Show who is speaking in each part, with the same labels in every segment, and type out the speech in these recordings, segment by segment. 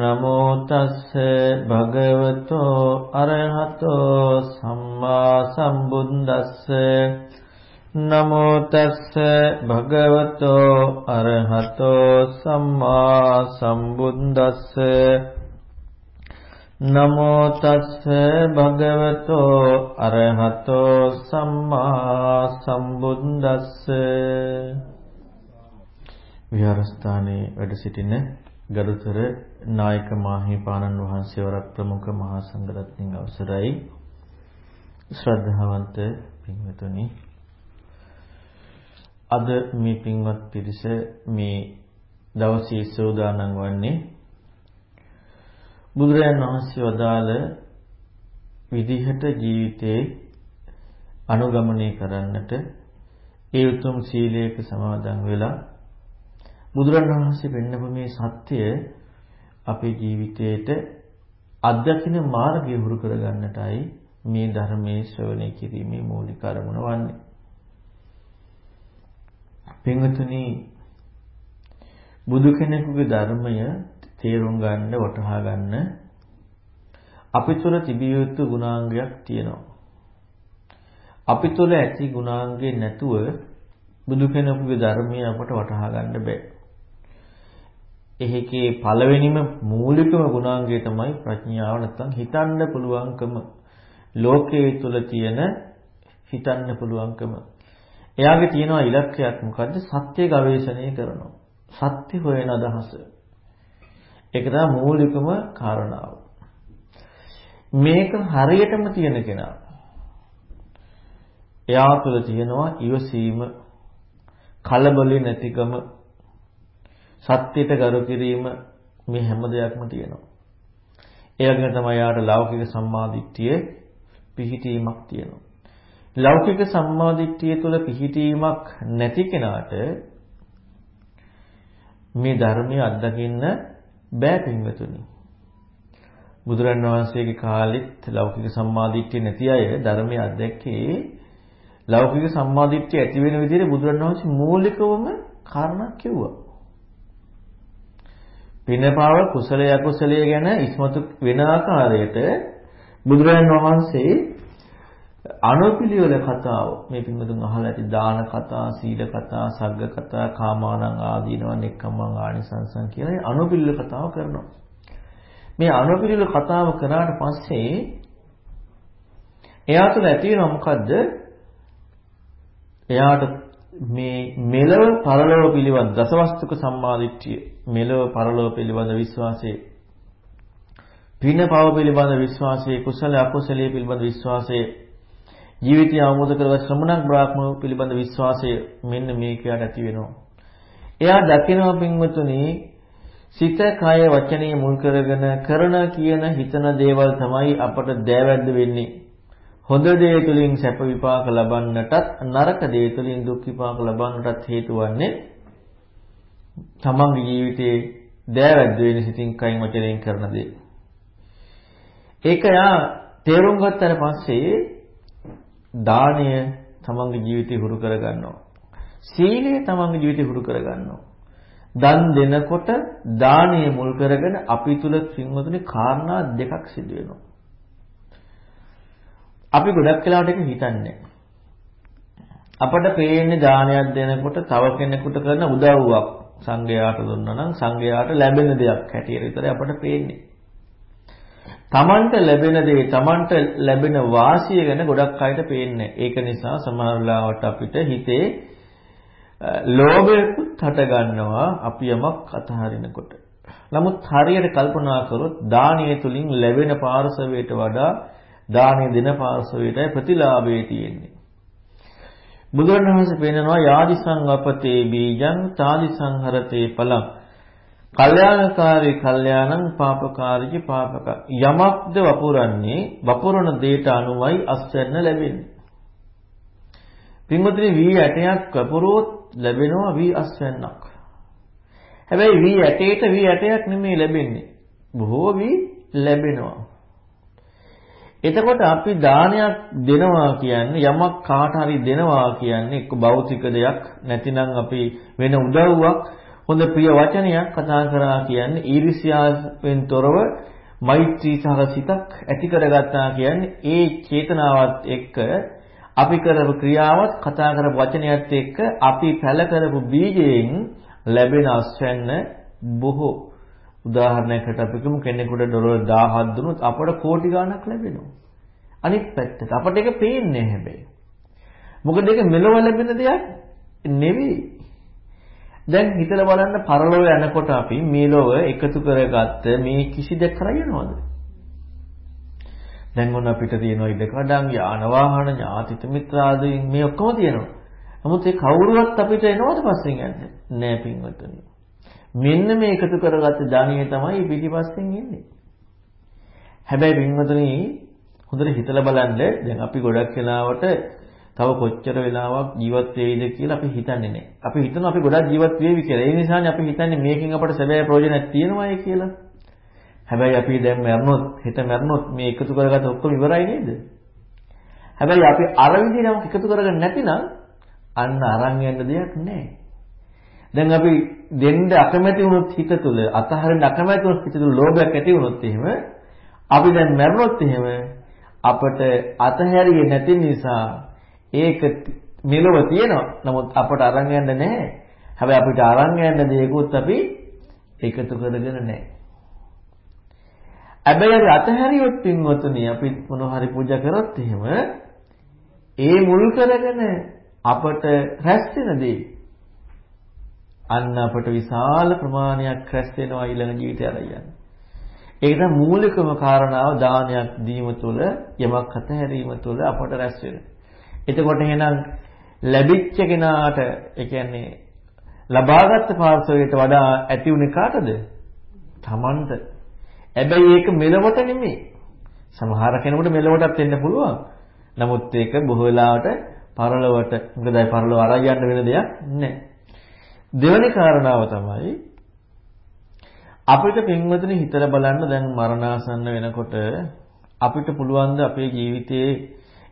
Speaker 1: නමෝ තස්ස භගවතෝ අරහතෝ සම්මා සම්බුද්දස්ස. නමෝ තස්ස භගවතෝ අරහතෝ සම්මා සම්බුද්දස්ස. නමෝ තස්ස භගවතෝ අරහතෝ සම්මා සම්බුද්දස්ස. විහාරස්ථානයේ වැඩ සිටින ගරුතර නායක මාහිපාණන් වහන්සේ වරක් ප්‍රමුඛ මහා සංඝරත්නයන් අවසරයි. ශ්‍රද්ධාවන්ත පින්වතුනි අද මේ පින්වත් පිරිස මේ දවසේ සෝදානම් වන්නේ බුදුරජාණන් වහන්සේ වදාළ විදිහට ජීවිතේ අනුගමනය කරන්නට ඒ උතුම් සීලයක සමාදන් වෙලා බුදුරජාණන් වහන්සේ පෙන්නපු මේ සත්‍ය අපේ ජීවිතේට අත්දකින්න මාර්ගය හුරු කරගන්නටයි මේ ධර්මයේ ශ්‍රවණය කිරීමේ මූලික අරමුණ වන්නේ. පින්වතුනි බුදු කෙනෙකුගේ ධර්මය තේරුම් ගන්න වටහා ගන්න අපි තුළ තිබිය යුතු ගුණාංගයක් තියෙනවා. අපි තුළ ඇති ගුණාංගේ නැතුව බුදු කෙනෙකුගේ ධර්මය අපට වටහා ගන්න බෑ. එහෙකේ පළවෙනිම මූලිකම ගුණාංගය තමයි ප්‍රඥාව නැත්නම් හිතන්න පුළුවන්කම. ලෝකයේ තුල තියෙන හිතන්න පුළුවන්කම. එයාගේ තියෙනවා ඉලක්කයක් මොකද්ද? සත්‍ය ගවේෂණය කරනවා. සත්‍ය හොයන අදහස. ඒක තමයි මූලිකම කාරණාව. මේක හරියටම තියෙන කෙනා එයා තුළ තියෙනවා ඉවසීම කලබලෙ නැතිකම සත්‍යයට ගරු කිරීම මේ හැම දෙයක්ම තියෙනවා. ඒ වගේම තමයි යාට ලෞකික සම්මාදිට්ඨිය පිහිටීමක් තියෙනවා. ලෞකික සම්මාදිට්ඨිය තුළ පිහිටීමක් නැති කෙනාට මේ ධර්මය අත්දකින්න බෑ පින්වතුනි. බුදුරන් වහන්සේගේ කාලෙත් ලෞකික සම්මාදිට්ඨිය නැති අය ධර්මය අත්දැක්කේ ලෞකික සම්මාදිට්ඨිය ඇති වෙන විදිහට බුදුරන් වහන්සේ මූලිකවම කාරණා කිව්වා. පිනපාව කුසලයේ අකුසලයේ ගැන ඉස්මතු වෙන ආකාරයට බුදුරජාණන් වහන්සේ අනුපිළිවෙල කතාව මේ පින්වතුන් අහලා ඇති දාන කතා, සීල කතා, සග්ග කතා, කාමානං ආදීනව, නෙක්ඛම්මං ආනිසංසං කියලා අනුපිළිවෙල කතාව කරනවා. මේ අනුපිළිවෙල කතාව කරාට පස්සේ එයා තුළ ඇති වෙනවා මොකද්ද? එයාට මේ මෙලව පරලොව පිළිබඳ දසවස්තුක සම්මාදිට්ඨිය මෙලව පරලොව පිළිබඳ විශ්වාසය පින පව පිළිබඳ විශ්වාසය කුසල අකුසලයේ පිළිබඳ විශ්වාසය ජීවිතය අවබෝධ කරගත් ශ්‍රමණක් බ්‍රාහ්මණ පිළිබඳ විශ්වාසය මෙන්න මේකයට ඇති වෙනවා. එයා දකිනවා පින්වතුනි සිත කය වචනය මුල් කරගෙන කරන කියන හිතන දේවල් තමයි අපට දෑවැද්ද වෙන්නේ. හොඳ දේ තුලින් සැප විපාක ලබන්නටත් නරක දේ තුලින් දුක් විපාක ලබන්නටත් හේතු වන්නේ තමන්ගේ ජීවිතයේ දෑවැද්ද වෙන සිතින් කයින් වචනයෙන් කරන දේ. ඒක යා තේරුම් ගත්තට පස්සේ දානය තමන්ගේ ජීවිතේ හුරු කරගන්නවා. සීලය තමන්ගේ ජීවිතේ හුරු කරගන්නවා. දන් දෙනකොට දානය මුල් කරගෙන අපි තුල සිංහතුනේ කාරණා දෙකක් සිදු වෙනවා. අපි ගොඩක් වෙලාවට ඒක හිතන්නේ අපට පේන්නේ දානයක් දෙනකොට තව කෙනෙකුට කරන උදව්වක් සංඝයාට දුන්නා නම් සංඝයාට ලැබෙන දෙයක් හැටියට විතරයි අපට පේන්නේ. Tamanට ලැබෙන දේ Tamanට ලැබෙන වාසිය ගැන ගොඩක් අයට පේන්නේ. ඒක නිසා සමහර වෙලාවට අපිට හිතේ ලෝභයකුත් හට ගන්නවා අපි යමක් අතහරිනකොට. නමුත් හරියට කල්පනා කරොත් දානීය තුලින් ලැබෙන පාර්ශවයට වඩා දානීය දෙන පාර්ශවයටයි ප්‍රතිලාභය තියෙන්නේ. බුදුරණවහන්සේ පෙන්නනවා යාදිසං අපතේ බීජං තාදිසං හරතේ පලං කල්යාණකාරී කල්යාණං පාපකාරී පාපක යමක්ද වපුරන්නේ වපුරන දෙයට අනුවයි අස්වැන්න ලැබෙන්නේ. පින්වත්නි වී ඇටයක් වපුරුවොත් ලැබෙනවා වී අස්වැන්නක්. හැබැයි වී ඇටේට වී ඇටයක් නෙමෙයි ලැබෙන්නේ. බොහෝ වී ලැබෙනවා. එතකොට අපි දානයක් දෙනවා කියන්නේ යමක් කාට හරි දෙනවා කියන්නේ එක්ක භෞතික දෙයක් නැතිනම් අපි වෙන උදව්වක් හොඳ ප්‍රිය වචනයක් කතා කරා කියන්නේ ඊර්ෂ්‍යාවෙන් තොරව මෛත්‍රී සහගත සිතක් ඇති කරගත්තා කියන්නේ ඒ චේතනාවත් එක්ක අපි කරපු ක්‍රියාවත් කතා කරපු වචනයත් එක්ක අපි පැල කරපු බීජයෙන් ලැබෙන අස්වැන්න බොහෝ උදාහරණයකට අපි කියමු කෙනෙකුට ඩොලර් 1000ක් දුන්නොත් අපට කෝටි ගණක් ලැබෙනවා. අනිත් පැත්තට අපට ඒක පේන්නේ හැබැයි. මොකද ඒක මෙලොව ලැබෙන දෙයක් නෙවෙයි. දැන් හිතලා බලන්න පරලොව යනකොට අපි මේ ලොව එකතු කරගත්ත මේ කිසි දෙයක් කරයනවද? දැන් ඔන්න අපිට තියෙනවා ඉඩ කඩම් යාන වාහන ඥාතිත මිත්‍රාදීන් මේ ඔක්කොම තියෙනවා. නමුත් ඒ කවුරුවත් අපිට එනවද පස්සෙන් යන්නේ? නෑ පින්වතුනි. මෙන්න මේ එකතු කරගත්ත ධනිය තමයි පිටිපස්සෙන් එන්නේ. හැබැයි පින්වතුනි හොඳට හිතලා බලන්න දැන් අපි ගොඩක් වෙලාවට තව කොච්චර වෙලාවක් ජීවත් වෙයිද කියලා අපි හිතන්නේ නැහැ. අපි හිතනවා අපි ගොඩක් ජීවත් වෙවි කියලා. ඒ නිසානේ අපි හිතන්නේ මේකෙන් අපට සැබෑ ප්‍රයෝජනයක් තියෙනවායි කියලා. හැබැයි අපි දැන් මැරුණොත්, හෙට මැරුණොත් මේ එකතු කරගත්ත ඔක්කොම ඉවරයි නේද? හැබැයි අපි අර විදිහටම එකතු කරගන්න නැතිනම් අන්න අරන් යන්න දෙයක් නැහැ. දැන් අපි දෙන්න අකමැති වුණොත් හිත තුළ අතහරින්න අකමැති වුණොත් හිත තුළ ලෝභයක් ඇති වුණොත් එහෙම අපි දැන් මැරුණොත් එහෙම අපට අතහැරියේ නැති නිසා ඒක මෙලොව තියෙනවා. නමුත් අපට අරන් යන්න නැහැ. හැබැයි අපිට අරන් යන්න දෙයක්වත් අපි එකතු කරගෙන නැහැ. හැබැයි අපි අතහැරියොත් පින්වතුනි අපි මොනවා හරි පූජා කරොත් එහෙම ඒ මුල් කරගෙන අපට රැස් වෙන දේ අන්න අපට විශාල ප්‍රමාණයක් රැස් වෙනවා ඊළඟ ජීවිතය අරගෙන. ඒක තමයි මූලිකම කාරණාව දානයක් දීම තුළ යමක් අතහැරීම තුළ අපට රැස් වෙනවා. එතකොට එහෙනම් ලැබිච්ච කෙනාට ඒ කියන්නේ ලබාගත් පාර්ශවයට වඩා ඇති උනේ කාටද? Tamanට. හැබැයි ඒක මෙලවට නෙමෙයි. සමහර කෙනෙකුට මෙලවටත් වෙන්න පුළුවන්. නමුත් ඒක බොහෝ වෙලාවට පරලොවට මොකදයි පරලොව අරන් යන්න වෙන දෙයක් නැහැ. දෙවෙනි කාරණාව තමයි අපිට පින්වතුනි හිතලා බලන්න දැන් මරණාසන්න වෙනකොට අපිට පුළුවන් ද අපේ ජීවිතයේ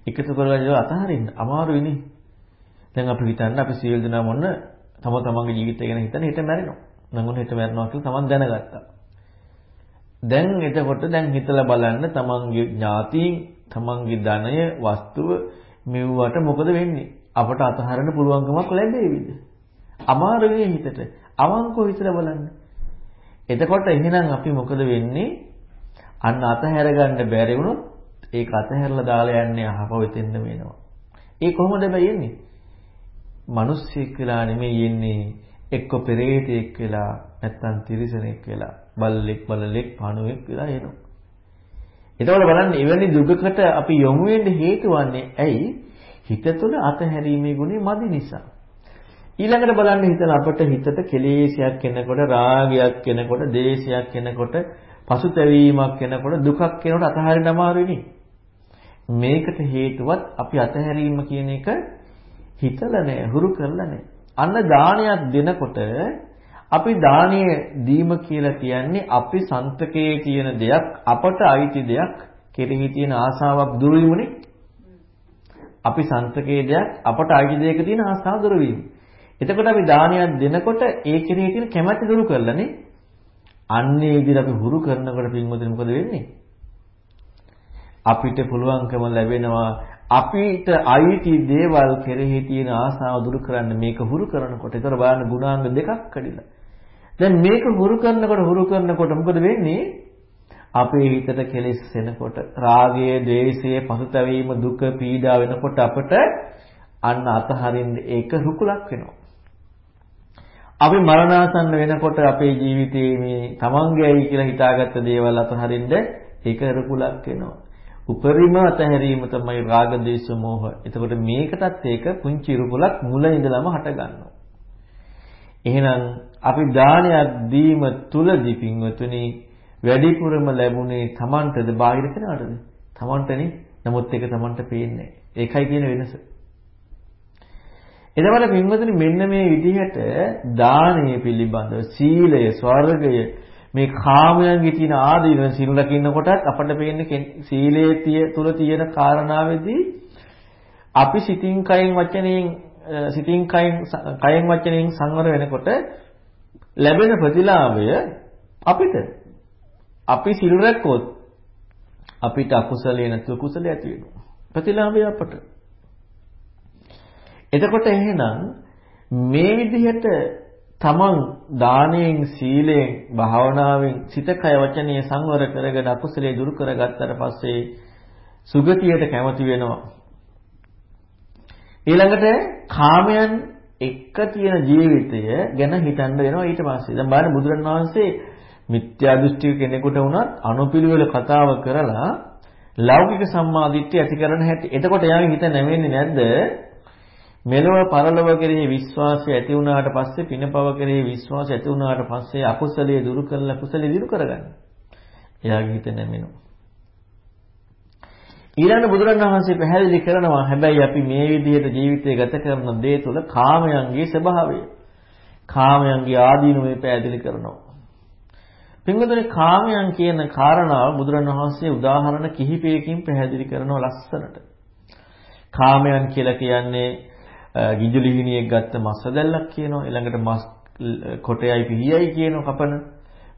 Speaker 1: එකතු කරගන්න අතහරින්න අමාරුයිනේ. දැන් අපි හිතන්න අපි සියලු දෙනා මොන තම තමන්ගේ ජීවිතය ගැන හිතන හිත මැරෙනවා. නම් ඔන්න හිත මැරෙනවා කියලා තමන් දැනගත්තා. දැන් එතකොට දැන් හිතලා බලන්න තමන්ගේ ඥාතීන් තමන්ගේ ධනය වස්තුව මෙව්වට මොකද වෙන්නේ? අපට අතහරන්න පුළුවන්කමක් ලැබෙයිද? අමාරුයි හිතට. අවංකව හිතලා බලන්න. එතකොට එහෙනම් අපි මොකද වෙන්නේ? අන්න අතහැර ගන්න බැරි වුණොත් ඒක අතහැරලා දාලා යන්නේ අහපව වෙතෙන්න වෙනවා. ඒ කොහොමද වෙන්නේ? මිනිස්සෙක් වෙලා නෙමෙයි යන්නේ එක්ක පෙරේතෙක් වෙලා නැත්තම් තිරිසනෙක් වෙලා බල්ලෙක් බලලෙක් පණුවෙක් වෙලා එනවා. එතකොට බලන්න එවැනි දුකකට අපි යොමු වෙන්න හේතු වන්නේ ඇයි? හිත තුළ අතහැරීමේ ගුණය මදි නිසා. ඊළඟට බලන්න හිතන අපට හිතට කෙලෙසයක් එනකොට රාගයක් එනකොට දේශයක් එනකොට පසුතැවීමක් එනකොට දුකක් එනකොට අතහරින්න අමාරුයිනේ. මේකට හේතුවත් අපි අතහැරීම කියන එක හිතලා නැහැ, හුරු කරලා නැහැ. අන්න දානයක් දෙනකොට අපි දානීය දීම කියලා කියන්නේ අපි සන්තකයේ තියෙන දෙයක් අපට අයිති දෙයක් කෙරෙහි තියෙන ආසාවක් දුරු වීමනේ. අපි සන්තකයේ දෙයක් අපට අයිති දෙයක තියෙන ආසාව දුරු වීම. එතකොට අපි දානයක් දෙනකොට ඒ කෙරෙහි තියෙන කැමැත්ත දුරු කරලානේ. අන්නේ විදිහට අපි හුරු කරනකොට පින්වතුනි මොකද වෙන්නේ? අපිට පුළුවන්කම ලැබෙනවා අපිට අයිති දේවල් කෙරෙහි තියෙන ආසාව දුරු කරන්න මේක හුරු කරනකොට. ඒතර බලන්න ගුණාංග දෙකක් කඩිලා. දැන් මේක හුරු කරනකොට හුරු කරනකොට මොකද වෙන්නේ? අපේ හිතට කෙලෙස් එනකොට රාගය, ද්වේෂය, පසුතැවීම, දුක, පීඩා වෙනකොට අපට අන්න අතහරින්න ඒක රුකුලක් වෙනවා. අපි මරණාසන්න වෙනකොට අපේ ජීවිතයේ මේ තමන්ගේයි කියලා හිතාගත්ත දේවල් අතහරින්න ඒක රුකුලක් වෙනවා. උපරිම අතහැරීම තමයි රාග දේශ මොහ. එතකොට මේකටත් ඒක පුංචි රුකුලක් මුල ඉඳලම හට ගන්නවා. එහෙනම් අපි දානයක් දීම තුලදී පින්වතුනි වැඩිපුරම ලැබුණේ Tamanටද බාහිර කෙනාටද? Tamanටනේ. නමුත් ඒක Tamanට පේන්නේ ඒකයි කියන වෙනස. එතකොට පින්වතුනි මෙන්න මේ විදිහට දානය පිළිබඳව සීලය, ස්වර්ගය මේ කාමයන්ගේ තියෙන ආදීන සිල් රකින්න කොටත් අපිට පේන්නේ සීලයේ තුල තියෙන කාරණාවේදී අපි සිතින් කයෙන් වචනයෙන් සිතින් කයෙන් කයෙන් වචනයෙන් සංවර වෙනකොට ලැබෙන ප්‍රතිලාභය අපිට අපි සිල් රැක්කොත් අපිට අකුසලයේ නැතුව කුසලයේ ඇති වෙනවා. ප්‍රතිලාභය අපට. එතකොට එහෙනම් මේ විදිහට තමන් දානයෙන් සීලයෙන් භාවනාවෙන් සිත කය වචනීය සංවර කරගෙන අකුසලයේ දුරු කරගත්තට පස්සේ සුගතියට කැමති වෙනවා. ඊළඟට කාමයන් එක්ක තියෙන ජීවිතය ගැන හිතන්න වෙනවා ඊට පස්සේ. දැන් බලන්න බුදුරණවහන්සේ මිත්‍යා දෘෂ්ටික කෙනෙකුට වුණත් අනුපිළිවෙල කතාව කරලා ලෞකික සම්මාදිට්ඨිය ඇති කරන හැටි. එතකොට එයාගේ හිත නැවෙන්නේ නැද්ද? මෙලොව පරලොව කෙරෙහි විශ්වාසය ඇති වුණාට පස්සේ පිනපව කෙරෙහි විශ්වාසය ඇති වුණාට පස්සේ අකුසලයේ දුරු කරලා කුසලයේ දිරු කරගන්න. එයාගේ හිත නැමෙනවා. ඊළඟ බුදුරණවහන්සේ පැහැදිලි කරනවා හැබැයි අපි මේ විදිහට ජීවිතය ගත කරන දේ තුළ කාමයන්ගේ ස්වභාවය කාමයන්ගේ ආදීනවේ පැහැදිලි කරනවා. පින්වතුනි කාමයන් කියන කාරණාව බුදුරණවහන්සේ උදාහරණ කිහිපයකින් පැහැදිලි කරනවා ලස්සනට. කාමයන් කියලා කියන්නේ ගිජුලිහිණියෙක් ගත්ත මස් දැල්ලක් කියනවා. ඊළඟට මස් කොටයයි පිහියයි කියනවා කපන.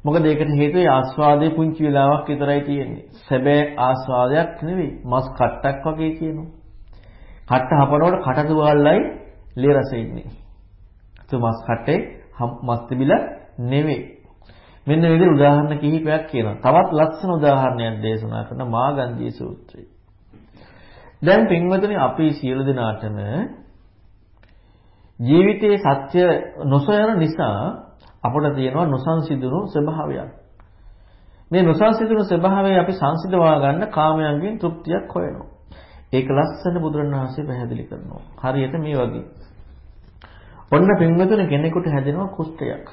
Speaker 1: මොකද ඒකට හේතුව ආස්වාදයේ පුංචි වෙලාවක් විතරයි තියෙන්නේ. සැබෑ ආස්වාදයක් නෙවෙයි. මස් කට්ටක් වගේ කියනවා. කට්ට හපනකොට කට තුවාලයි ලේ රස ඉන්නේ. તો මස් කට්ටේ මස් තිබිලා නෙවෙයි. මෙන්න මේ විදිහට උදාහරණ කිහිපයක් කියනවා. තවත් ලස්සන උදාහරණයක් දේශනා කරන මාගන්ධී සූත්‍රය. දැන් පින්වතුනි අපි සියලු දෙනාටම ජීවිතයේ සත්‍ය නොසොයන නිසා අපට තියෙනවා නොසංසිඳුණු ස්වභාවයක්. මේ නොසංසිඳුණු ස්වභාවය අපි සංසිඳවා ගන්න කාමයන්ගෙන් තෘප්තියක් හොයනවා. ඒක ලස්සන බුදුරණවහන්සේ පැහැදිලි කරනවා. හරියට මේ වගේ. ඔන්න පින්වතුනි කෙනෙකුට හැදෙනවා කුෂ්ඨයක්.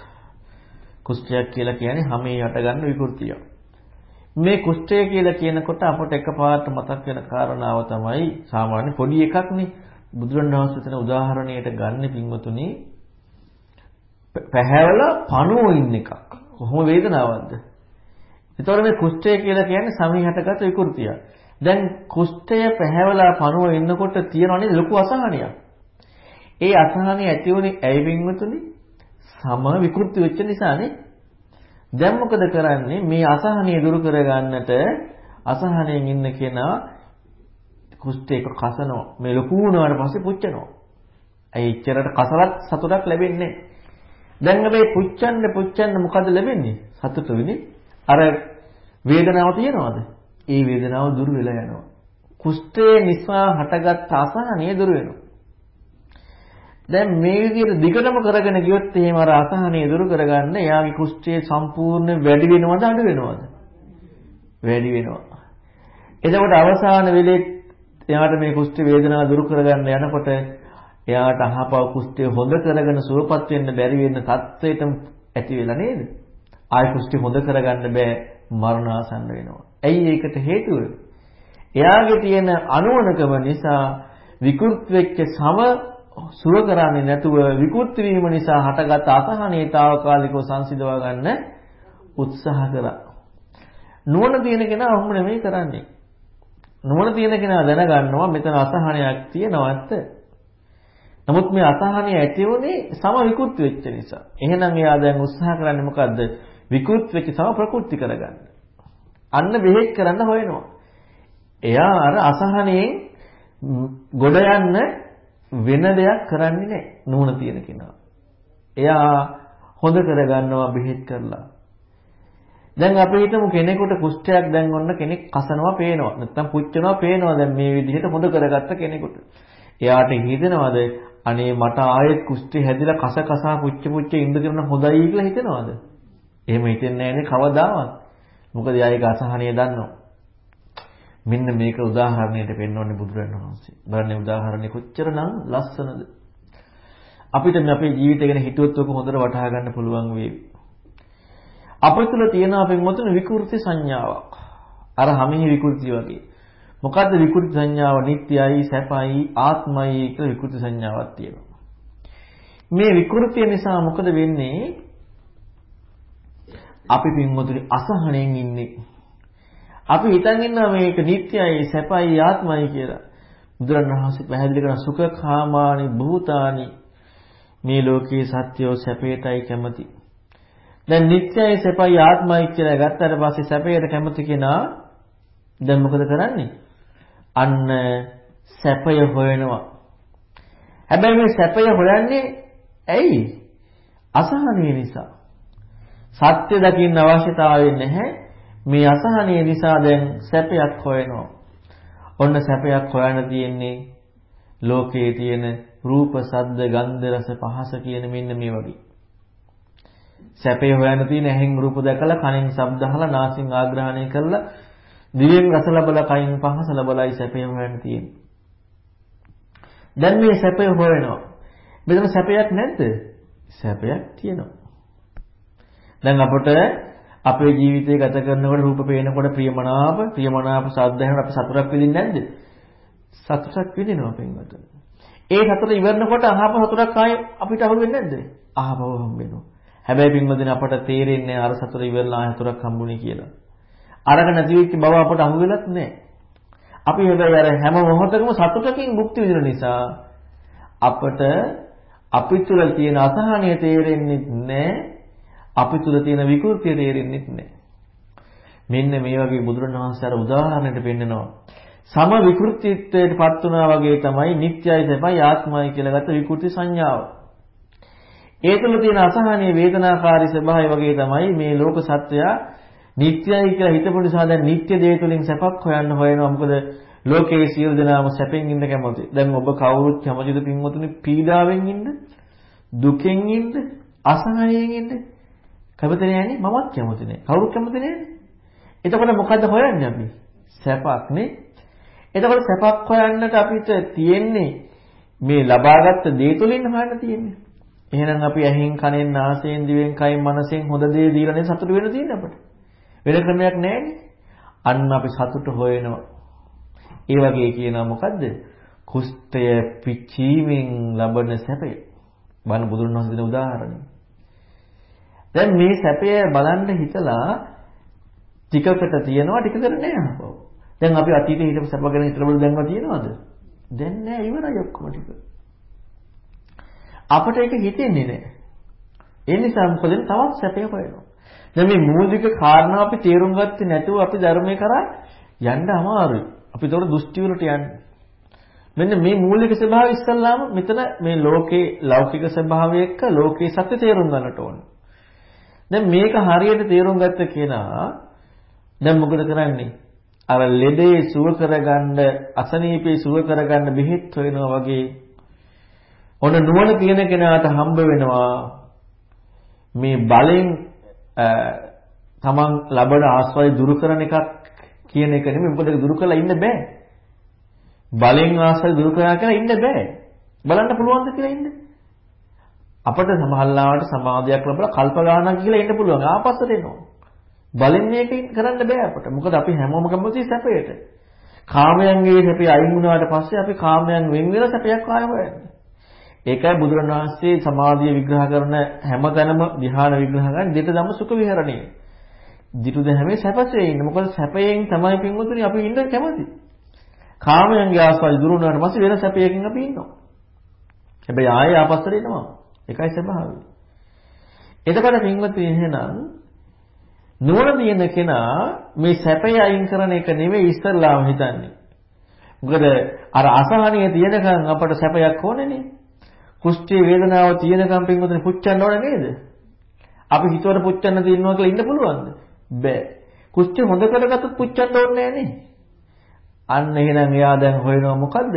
Speaker 1: කුෂ්ඨයක් කියලා කියන්නේ හැමේ හටගන්න විකෘතියක්. මේ කුෂ්ඨය කියලා කියනකොට අපට එකපාරට මතක් වෙන කාරණාව තමයි සාමාන්‍ය පොඩි එකක්නේ බුදුරණවහන්සේ තන උදාහරණයට ගන්න පින්වතුනි පැහැවලා පණුව ඉන්න එකක්. කොහොම වේදනාවක්ද? ඒතකොට මේ කුෂ්ඨය කියලා කියන්නේ සමීහටගත විකෘතිය. දැන් කුෂ්ඨය පැහැවලා පණුව ඉන්නකොට තියෙනවනේ ලොකු අසහනයක්. ඒ අසහනය ඇති වුණේ ඇයි පින්වතුනි? සම විකෘති වෙච්ච නිසානේ. දැන් මොකද කරන්නේ? මේ අසහනය දුරු කරගන්නට අසහනයෙන් ඉන්න කෙනා කුෂ්ඨයක කසනවා. මේ ලොකු වුණාට පස්සේ පුච්චනවා. ඇයි එච්චරට කසලත් සතුටක් ලැබෙන්නේ දැන් හැබැයි පුච්චන්න පුච්චන්න මොකද ලැබෙන්නේ? සතුට වෙන්නේ. අර වේදනාව තියනවාද? ඒ වේදනාව දුර වෙලා යනවා. කුෂ්ඨය නිසා හටගත් අසහනය දුර වෙනවා. දැන් මේ විදිහට දිගටම කරගෙන ගියොත් එහෙම අර අසහනය දුරු කරගන්න එයාගේ කුෂ්ඨය සම්පූර්ණ වැඩි වෙනවද අඩු වෙනවද? වැඩි වෙනවා. එතකොට අවසාන වෙලේ එයාට මේ කුෂ්ඨ වේදනාව දුරු කරගන්න යනකොට එයාට අහපව කුෂ්ඨය හොඳ කරගෙන සුවපත් වෙන්න බැරි වෙන්න තත්ත්වයටම ඇති වෙලා නේද? ආයි කුෂ්ඨය හොඳ කරගන්න බෑ මරණාසන්න වෙනවා. ඇයි ඒකට හේතුව? එයාගේ තියෙන අනුවණකම නිසා විකෘත් වෙච්ච සම සුව කරන්නේ නැතුව විකෘති වීම නිසා හටගත් අසහනීයතාවකාලිකව සංසිඳවා ගන්න උත්සාහ කරා. නුවණ තියෙන කෙනා ඔහොම නෙමෙයි කරන්නේ. නුවණ තියෙන කෙනා දැනගන්නවා මෙතන අසහනයක් තියෙනවා ඇත්ත. නමුත් මේ අසහනය ඇති වුනේ සම විකෘති වෙච්ච නිසා. එහෙනම් එයා දැන් උත්සාහ කරන්නේ මොකද්ද? විකෘති වෙච්ච සම ප්‍රකෘති කරගන්න. අන්න බෙහෙත් කරන්න හොයනවා. එයා අර අසහනයෙන් ගොඩ යන්න වෙන දෙයක් කරන්නේ නැහැ නුවණ තියෙන කෙනා. එයා හොඳ කරගන්නවා බෙහෙත් කරලා. දැන් අපි හිතමු කෙනෙකුට කුෂ්ඨයක් දැන් ඔන්න කෙනෙක් කසනවා පේනවා. නැත්තම් පුච්චනවා පේනවා දැන් මේ විදිහට හොඳ කරගත්ත කෙනෙකුට. එයාට හිතෙනවද අනේ මට ආයෙත් කුෂ්ඨය හැදිලා කස කසා පුච්ච පුච්ච ඉඳ කරන හොඳයි කියලා හිතෙනවද? එහෙම හිතෙන්නේ නැහැනේ කවදාවත්. මොකද එයා ඒක අසහනිය දන්නවා. මෙන්න මේක උදාහරණයට පෙන්වන්නේ බුදුරණවහන්සේ. බලන්න උදාහරණේ කොච්චරනම් ලස්සනද? අපිට මේ අපේ ජීවිතය ගැන හිතුවොත් ඔක හොඳට වටහා ගන්න පුළුවන් වේවි. අපේ තුල තියෙන අපේ මොතන විකෘති සංඥාවක්. අර හැමෙහි විකෘති වගේ. මොකද්ද විකෘති සංඥාව? නිට්ටයයි, සැපයි, ආත්මයි කියලා විකෘති සංඥාවක් තියෙනවා. මේ විකෘතිය නිසා මොකද වෙන්නේ? අපි පින්වතුනි අසහණයෙන් ඉන්නේ. අපි හිතන් ඉන්නවා මේක නිට්ටයයි, සැපයි, ආත්මයි කියලා. බුදුරණවහන්සේ පැහැදිලි කරන සුඛ කාමානි භූතානි මේ ලෝකයේ සත්‍යෝ සැපේටයි කැමති. දැන් නිත්‍යයි සැපයි ආත්මයි කියලා ගත්තට පස්සේ සැපයට කැමති කෙනා දැන් මොකද කරන්නේ? අන්න සැපය හොයනවා. හැබැයි මේ සැපය හොයන්නේ ඇයි? අසහනය නිසා. සත්‍ය දකින්න අවශ්‍යතාවය නැහැ. මේ අසහනය නිසා දැන් සැපයක් හොයනවා. ඔන්න සැපයක් හොයන්න තියෙන්නේ ලෝකයේ තියෙන රූප, ශබ්ද, ගන්ධ, රස, පහස කියන මෙන්න මේ වගේ. සැපේ හොයන්න තියෙන ඇහෙන් රූප දැකලා, කනෙන් ශබ්ද අහලා, නාසයෙන් ආග්‍රහණය කරලා, දිවෙන් රස ලබලා, කයින් පහස ලබලායි සැපේ හොයන්න තියෙන්නේ. දැන් මේ සැපය හොයනවා. මෙතන සැපයක් නැද්ද? සැපයක් තියෙනවා. දැන් අපට අපේ ජීවිතය ගත කරනකොට රූප පේනකොට ප්‍රියමනාප ප්‍රියමනාප සද්ද ඇහෙනකොට අපි සතුටක් විඳින්නේ නැද්ද? සතුටක් විඳිනවා පින්වත. ඒ සතුට ඉවරනකොට අහප සතුටක් ආයේ අපිට අහු වෙන්නේ නැද්ද? අහපව හම්බ වෙනවා. හැබැයි පින්වදින අපට තේරෙන්නේ අර සතුට ඉවරලා ආය සතුටක් හම්බුනේ කියලා. අරක නැති වෙච්ච බව අපට අහු වෙලත් නැහැ. අපි හැබැයි අර හැම මොහොතකම සතුටකින් භුක්ති විඳින නිසා අපට අපි තුළ තියෙන අසහනය තේරෙන්නේ නැහැ. අපි තුල තියෙන විකෘතිය තේරෙන්නේ නැහැ. මෙන්න මේ වගේ බුදුරණවහන්සේ අර උදාහරණයට පෙන්නනවා. සම විකෘතිත්වයට පත් වුණා වගේ තමයි නිත්‍යයි සැපයි ආත්මයි කියලා ගත්ත විකෘති සංඥාව. ඒ තුල තියෙන අසහනීය වේදනාකාරී ස්වභාවය වගේ තමයි මේ ලෝක සත්වයා නිත්‍යයි කියලා හිතපු නිසා දැන් නිත්‍ය දේ තුලින් සැපක් හොයන්න හොයනවා. මොකද ලෝකයේ සියලු දෙනාම සැපෙන් ඉන්න කැමති. දැන් ඔබ කවුරුත් කැමතිද පින්වතුනි පීඩාවෙන් ඉන්න? දුකෙන් ඉන්න? අසහනයෙන් ඉන්න? කැමති නෑනේ මමත් කැමති නෑ. කවුරුත් කැමති නෑනේ. එතකොට මොකද්ද හොයන්නේ අපි? සැපක් නේ. එතකොට සැපක් හොයන්නට අපිට තියෙන්නේ මේ ලබාගත් දේ තුලින් හොයන්න තියෙන්නේ. එහෙනම් අපි ඇහෙන් කනෙන් නාසයෙන් දිවෙන් කයින් මනසෙන් හොඳ දේ දීලානේ සතුට වෙන්න තියෙන්නේ අපිට. වෙන ක්‍රමයක් නෑනේ. අන්න අපි සතුට හොයනවා. ඒ වගේ කියනවා මොකද්ද? කුෂ්ඨය පිච්චීමෙන් ලබන සැපය. බණ බුදුන් වහන්සේ දෙන උදාහරණය. දැන් මේ සැපය බලන්න හිතලා ටිකකට තියනවා ටිකකට නෑ අපව. දැන් අපි අතීතේ හිටපු සැප ගැන හිතලා බලලා දැන්වා තියනවද? දැන් නෑ ඉවරයි ඔක්කොම ටික. අපට ඒක හිතෙන්නේ නෑ. ඒ නිසා මොකද තවත් සැපය හොයනවා. දැන් මේ මූලික කාරණා අපි තේරුම් ගත්තේ නැතුව අපි ධර්මයේ කරා යන්න අමාරුයි. අපි ඒතකොට දෘෂ්ටි වලට යන්නේ. මෙන්න මේ මූලික ස්වභාවය ඉස්සල්ලාම මෙතන මේ ලෝකේ ලෞකික ස්වභාවය එක්ක ලෝකේ සත්‍ය තේරුම් ගන්නට ඕනේ. දැන් මේක හරියට තේරුම් ගත්ත කෙනා දැන් මොකද කරන්නේ? අර ලෙඩේ සුව කරගන්න අසනීපේ සුව කරගන්න බෙහෙත් හොයනවා වගේ ඔන්න නුවණ තියෙන කෙනාට හම්බ වෙනවා මේ බලෙන් තමන් ලබන ආස්වාදය දුරු කරන එකක් කියන එක නෙමෙයි මොකද ඒක දුරු කරලා ඉන්න බෑ බලෙන් ආස්වාදය දුරු කරා කියලා ඉන්න බෑ බලන්න පුළුවන්ද කියලා ඉන්න අපිට සමහරලාවට සමාධියක් ලැබලා කල්ප ගානක් කියලා එන්න පුළුවන්. ආපස්සට එනවා. බලෙන් මේක කරන්න බෑ අපට. මොකද අපි හැමෝම කැමති සැපයට. කාමයන්ගේ සැපේ අයින් වුණාට පස්සේ අපි කාමයන් වෙන් වෙලා සැපයක් ආය හොයන්නේ. ඒකයි බුදුරණවහන්සේ සමාධිය විග්‍රහ කරන හැමතැනම ධ්‍යාන විග්‍රහ කරන දෙත ධම්ම සුඛ විහරණය. දිටු දැහැමේ සැපසේ ඉන්න. මොකද සැපයෙන් තමයි පින්වතුනි අපි ඉන්න කැමති. කාමයන්ගේ ආස්වාද දුරු වුණාට පස්සේ වෙන සැපයකින් අපි ඉන්නවා. හැබැයි ආයෙ ආපස්සට එනවා. ඒකයි ස්වභාවය. එතකොට පින්වත්නි එහෙනම් නුවණ තියෙන කෙනා මේ සැපය අයින් කරන එක නෙවෙයි ඉස්සල්ලාම හිතන්නේ. මොකද අර අසහනිය තියෙනකන් අපට සැපයක් ඕනේනේ. කුෂ්ඨී වේදනාව තියෙනකන් පින්වත්නි පුච්චන්න ඕනේ නේද? අපි හිතුවට පුච්චන්න තියනවා කියලා ඉන්න පුළුවන්ද? බෑ. කුෂ්ඨි හොඳ කරගත්තොත් පුච්චන්න ඕනේ නෑනේ. අන්න එහෙනම් එයා දැන් හොයනවා මොකද්ද?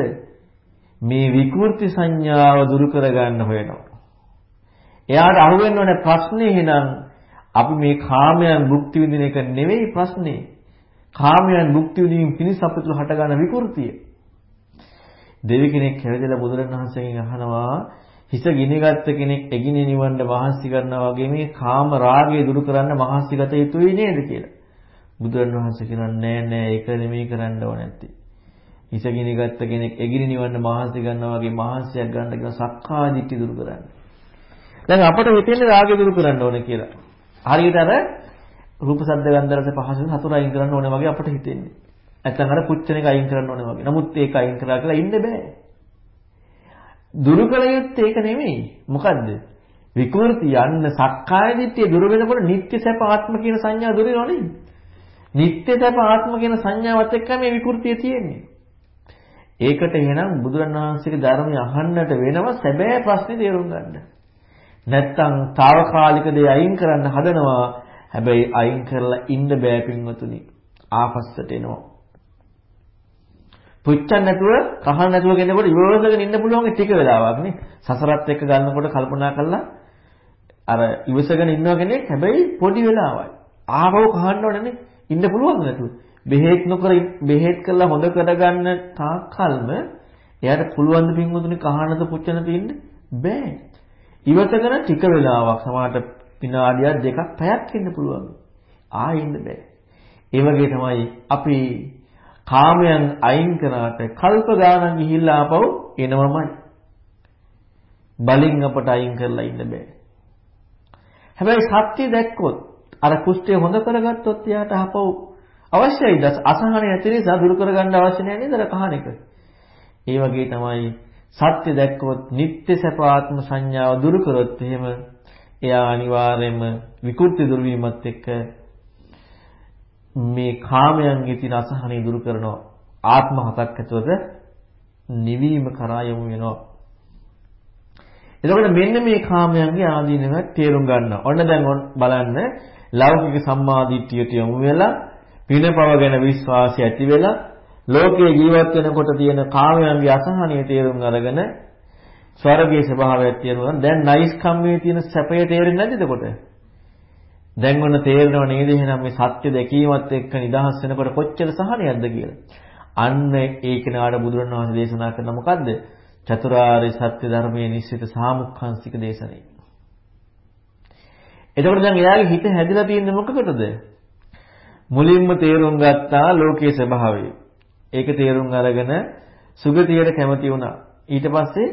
Speaker 1: මේ විකෘති සංඥාව දුරු කරගන්න හොයනවා. එයාට අහුවෙන්න ඕනේ ප්‍රශ්නේ එහෙනම් අපි මේ කාමයන් භුක්ති විඳින එක නෙවෙයි ප්‍රශ්නේ. කාමයන් භුක්ති විඳින්න පිණිස අපිට හටගන්න විකෘතිය. දෙවි කෙනෙක් හැවිදලා බුදුරණවහන්සේගෙන් අහනවා හිත ගිනිගත්ත කෙනෙක් එගිනි නිවන්න මහන්සි කරනවා වගේ මේ කාම රාගය දුරු කරන්න මහන්සි ගත යුතුයි නේද කියලා. බුදුරණවහන්සේ කියනවා නෑ නෑ ඒක නෙමෙයි කරන්න ඕනේ නැත්තේ. හිත ගිනිගත්ත කෙනෙක් එගිනි නිවන්න මහන්සි ගන්නවා වගේ මහන්සියක් ගන්න කියන සක්කාය දිට්ඨි දුරු කරන්න. දැන් අපට හිතෙන්නේ රාගය දුරු කරන්න ඕනේ කියලා. හරියට අර රූප ශබ්ද ගන්ධ රස පහස හතුර අයින් කරන්න ඕනේ වගේ අපට හිතෙන්නේ. නැත්නම් අර පුච්චන එක අයින් කරන්න ඕනේ වගේ. නමුත් ඒක අයින් කරලා කියලා ඉන්න බෑ. දුරු කළ යුත්තේ ඒක නෙමෙයි. මොකද්ද? විකෘති යන්න සක්කාය දිට්ඨිය දුර වෙනකොට නිත්‍ය සැප ආත්ම කියන සංඥා දුර වෙනව නේද? නිත්‍ය සැප ආත්ම කියන සංඥාවත් එක්ක මේ විකෘතිය තියෙන්නේ. ඒකට එහෙනම් බුදුරණවහන්සේගේ ධර්මය අහන්නට වෙනවා සැබෑ ප්‍රශ්නේ තේරුම් ගන්න. නැත්තම් తాවකාලික දේ අයින් කරන්න හදනවා. හැබැයි අයින් කරලා ඉන්න බෑ පින්වතුනි. ආපස්සට එනවා. පුච්චන්න නැතුව කහන්න නැතුව කෙනෙකුට ඉවසගෙන ඉන්න පුළුවන් ටික වෙලාවක් නේ. සසරත් එක්ක ගන්නකොට කල්පනා කරලා අර ඉවසගෙන ඉන්නවා කෙනෙක් හැබැයි පොඩි වෙලාවයි. ආවව කහන්න ඕනේ ඉන්න පුළුවන් නැතුව. බෙහෙත් නොකර බෙහෙත් කරලා හොඳ කරගන්න තාක්කල්ම එයාට පුළුවන් ද පින්වතුනි කහනද පුච්චන තියෙන්න බෑ. ඉවසගෙන ටික වෙලාවක් සමහරට විනාඩියක් දෙකක් පැයක් ඉන්න පුළුවන්. ආයෙ ඉන්න බෑ. ඒ වගේ තමයි අපි කාමයන් අයින් කරාට කල්ප ගානක් ගිහිල්ලා ආපහු එනවමයි. බලින් අපට අයින් කරලා ඉන්න බෑ. හැබැයි සත්‍ය දැක්කොත් අර කුෂ්ඨය හොඳ කරගත්තොත් එයාට ආපහු අවශ්‍යයි. අසහනය ඇති නිසා දුරු කරගන්න අවශ්‍ය නැහැ නේද? කහන එක. ඒ වගේ තමයි සත්‍ය දැක්කොත් නිත්‍ය සපාත්ම සංඥාව දුරු කරොත් එහෙම එයා අනිවාර්යයෙන්ම විකෘති දුරු වීමත් එක්ක මේ කාමයන්ගේ තියෙන අසහනය දුරු කරනවා ආත්ම හතක් ඇතුළත නිවීම කරා යමු වෙනවා එතකොට මෙන්න මේ කාමයන්ගේ ආදීනව තේරුම් ගන්නවා. ඔන්න දැන් බලන්න ලෞකික සම්මාදිට්ඨියට යමු වෙලා පිනපව ගැන විශ්වාසය ඇති වෙලා ලෝකයේ ජීවත් වෙනකොට තියෙන කාමයන්ගේ අසහනීය තේරුම් අරගෙන ස්වර්ගයේ ස්වභාවයක් තියෙනවා. දැන් නයිස් කම්මේ තියෙන සැපය තේරෙන්නේ නැද්ද එතකොට? දැන් ඔන්න තේරෙනව නේද එහෙනම් මේ සත්‍ය දැකීමත් එක්ක නිදහස් වෙනකොට කොච්චර සහනයක්ද කියලා. අන්න ඒ කෙනාට බුදුරණවහන්සේ දේශනා කරන මොකද්ද? චතුරාර්ය සත්‍ය ධර්මයේ නිශ්චිත සාමුක්ඛංශික දේශනේ. එතකොට දැන් එයාගේ හිත හැදිලා තියෙන්නේ මොකකටද? මුලින්ම තේරුම් ගත්තා ලෝකයේ ස්වභාවය. ඒක තේරුම් අරගෙන සුගතියට කැමති වුණා. ඊට පස්සේ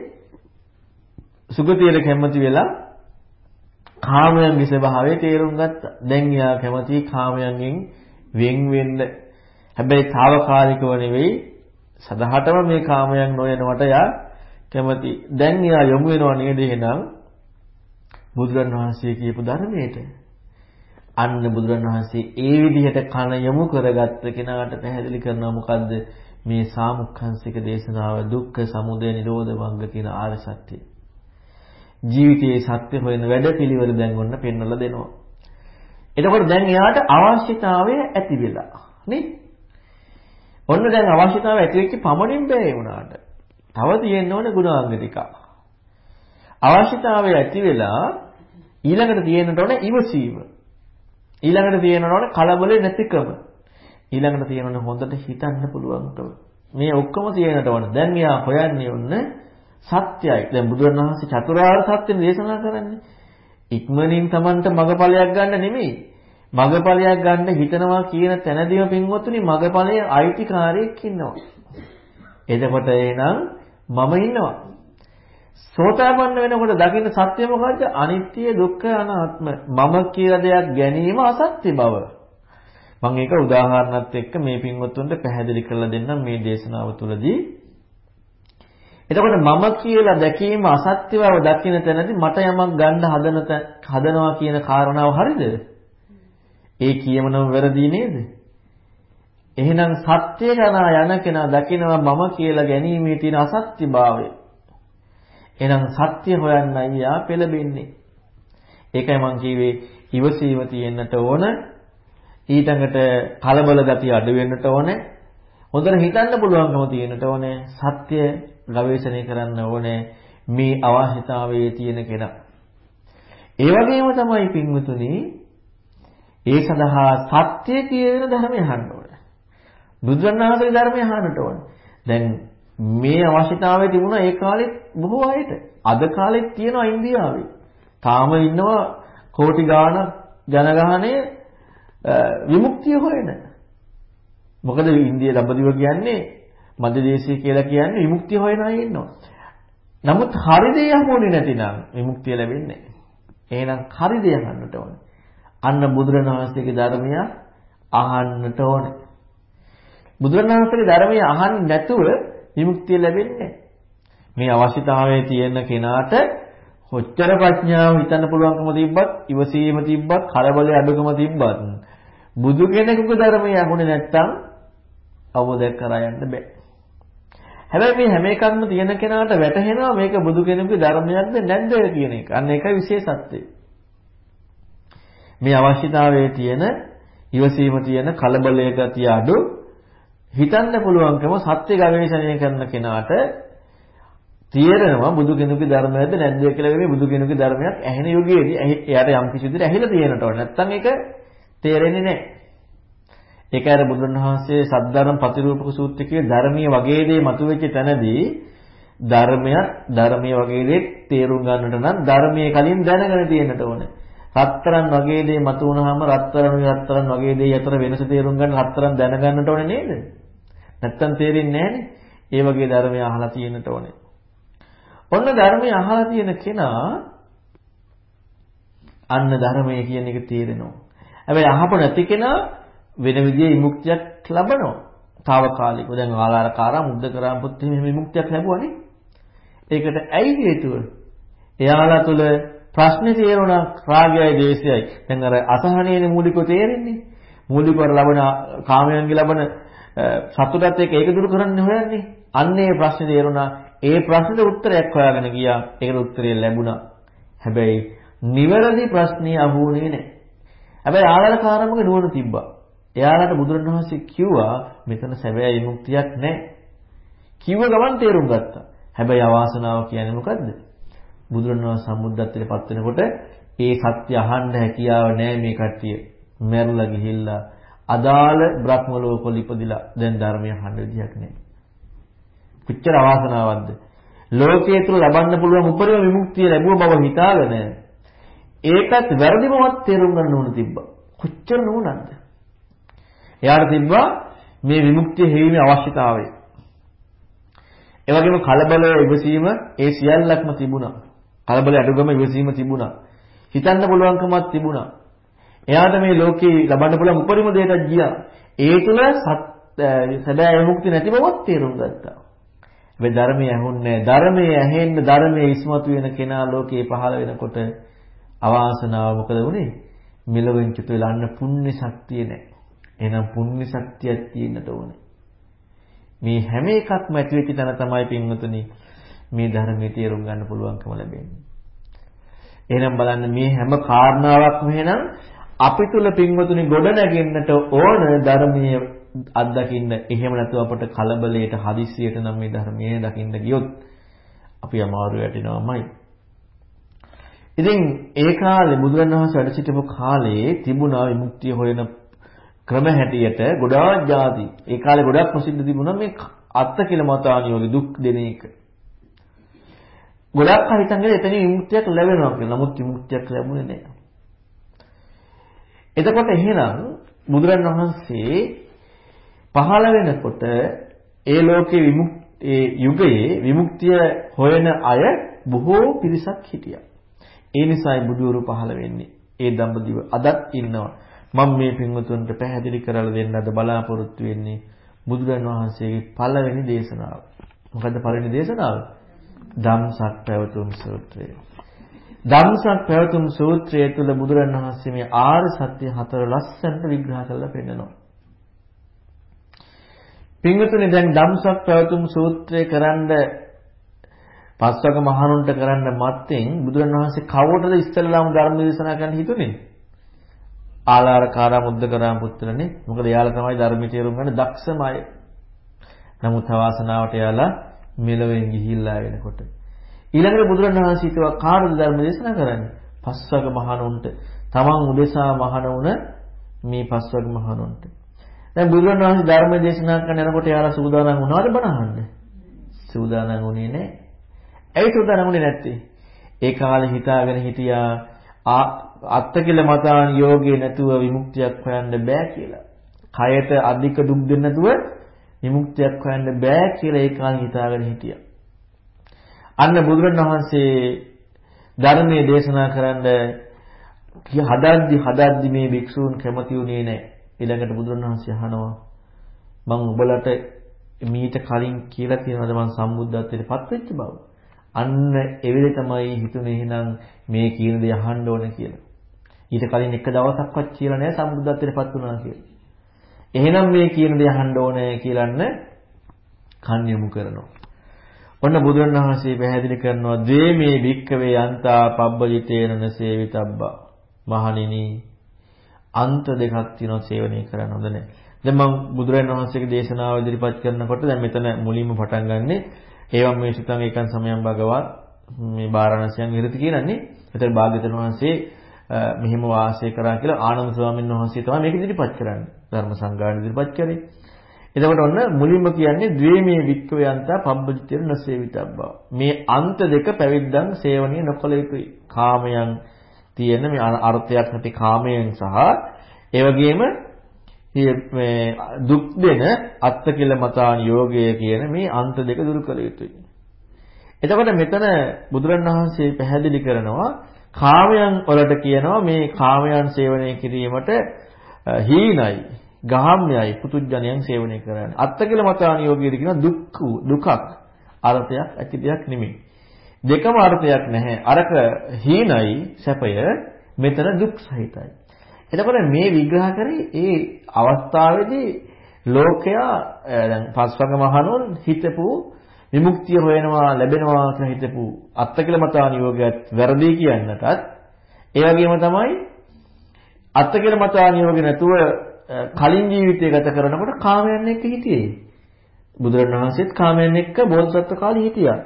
Speaker 1: සුගතියට කැමති වෙලා කාමයන්ගේ ස්වභාවය තේරුම් ගත්තා. දැන් එයා කැමති කාමයන්ගෙන් වෙන් වෙන්න. හැබැයි తాවකාලිකව නෙවෙයි සදහටම මේ කාමයන් නොයනවට යා කැමති. දැන් එයා යොමු වෙනව නේද එහෙනම් බුදුරන් වහන්සේ කියපු ධර්මයට. අන්න බුදුරන් වහන්සේ ඒ විදිහට කන යොමු කරගත්ත කෙනාට පැහැදිලි කරනවා මොකද්ද මේ සාමුක්ඛංශික දේශනාව දුක්ඛ සමුදය නිරෝධ මඟ කියන ආර්ය සත්‍යය. ජීවිතයේ සත්‍ය හොයන වැඩපිළිවෙල දැන් ඔන්න පෙන්වලා දෙනවා. එතකොට දැන් එයාට අවශ්‍යතාවය ඇති වෙලා නේ? ඔන්න දැන් අවශ්‍යතාවය ඇති වෙච්ච පමණින් බෑ වුණාට. තව තියෙන්න ඕනේ ගුණාංග ටික. අවශ්‍යතාවය ඇති වෙලා ඊළඟට තියෙන්නට ඕනේ ඉවසීම. ඊළඟට තියෙන්න ඕනේ කලබලෙ නැතිකම. ඊළඟට තියෙන්න ඕනේ හොඳට හිතන්න පුළුවන්කම. මේ ඔක්කොම තියෙන්නට ඕනේ. දැන් එයා හොයන්නේ ඔන්න සත්‍යයි. දැන් බුදුරණවහන්සේ චතුරාර්ය සත්‍යන දේශනා කරන්නේ. ඉක්මනින් Tamanට මගපලයක් ගන්න නෙමෙයි. මගපලයක් ගන්න හිතනවා කියන තැනදීම පින්වත්තුනි මගපලයේ අයිතිකාරයෙක් ඉන්නවා. එතකොට එහෙනම් මම ඉන්නවා. සෝතාපන්න වෙනකොට දකින්න සත්‍ය මොකද්ද? අනිත්‍ය දුක්ඛ අනාත්ම. මම කියලා දෙයක් ගැනීම අසත්‍ය බව. මම ඒක උදාහරණත් එක්ක මේ පින්වත්තුන්ට පැහැදිලි කරලා දෙන්නම් මේ දේශනාව තුළදී. එතකොට මම කියලා දැකීම අසත්‍ය බව දකින්න තැනදී මට යමක් ගන්න හදන හදනවා කියන කාරණාව හරිද? ඒ කියමනම වැරදි නේද? එහෙනම් සත්‍ය කරනා යන කෙනා දකිනවා මම කියලා ගැනීමේ තියෙන අසත්‍යභාවය. එහෙනම් සත්‍ය හොයන්නයි යා පෙළඹෙන්නේ. ඒකයි මම කිව්වේ ඉවසීම තියෙන්නට ඕන. ඊටඟට කලබල ගතිය අඩු වෙන්නට ඕනේ. හොඳට හිතන්න පුළුවන්කම තියෙන්නට ඕනේ. සත්‍ය ගවේෂණය කරන්න ඕනේ. මේ අවශ්‍යතාවයේ තියෙන කෙනා. ඒ වගේම තමයි පින්වතුනි ඒ සඳහා සත්‍ය කියන ධර්මය අහන්න ඕනේ. බුදුරණාහිගේ ධර්මය අහන්නට ඕනේ. දැන් මේ අවශ්‍යතාවය තිබුණා ඒ කාලෙත් බොහෝ අයට. අද කාලෙත් තියෙනවා ඉන්දියාවේ. තාම ඉන්නවා කෝටි ගාණක් ජනගහනය විමුක්තිය හොයන. මොකද ඉන්දිය දඹදිව කියන්නේ මධ්‍ය දේශීය කියලා කියන්නේ විමුක්තිය හොයන අය ඉන්නවා. නමුත් හරි දේ හමුුනේ නැතිනම් විමුක්තිය ලැබෙන්නේ නැහැ. එහෙනම් හරි දේ අහන්නට ඕනේ. අන්න බුදුරණවහන්සේගේ ධර්මය අහන්නට ඕනේ. බුදුරණවහන්සේගේ ධර්මය අහන්නේ නැතුව විමුක්තිය ලැබෙන්නේ මේ අවශ්‍යතාවයේ තියෙන කෙනාට කොච්චර ප්‍රඥාව හිතන්න පුළුවන්කම තිබ්බත්, ඉවසීම තිබ්බත්, කලබලයේ අඩුකම තිබ්බත් බුදු කෙනෙකුගේ ධර්මය අහුනේ නැත්තම් අවබෝධයක් කරා යන්න බෑ. හැබැයි මේ හැම එකක්ම තියෙන කෙනාට වැටහෙනවා මේක බුදු කෙනෙකුගේ ධර්මයක්ද නැද්ද කියන එක. අන්න ඒකයි විශේෂත්වය. මේ අවශ්‍යතාවයේ තියෙන ඉවසීම තියෙන කලබලයේ ගතිය අඩු හිතන්න පුළුවන්කම සත්‍ය ගවේෂණය කරන කෙනාට තේරෙනවා බුදු කෙනෙකුගේ ධර්මයක්ද නැද්ද කියලා මේ බුදු කෙනෙකුගේ ධර්මයක් ඇහෙන යුගයේදී එයාට යම් කිසි විදිහට ඇහිලා තියෙනට ඕන. නැත්තම් ඒක තේරෙන්නේ නැහැ. ඒක අර බුදුන් වහන්සේ සද්ධර්ම ප්‍රතිරූපක සූත්‍රයේ ධර්මීය වගේ දේ මතුවෙච්ච තැනදී ධර්මයක් ධර්මීය වගේ දේ තේරුම් ගන්නට නම් ධර්මයේ කලින් දැනගෙන තියෙන්නට ඕනේ. රත්තරන් වගේ දේ මතු වුණාම රත්තරන් රත්තරන් වගේ දේ අතර වෙනස තේරුම් ගන්න රත්තරන් දැනගන්නට ඕනේ නේද? නැත්තම් තේරෙන්නේ නැහනේ. ඒ වගේ ධර්මය අහලා තියෙන්නට ඕනේ. ඔන්න ධර්මය අහලා තියෙන කෙනා අන්න ධර්මය කියන එක තේරෙනවා. හැබැයි අහප නැති කෙනා වෙන විදිහේ විමුක්තියක් ලබනවා. తాවකාලිකව දැන් ආලාරකාරා මුද්දකරාම් පුත් එහෙම විමුක්තියක් ලැබුවානේ. ඒකට ඇයි හේතුව? එයාලා තුල ප්‍රශ්නේ තේරුණා රාගයයි දේශයයි. දැන් අර අසහනයනේ මූලිකව තේරෙන්නේ. මූලිකව ලබන කාමයන්ගේ ලබන සතුටත් එක්ක ඒක දුරු කරන්න හොයන්නේ. අන්න ඒ ප්‍රශ්නේ තේරුණා. ඒ ප්‍රශ්නෙට උත්තරයක් හොයාගෙන ගියා. ඒකට උත්තරය ලැබුණා. හැබැයි නිවැරදි ප්‍රශ්නේ අහුුනේ නැහැ. හැබැයි ආලාරකාරමගේ නුවණ තිබ්බා. එයාලට බුදුරණවහන්සේ කිව්වා මෙතන සැබෑ විමුක්තියක් නැහැ. කිව්ව ගමන් තේරුම් ගත්තා. හැබැයි අවාසනාව කියන්නේ මොකද්ද? බුදුරණවහන්සේ සම්බුද්ධත්වයට පත් වෙනකොට ඒ සත්‍ය අහන්න හැකියාව නැහැ මේ කට්ටිය. මැරලා ගිහිල්ලා අදාළ බ්‍රහ්ම ලෝකවල ඉපදිලා දැන් ධර්මය අහන්න විදියක් නැහැ. කොච්චර අවාසනාවක්ද? ලෝකයේ තුල ලබන්න පුළුවන් උපරිම විමුක්තිය ලැබුව බව හිතාගෙන ඒකත් වැරදි බවක් තේරුම් ගන්න ඕන තිබ්බා. කොච්චර නුනක්ද? එයාට තිබ්බා මේ විමුක්තිය හේීමේ අවශ්‍යතාවය. ඒ වගේම කලබල ඉවසීම ඒ සියල්ලක්ම තිබුණා. කලබල අඩුගම ඉවසීම තිබුණා. හිතන්න පුළුවන්කමක් තිබුණා. එයාට මේ ලෝකේ ලබන්න පුළුවන් උපරිම දෙයකට ගියා. ඒ තුල සැබෑ විමුක්තිය නැති බවක් තේරුම් ගත්තා. මේ ධර්මයේ ඇහුන්නේ ධර්මයේ ඇහෙන්න ධර්මයේ ඉස්මතු වෙන කෙනා ලෝකේ පහළ වෙනකොට අවාසනාව මොකද වුනේ? මෙලොවෙන් චුත වෙලා අන්න පුණ්‍ය ශක්තිය නැහැ. එහෙනම් පුණ්‍ය ශක්තියක් තියෙන්නට ඕනේ. මේ හැම එකක්ම ඇති වෙච්ච තැන තමයි පින්වතුනි මේ ධර්මයේ තේරුම් ගන්න පුළුවන්කම ලැබෙන්නේ. එහෙනම් බලන්න මේ හැම කාරණාවක්ම එහෙනම් අපි තුල පින්වතුනි ගොඩ නැගෙන්නට ඕන ධර්මයේ අත්දකින්න එහෙම නැතුව අපට කලබලයට හදිස්සියට නම් මේ ධර්මයේ දකින්න ගියොත් අපි අමාරු වැටෙනවාමයි. ඉතින් ඒ කාලේ බුදුරණවහන්සේ වැඩ සිටපු කාලේ තිබුණා විමුක්තිය හොයන ක්‍රම හැටියට ගොඩාක් ಜಾති. ඒ කාලේ ගොඩක් ප්‍රසිද්ධ තිබුණා මේ අත්ත කියලා මතානියෝගේ දුක් දෙන එක. ගොඩක් අය හිතන්නේ එතන විමුක්තියක් ලැබෙනවා කියලා. නමුත් විමුක්තියක් ලැබුණේ නැහැ. එතකොට එහෙනම් බුදුරණවහන්සේ පහළ වෙනකොට ඒ ලෝකේ විමුක්තිය යුගයේ විමුක්තිය හොයන අය බොහෝ පිරිසක් හිටියා. ඒ නිසායි බුදුවරු පහළ වෙන්නේ. ඒ දඹදිව අදත් ඉන්නවා. මම මේ පින්වතුන්ට පැහැදිලි කරලා දෙන්න අද බලාපොරොත්තු වෙන්නේ බුදුරන් වහන්සේගේ පළවෙනි දේශනාව. මොකද්ද පළවෙනි දේශනාව? ධම්සක් පැවතුම් සූත්‍රය. ධම්සක් පැවතුම් සූත්‍රය තුළ බුදුරන් වහන්සේ මේ ආර්ය සත්‍ය හතර ලස්සනට විග්‍රහ කරලා පෙන්නනවා. පින්වතුනි දැන් ධම්සක් පැවතුම් සූත්‍රය කරන්ඩ පස්වක මහණුන්ට කරන්න මත්තෙන් බුදුරණවහන්සේ කවුටද ඉස්සෙල්ලාම ධර්ම දේශනා කරන්න හිතුනේ? ආලාරකාරා මුද්දකරාම පුත්‍රනේ. මොකද එයාලා තමයි ධර්මයේ තේරුම් ගන්න දක්ෂම අය. නමුත් අවාසනාවට එයාලා මෙලවෙන් ගිහිල්ලා වෙනකොට ඊළඟට බුදුරණවහන්සේ හිතුවා කාටද ධර්ම දේශනා කරන්නේ? පස්වක මහණුන්ට. තමන් උදෙසා මහණ වුණ මේ පස්වක මහණුන්ට. දැන් බුදුරණවහන්සේ ධර්ම දේශනා කරන යනකොට එයාලා සූදානම් වුණාද බණහන්න? සූදානම් වුණේ නැහැ. ඇයි සූදානම් වුණේ නැත්තේ? ඒ කාලේ හිතාගෙන හිටියා අත්තකිල මතාන් යෝගේ නැතුව විමුක්තියක් හොයන්න බෑ කියලා. කයට අධික දුක් දෙන්න නැතුව විමුක්තියක් හොයන්න බෑ කියලා ඒ කාලේ හිතාගෙන හිටියා. අන්න බුදුරණවහන්සේ ධර්මයේ දේශනා කරන්න හදද්දි හදද්දි මේ භික්ෂූන් කැමති වුණේ නැහැ. ඊළඟට බුදුරණවහන්සේ අහනවා මම ඔබලට මීට කලින් කියලා තියෙනවද මම සම්බුද්ධත්වයට පත් වෙච්ච බව? අන්න එවිල තමයි හිතුනේ එහෙනම් මේ කියන දේ අහන්න ඕන කියලා. ඊට කලින් එක දවසක්වත් කියලා නැහැ සම්බුද්ධත්වයට පත් වුණා කියලා. එහෙනම් මේ කියන දේ අහන්න ඕනේ කියලාන්න කන් යොමු කරනවා. ඔන්න බුදුරණවහන්සේ පැහැදිලි කරනවා ද්වේමේ භික්කවේ යන්තා පබ්බජිතේන සේවිතබ්බා. මහණෙනි අන්ත දෙකක් තියෙනවා සේවනය කරන්න හොඳ නැහැ. දැන් මම බුදුරණවහන්සේගේ දේශනාව ඉදිරිපත් කරනකොට දැන් මෙතන මුලින්ම පටන් ගන්නෙ ඒවම් මේ සුතං ඒකන් සමයන් භගවත් මේ බාරණසියන් විරති කියනන්නේ. ඒතර භාග්‍යවතුන් වහන්සේ මෙහිම වාසය කරා කියලා ආනන්ද ස්වාමීන් වහන්සේ තමයි මේක ඉදිරිපත් කරන්නේ. ධර්ම සංගායන ඉදිරිපත් කරේ. එතකොට ඔන්න මුලින්ම කියන්නේ ද්වේමේ වික්කවයන්තා පබ්බජිතේන නසේවිතබ්බා. මේ අන්ත දෙක පැවිද්දන් සේවනීය නොකළ යුතුයි. කාමයන් තියෙන මේ අර්ථයක් නැති කාමයන් සහ ඒ වගේම මේ දුක් දෙන අත්තකිල මතාන් යෝගය කියන මේ අන්ත දෙක දුරු කළ යුතුයි. එතකොට මෙතන බුදුරණවහන්සේ පැහැදිලි කරනවා කාමයන් වලට කියනවා මේ කාමයන් සේවනය කිරීමට හීනයි, ගාම්‍යයි පුතුජණයන් සේවනය කරන්නේ. අත්තකල මතානියෝගයේදී කියන දුක්ඛ දුකක් අර්ථයක් ඇති දෙයක් නෙමෙයි. දෙකම අර්ථයක් නැහැ. අරක හීනයි සැපය මෙතන දුක් සහිතයි. එතකොට මේ විග්‍රහ කරේ ඒ අවස්ථාවේදී ලෝකයා දැන් පස්වග මහණුන් හිතපු විමුක්තිය හොයනවා ලැබෙනවා කියලා හිතපු අත්තකිල මතානියෝගයත් වැරදි කියන්නටත් ඒ වගේම තමයි අත්තකිල මතානියෝගය නැතුව කලින් ජීවිතය ගත කරනකොට කාමයන් එක්ක හිටියේ. බුදුරණවහන්සේත් කාමයන් එක්ක බෝධිසත්ව කාලේ හිටියා.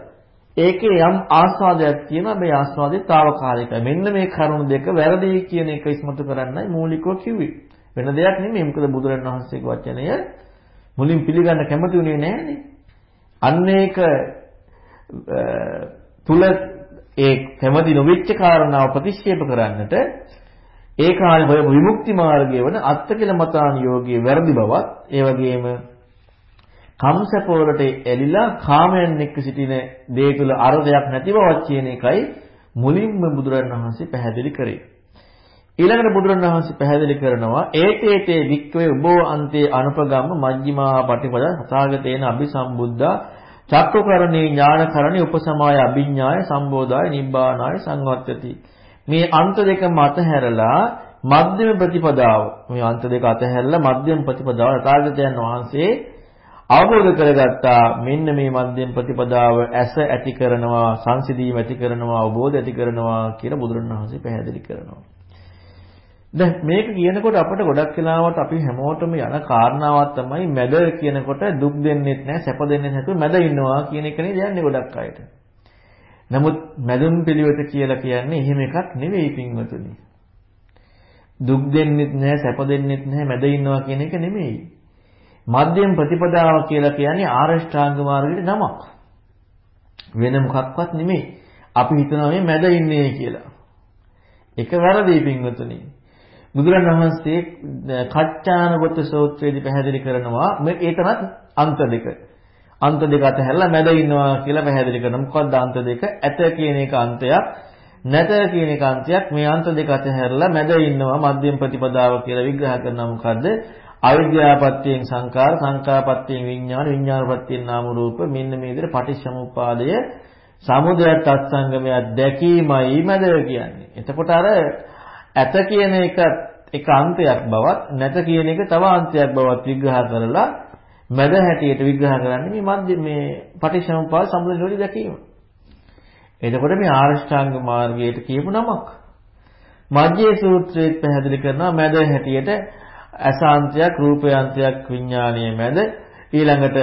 Speaker 1: ඒකේ යම් ආස්වාදයක් තියෙනවා. මේ ආස්වාදේ తాවකාලිකයි මෙන්න මේ කරුණු දෙක වැරදි කියන එක ඉස්මතු කරන්නයි මූලිකව කිව්වේ. වෙන දෙයක් නෙමෙයි. මොකද බුදුරණවහන්සේගේ වචනය මුලින් පිළිගන්න කැමති උනේ නැහැනේ. අන්න ඒක තුල ඒ කැමති නොවිච්ච කාරණාව ප්‍රතික්ෂේප කරන්නට ඒ කාලේ හොය විමුක්ති මාර්ගය වන අත්තකල මතානියෝගයේ වැරදි බවත් ඒ වගේම කම්සපෝරට එලිලා කාමයන් එක්ක සිටින දේ තුල අර්ධයක් නැති බවක් කියන එකයි මුලින්ම බුදුරණවහන්සේ පැහැදිලි කරේ. ඊළඟට බුදුරණවහන්සේ පැහැදිලි කරනවා ඒතේතේ වික්කවේ උබෝ අන්තේ අනුපගම්ම මජ්ක්‍ධිමා පටිපද සතාගතේන අபிසම්බුද්ධා චක්කකරණේ ඥානකරණේ උපසමාය අභිඥාය සම්බෝධාය නිබ්බානාය සංවත්තති. මේ අන්ත දෙක මත හැරලා මධ්‍යම ප්‍රතිපදාව මේ අන්ත දෙක අතහැරලා මධ්‍යම ප්‍රතිපදාව තථාගතයන් වහන්සේ අවබෝධ කරගත්තා. මෙන්න මේ මධ්‍යම ප්‍රතිපදාව ඇස ඇති කරනවා සංසිඳීම ඇති කරනවා අවබෝධ ඇති කරනවා කියලා බුදුරණවහන්සේ පැහැදිලි කරනවා. දැන් මේක කියනකොට අපිට ගොඩක් වෙලාවට අපි හැමෝටම යන කාරණාවක් තමයි මැද කියනකොට දුක් දෙන්නෙත් නැහැ සැප දෙන්නෙත් නැතුව මැද ඉන්නවා කියන එකනේ කියන්නේ ගොඩක් අයට. නමුත් මැදුම් පිළිවෙත කියලා කියන්නේ එහෙම එකක් නෙවෙයි පින්වතුනි. දුක් දෙන්නෙත් නැහැ සැප දෙන්නෙත් නැහැ මැද ඉන්නවා කියන එක නෙමෙයි. මධ්‍යම ප්‍රතිපදාව කියලා කියන්නේ ආරෂ්ඨාංග මාර්ගයේ නමක්. වෙන මොකක්වත් නෙමෙයි. අපි හිතනවා මේ මැද ඉන්නේ කියලා. ඒක වැරදි පින්වතුනි. බුදුරණවහන්සේ කච්චානගත සූත්‍රයේදී පැහැදිලි කරනවා මේ ඒකනත් අන්ත දෙක. අන්ත දෙක අතහැරලා මැද ඉන්නවා කියලා පැහැදිලි කරනවා. මොකක්ද අන්ත දෙක? ඇත කියන එක අන්තයක්, නැත කියන එක අන්තයක්. මේ අන්ත දෙක අතහැරලා මැද ඉන්නවා මධ්‍යම ප්‍රතිපදාව කියලා විග්‍රහ කරනවා මොකද්ද? අවිද්‍යාපත්‍යයෙන් සංකාර, සංකාරපත්‍යයෙන් විඥාන, විඥානපත්‍යයෙන් නාම රූප මෙන්න මේ විදිහට පටිච්චසමුප්පාදය සමුදයත් අත්සංගමයක් දැකීමයි මැද කියන්නේ. එතකොට අර ඇත කියන එක එක අන්තයක් බවත් නැත කියන එක තව අන්තයක් බවත් විග්‍රහ කරලා මැද හැටියට විග්‍රහ කරන්නේ මේ මධ්‍ය මේ පටිච්චසමුප්පාද සම්බන්ධ දැකීම. එතකොට මේ ආරෂ්ඨාංග මාර්ගයට කියපු නමක්. මධ්‍ය සූත්‍රයේ පැහැදිලි කරනවා මැද හැටියට අසාන්තයක් රූපයන්තයක් විඥානීය මැද ඊළඟට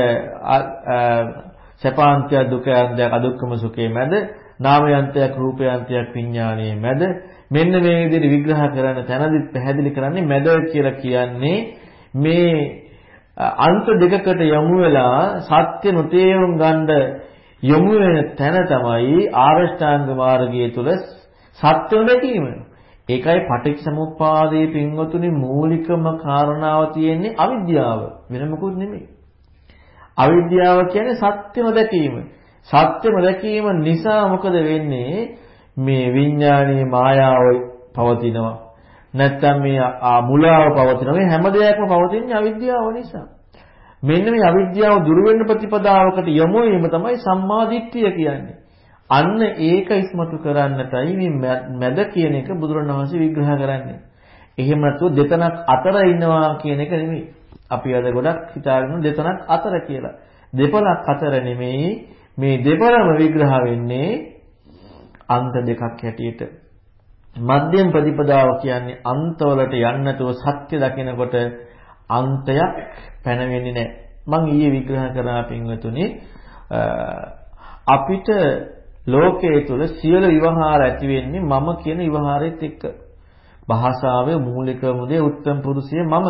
Speaker 1: සපාන්තය දුකයන්තයක් අදුක්කම සුඛයේ මැද නාමයන්තයක් රූපයන්තයක් විඥානීය මැද මෙන්න මේ විදිහට විග්‍රහ කරන තැනදිත් පැහැදිලි කරන්නේ මැද කියලා කියන්නේ මේ අන්ත දෙකකට යොමු වෙලා සත්‍ය නොතේරුම් ගන්න යොමු වෙන තැන තමයි ආරෂ්ඨාංග මාර්ගය තුල සත්‍ය නොදැකීම. ඒකයි පටිච්චසමුප්පාදයේ පින්වතුනි මූලිකම කාරණාව තියෙන්නේ අවිද්‍යාව. වෙන මොකුත් නෙමෙයි. අවිද්‍යාව කියන්නේ සත්‍ය නොදැකීම. සත්‍ය නොදැකීම නිසා මොකද වෙන්නේ? මේ විඥානීය මායාව පවතිනවා. නැත්තම් මේ මුලාව පවතිනවා. මේ හැම දෙයක්ම පවතින්නේ අවිද්‍යාව නිසා. මෙන්න මේ අවිද්‍යාව දුරු වෙන්න ප්‍රතිපදාවකට යොමු වීම තමයි සම්මා දිට්ඨිය කියන්නේ. අන්න ඒක ඉස්මතු කරන්නටයි මේ මැද කියන එක බුදුරණවහන්සේ විග්‍රහ කරන්නේ. එහෙම නැතුව දෙතනක් අතර ඉන්නවා කියන එක නෙමෙයි. අපි අද ගොඩක් හිතාගෙන දෙතනක් අතර කියලා. දෙපළක් අතර නෙමෙයි මේ දෙපළම විග්‍රහ වෙන්නේ අන්ත දෙකක් හැටියට. මධ්‍යම ප්‍රතිපදාව කියන්නේ අන්තවලට යන්නේ නැතුව සත්‍ය දකිනකොට අන්තයක් පැනවෙන්නේ නැහැ. මම ඊයේ විග්‍රහ කරා පින්වතුනි අපිට ලෝකයේ තුල සියලු විවහාර ඇති වෙන්නේ මම කියන විවහාරෙත් එක්ක. භාෂාවේ මූලිකම දේ උත්තම පුරුෂය මම.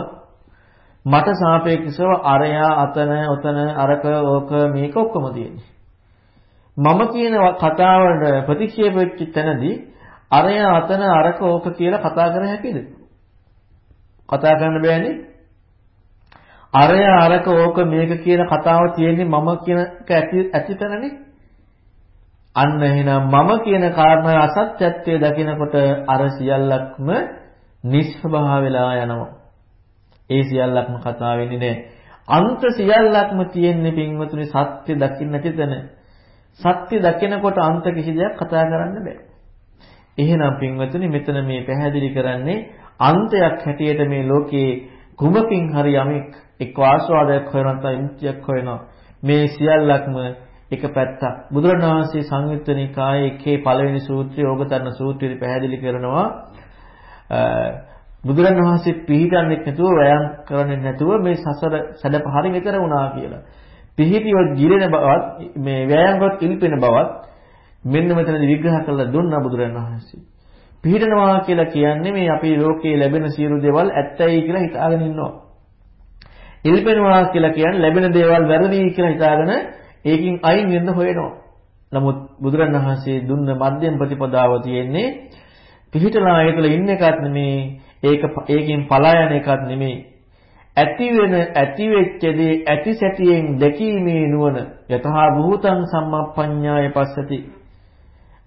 Speaker 1: මට සාපේක්ෂව අරයා අතන ඔතන අරක ඕක මේක ඔක්කොම තියෙන්නේ. මම කියන කතාවට ප්‍රතික්ෂේප වෙච්ච තැනදී අරයා අතන අරක ඕක කියලා කතා කර හැකිද? කතා කරන්න බෑනේ. අරයා අරක ඕක මේක කියන කතාව තියෙන්නේ මම කියන ඇති ඇතිතනනේ. අන්න එහෙනම් මම කියන කාරණා අසත්‍යත්වයේ දකිනකොට අර සියල්ලක්ම නිෂ්පභා වෙලා යනවා. ඒ සියල්ලක්ම කතා වෙන්නේ නැහැ. අන්ත සියල්ලක්ම තියෙන්නේ පින්වතුනි සත්‍ය දකින්න නැති තැන. සත්‍ය දකිනකොට අන්ත කිසි දෙයක් කතා කරන්න බෑ. එහෙනම් පින්වතුනි මෙතන මේ පැහැදිලි කරන්නේ අන්තයක් හැටියට මේ ලෝකේ කුමකින් හරි යමෙක් එක් ආස්වාදයක් හොයනවා නැත්නම් මුක්තියක් හොයනවා. මේ සියල්ලක්ම එක පැත්තක්. බුදුරණවහන්සේ සංයුත්ත නිකායේ එකේ පළවෙනි සූත්‍රය ඕගතරණ සූත්‍රයේදී පැහැදිලි කරනවා බුදුරණවහන්සේ පිළිගන්නේ නැතුව වෑයම් කරන්නේ නැතුව මේ සසර සැඩපහරින් ඈතර වුණා කියලා. පිහිටිව ගිරෙන බවත් මේ වෑයම්වත් ඉල්පෙන බවත් මෙන්න මෙතනදී විග්‍රහ කරලා දුන්නා බුදුරණවහන්සේ. පිහිටනවා කියලා කියන්නේ මේ අපේ ලෝකයේ ලැබෙන සියලු දේවල් ඇත්තයි කියලා හිතාගෙන ඉන්නවා. ඉල්පෙනවා කියලා කියන්නේ ලැබෙන දේවල් වැරදි කියලා හිතාගෙන ඒකින් අයින් වෙන්න හොයනවා. නමුත් බුදුරණවහන්සේ දුන්න මධ්‍යම ප්‍රතිපදාව තියෙන්නේ පිහිටලා ඒකල ඉන්න එකත් නෙමේ ඒක ඒකෙන් පලා යන එකක් නෙමෙයි. ඇති වෙන ඇති වෙච්ච දේ ඇති සැටියෙන් දැකීමේ නුවණ යතහා භූතං සම්මප්පඤ්ඤාය පස්සති.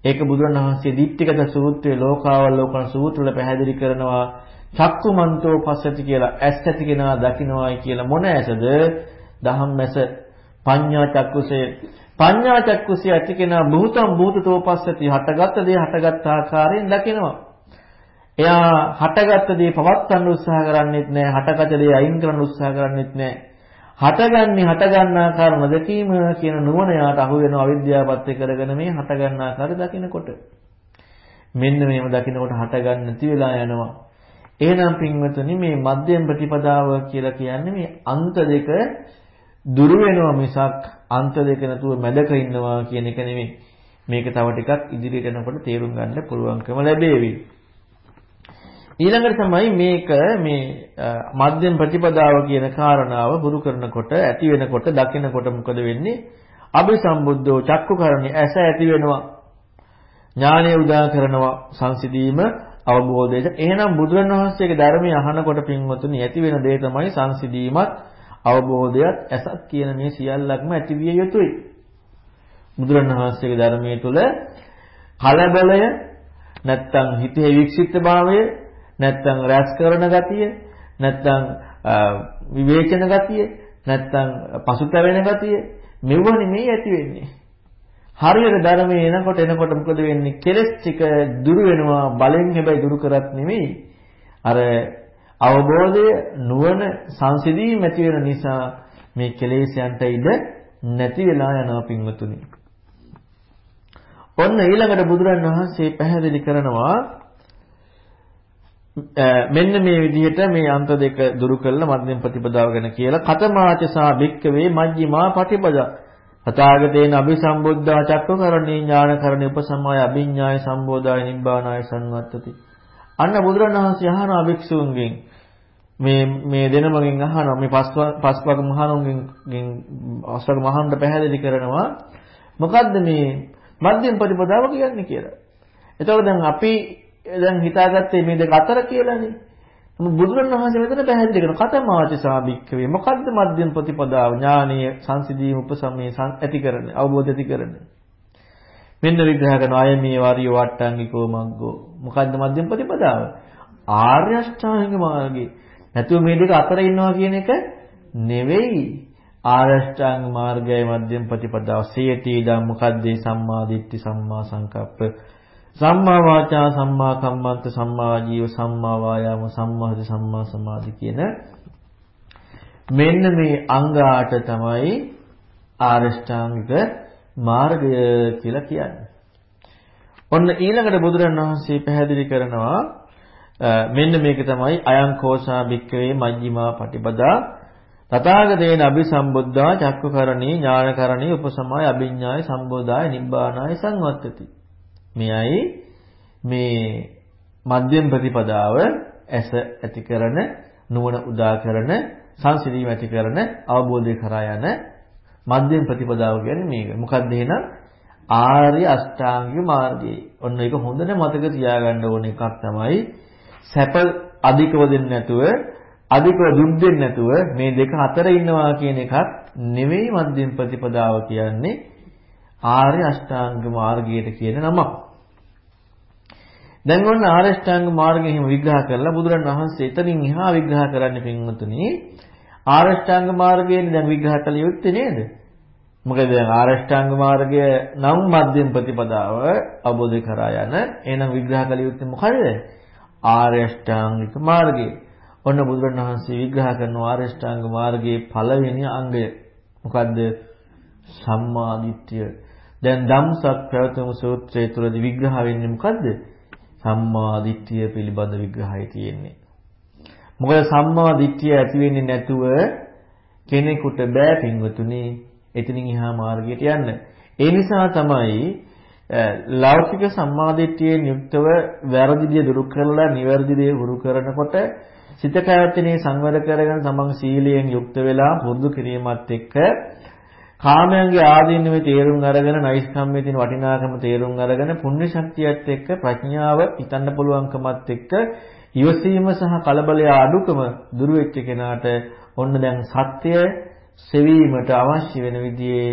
Speaker 1: ඒක බුදුරණවහන්සේ දීප්තිකත සූත්‍රයේ ලෝකාවලෝකන සූත්‍ර වල පැහැදිලි කරනවා චක්කුමන්තෝ පස්සති කියලා ඇස් ඇති කෙනා දකින්නවායි කියලා මොන ඇසද? දහම්මැස පඤ්ඤා චක්කුසේ පඤ්ඤා චක්කුසේ ඇති කෙනා භූතම් භූතතෝ පස්සති හටගත් දේ හටගත් ආකාරයෙන් දකිනවා. එයා හටගත්ත දේ පවත්වන්න උත්සාහ කරන්නේත් නැහැ. හටගත දේ අයින් කරන්න උත්සාහ කරන්නේත් නැහැ. හටගන්නේ හටගන්න ආකාර නොදකීම කියන නුවණ යාට අහු වෙන අවිද්‍යාවපත් කරගෙන මේ හටගන්න ආකාරය දකිනකොට මෙන්න මේව දකිනකොට හටගන්න නැති වෙලා යනවා. එහෙනම් පින්වතුනි මේ මධ්‍යම ප්‍රතිපදාව කියලා කියන්නේ මේ අන්ත දෙක දුරු වෙනවා මිසක් අන්ත දෙක නැතුව මැදක ඉන්නවා කියන එක නෙමෙයි. මේක තව ටිකක් ඉදිරියට යනකොට තේරුම් ගන්න පුළුවන්කම ලැබේවි. ඊළඟට තමයි මේක මේ මධ්‍යම ප්‍රතිපදාව කියන කාරණාව බුරු කරනකොට ඇති වෙනකොට දකිනකොට මොකද වෙන්නේ? අபிසම්බුද්ධෝ චක්කුකරණේ ඇස ඇති වෙනවා. ඥානය උදා කරනවා සංසිදීම අවබෝධයට. එහෙනම් බුදුරණවහන්සේගේ ධර්මය අහනකොට පින්වතුනි ඇති වෙන දේ තමයි සංසිදීමත් අවබෝධයත් ඇසත් කියන මේ සියල්ලක්ම ඇති විය යුතුයි. බුදුරණවහන්සේගේ ධර්මයේ තුල කලබලය නැත්තම් හිතේ වික්ෂිප්ත භාවය නැත්නම් රැස් කරන ගතිය, නැත්නම් විවේචන ගතිය, නැත්නම් පසුතැවෙන ගතිය මෙව නෙමෙයි ඇති වෙන්නේ. හරියට ධර්මයේ එනකොට එනකොට මොකද වෙන්නේ? කෙලස් ටික දුරු වෙනවා බලෙන් හැබැයි දුරු කරත් නෙමෙයි. අර අවබෝධය නුවණ සංසිඳීම ඇති වෙන නිසා මේ කෙලෙස්යන්ට ඉඩ නැති වෙලා යනවා පින්වතුනි. ඔන්න ඊළඟට බුදුරන් වහන්සේ පැහැදිලි කරනවා මෙන්න මේ විදිහට මේ අන්ත දෙක දුරු කළා මධ්‍යම ප්‍රතිපදාව ගැන කියලා කතමාචසා භික්කවේ මජ්ක්‍ධිමා පටිපදා. තථාගතේන අபிසම්බුද්ධා චක්කකරණී ඥානකරණී උපසමය අභිඥාය සම්බෝධාය නිබ්බානාය සංවත්තති. අන්න බුදුරණවහන්සේ අහනවා භික්ෂුන්ගෙන්. මේ මේ දෙනමගෙන් අහනවා. මේ පස්වග මහණුන්ගෙන් අස්වග මහණුන්ට පැහැදිලි කරනවා. මොකද්ද මේ මධ්‍යම ප්‍රතිපදාව කියන්නේ කියලා. එතකොට දැන් අපි දැන් හිතාගත්තේ මේ දෙක අතර කියලානේ. බුදුරණවහන්සේ මෙතන පැහැදිලි කරන කතමාච සාභික්කවේ මොකද්ද මධ්‍යම ප්‍රතිපදාව ඥානීය සංසිධීම උපසමයේ ඇති කරන්නේ අවබෝධ ඇති කරන්නේ. මෙන්න විග්‍රහ කරන අය මේ වාරිය වට්ටංගිකෝ මග්ගෝ මොකද්ද මධ්‍යම ප්‍රතිපදාව? ආර්ය අෂ්ටාංගික මාර්ගය. නැතුව මේ දෙක අතර ඉන්නවා කියන එක නෙවෙයි. ආරෂ්ඨාංග මාර්ගයයි මධ්‍යම ප්‍රතිපදාව සියටි ඉදම් මොකද්ද සම්මා දිට්ඨි සම්මා සංකප්ප සම්මා වාචා සම්මා කම්මන්ත සම්මා ජීව සම්මා වායාම සම්මා හද සම්මා සමාධි කියන මෙන්න මේ අංග 8 තමයි ආරෂ්ඨාංගික මාර්ගය කියලා කියන්නේ. ඔන්න ඊළඟට බුදුරණන් වහන්සේ පැහැදිලි කරනවා මෙන්න මේක තමයි අයං කෝසා භික්කවේ මජ්ක්‍ධිමා පටිපදා තථාගතේන අபிසම්බුද්ධා චක්කකරණී ඥානකරණී උපසමාය අභිඥාය සම්බෝධාය නිබ්බානාය සංවත්තති. මෙයයි මේ මධ්‍යම ප්‍රතිපදාව ඇස ඇති කරන නුවණ උදා කරන සංසිඳීම ඇති කරන අවබෝධය කරා යන මධ්‍යම ප්‍රතිපදාව කියන්නේ මේක. මොකක්ද එහෙනම් ආර්ය අෂ්ටාංගික මාර්ගය. ඔන්න ඒක හොඳට මතක තියාගන්න ඕන එකක් තමයි සැප අධිකව දෙන්නේ නැතුව අධිකව දුක් දෙන්නේ නැතුව මේ දෙක අතර ඉන්නවා කියන එකක් නෙවෙයි මධ්‍යම ප්‍රතිපදාව කියන්නේ ආර්ය අෂ්ටාංග මාර්ගයට කියන නමක්. දැන් ඔන්න ආර්ය අෂ්ටාංග මාර්ගය එහෙම විග්‍රහ කරලා බුදුරන් වහන්සේ එතනින් එහා විග්‍රහ කරන්නේ පින්වතුනි ආර්ය අෂ්ටාංග මාර්ගයෙන් දැන් විග්‍රහ කළ යුත්තේ නේද? මොකද දැන් ආරෂ්ඨාංග මාර්ගය නම් මධ්‍යම ප්‍රතිපදාව අවබෝධ කරා යන එහෙනම් විග්‍රහ කළ යුත්තේ මොකද? ආරෂ්ඨාංගික මාර්ගය. ඔන්න බුදුරණවහන්සේ විග්‍රහ කරන ආරෂ්ඨාංග මාර්ගයේ පළවෙනි අංගය මොකද්ද? සම්මාදිට්ඨිය. දැන් ධම්සක් ප්‍රවතුම් සූත්‍රය තුළදී විග්‍රහ වෙන්නේ මොකද්ද? සම්මාදිට්ඨිය පිළිබඳ විග්‍රහය තියෙන්නේ. මොකද සම්මාදිට්ඨිය ඇති වෙන්නේ නැතුව කෙනෙකුට බෑ පින්වතුනි එතනින් එහා මාර්ගයට යන්න. ඒ නිසා තමයි ලෞකික සම්මාදිට්ඨියෙන් යුක්තව වැරදි දේ දුරු කරලා නිවැරදි දේ හුරු කරනකොට සිත කයවචනේ සංවර කරගෙන තමන් සීලයෙන් යුක්ත වෙලා පුරුදු කිරීමත් එක්ක කාමයන්ගේ ආදීනවේ තේරුම් අරගෙන නෛෂ්කම්මයේ තියෙන වටිනාකම තේරුම් අරගෙන පුණ්‍ය ශක්තියත් එක්ක ප්‍රඥාව හිතන්න පුළුවන්කමත් එක්ක ඉවසීම සහ කලබලය අඩුකම දුරු වෙච්ච කෙනාට ඔන්න දැන් සත්‍ය සෙවීමට අවශ්‍ය වෙන විදිහේ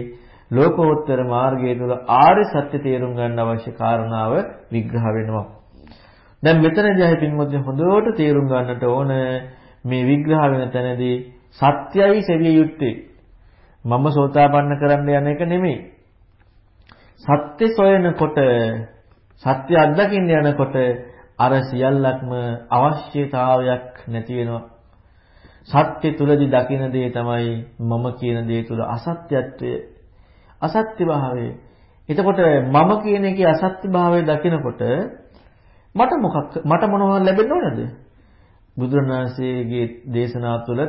Speaker 1: ලෝකෝත්තර මාර්ගය තුළ ආර්ය සත්‍ය තේරුම් ගන්න අවශ්‍ය කාරණාව විග්‍රහ වෙනවා. දැන් මෙතනදී අය පින්වත්නි හොඳට තේරුම් ගන්නට ඕන මේ විග්‍රහ වෙන තැනදී සත්‍යයි සෙවිය යුත්තේ. මම සෝතාපන්න කරන්න යන එක නෙමෙයි. සත්‍ය සොයනකොට සත්‍ය අත්දකින්න යනකොට අර සියල්ලක්ම අවශ්‍යතාවයක් නැති වෙනවා. සත්‍ය තුලදී දකින දේ තමයි මම කියන දේ තුල අසත්‍යත්වය අසත්‍ය භාවය. එතකොට මම කියන එකේ අසත්‍ය භාවය දකිනකොට මට මොකක් මට මොනවද ලැබෙන්න ඕනද? බුදුරණාහිසේගේ දේශනා තුළ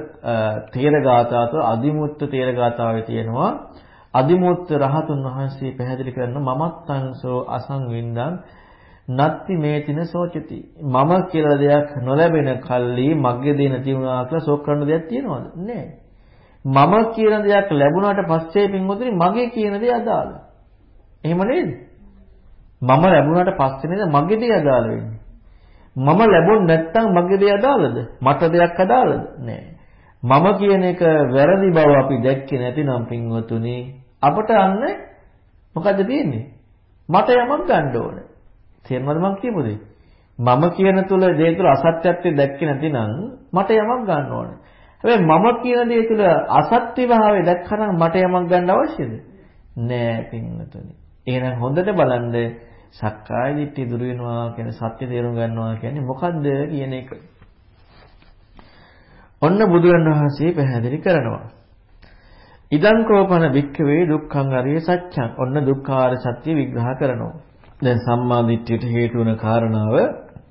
Speaker 1: තේරගාථා තුළ අදිමුත්ත තේරගාථාවේ තියෙනවා. අදිමුත්ත රහතුන් වහන්සේ පැහැදිලි කරන මමත්තංසෝ අසංවින්දං නත්ති මේතින සෝචති. මම කියලා දෙයක් නොලැබෙන කල්ලි මගේ දේ නැති වුණා කියලා ශෝක කරන දෙයක් තියෙනවද? නැහැ මම කියන දෙයක් ලැබුණාට පස්සේ පින්වතුනි මගේ කියන දේ අදාළ. එහෙම නේද? මම ලැබුණාට පස්සේ නේද මගේ දේ අදාළ වෙන්නේ? මම ලැබුණ නැත්නම් මගේ දේ අදාළද මට දෙයක් අදාළද නැහැ මම කියන එක වැරදි බව අපි දැක්කේ නැතිනම් පින්වතුනි අපට අන්න මොකද්ද තියෙන්නේ මට යමක් ගන්න ඕනේ තේරෙනවද මම කියපු දේ? මම කියන තුල දේ තුල අසත්‍යත්වය දැක්කේ නැතිනම් මට යමක් ගන්න ඕනේ. හැබැයි මම කියන දේ තුල අසත්‍ය භාවය දැක්කනම් මට යමක් ගන්න අවශ්‍යද? නෑ පින්නතුනි. එහෙනම් හොඳට බලන්න සක්කාය දිට්ඨිය දුරු වෙනවා කියන්නේ සත්‍ය තේරුම් ගන්නවා කියන්නේ මොකද්ද කියන එක. ඔන්න බුදුරණවහන්සේ පැහැදිලි කරනවා. ඉදං කෝපන වික්ඛවේ දුක්ඛං අරිය සත්‍යං. ඔන්න දුක්ඛාර සත්‍ය විග්‍රහ කරනවා. දැන් සම්මා දිට්ඨියට හේතු වන කාරණාව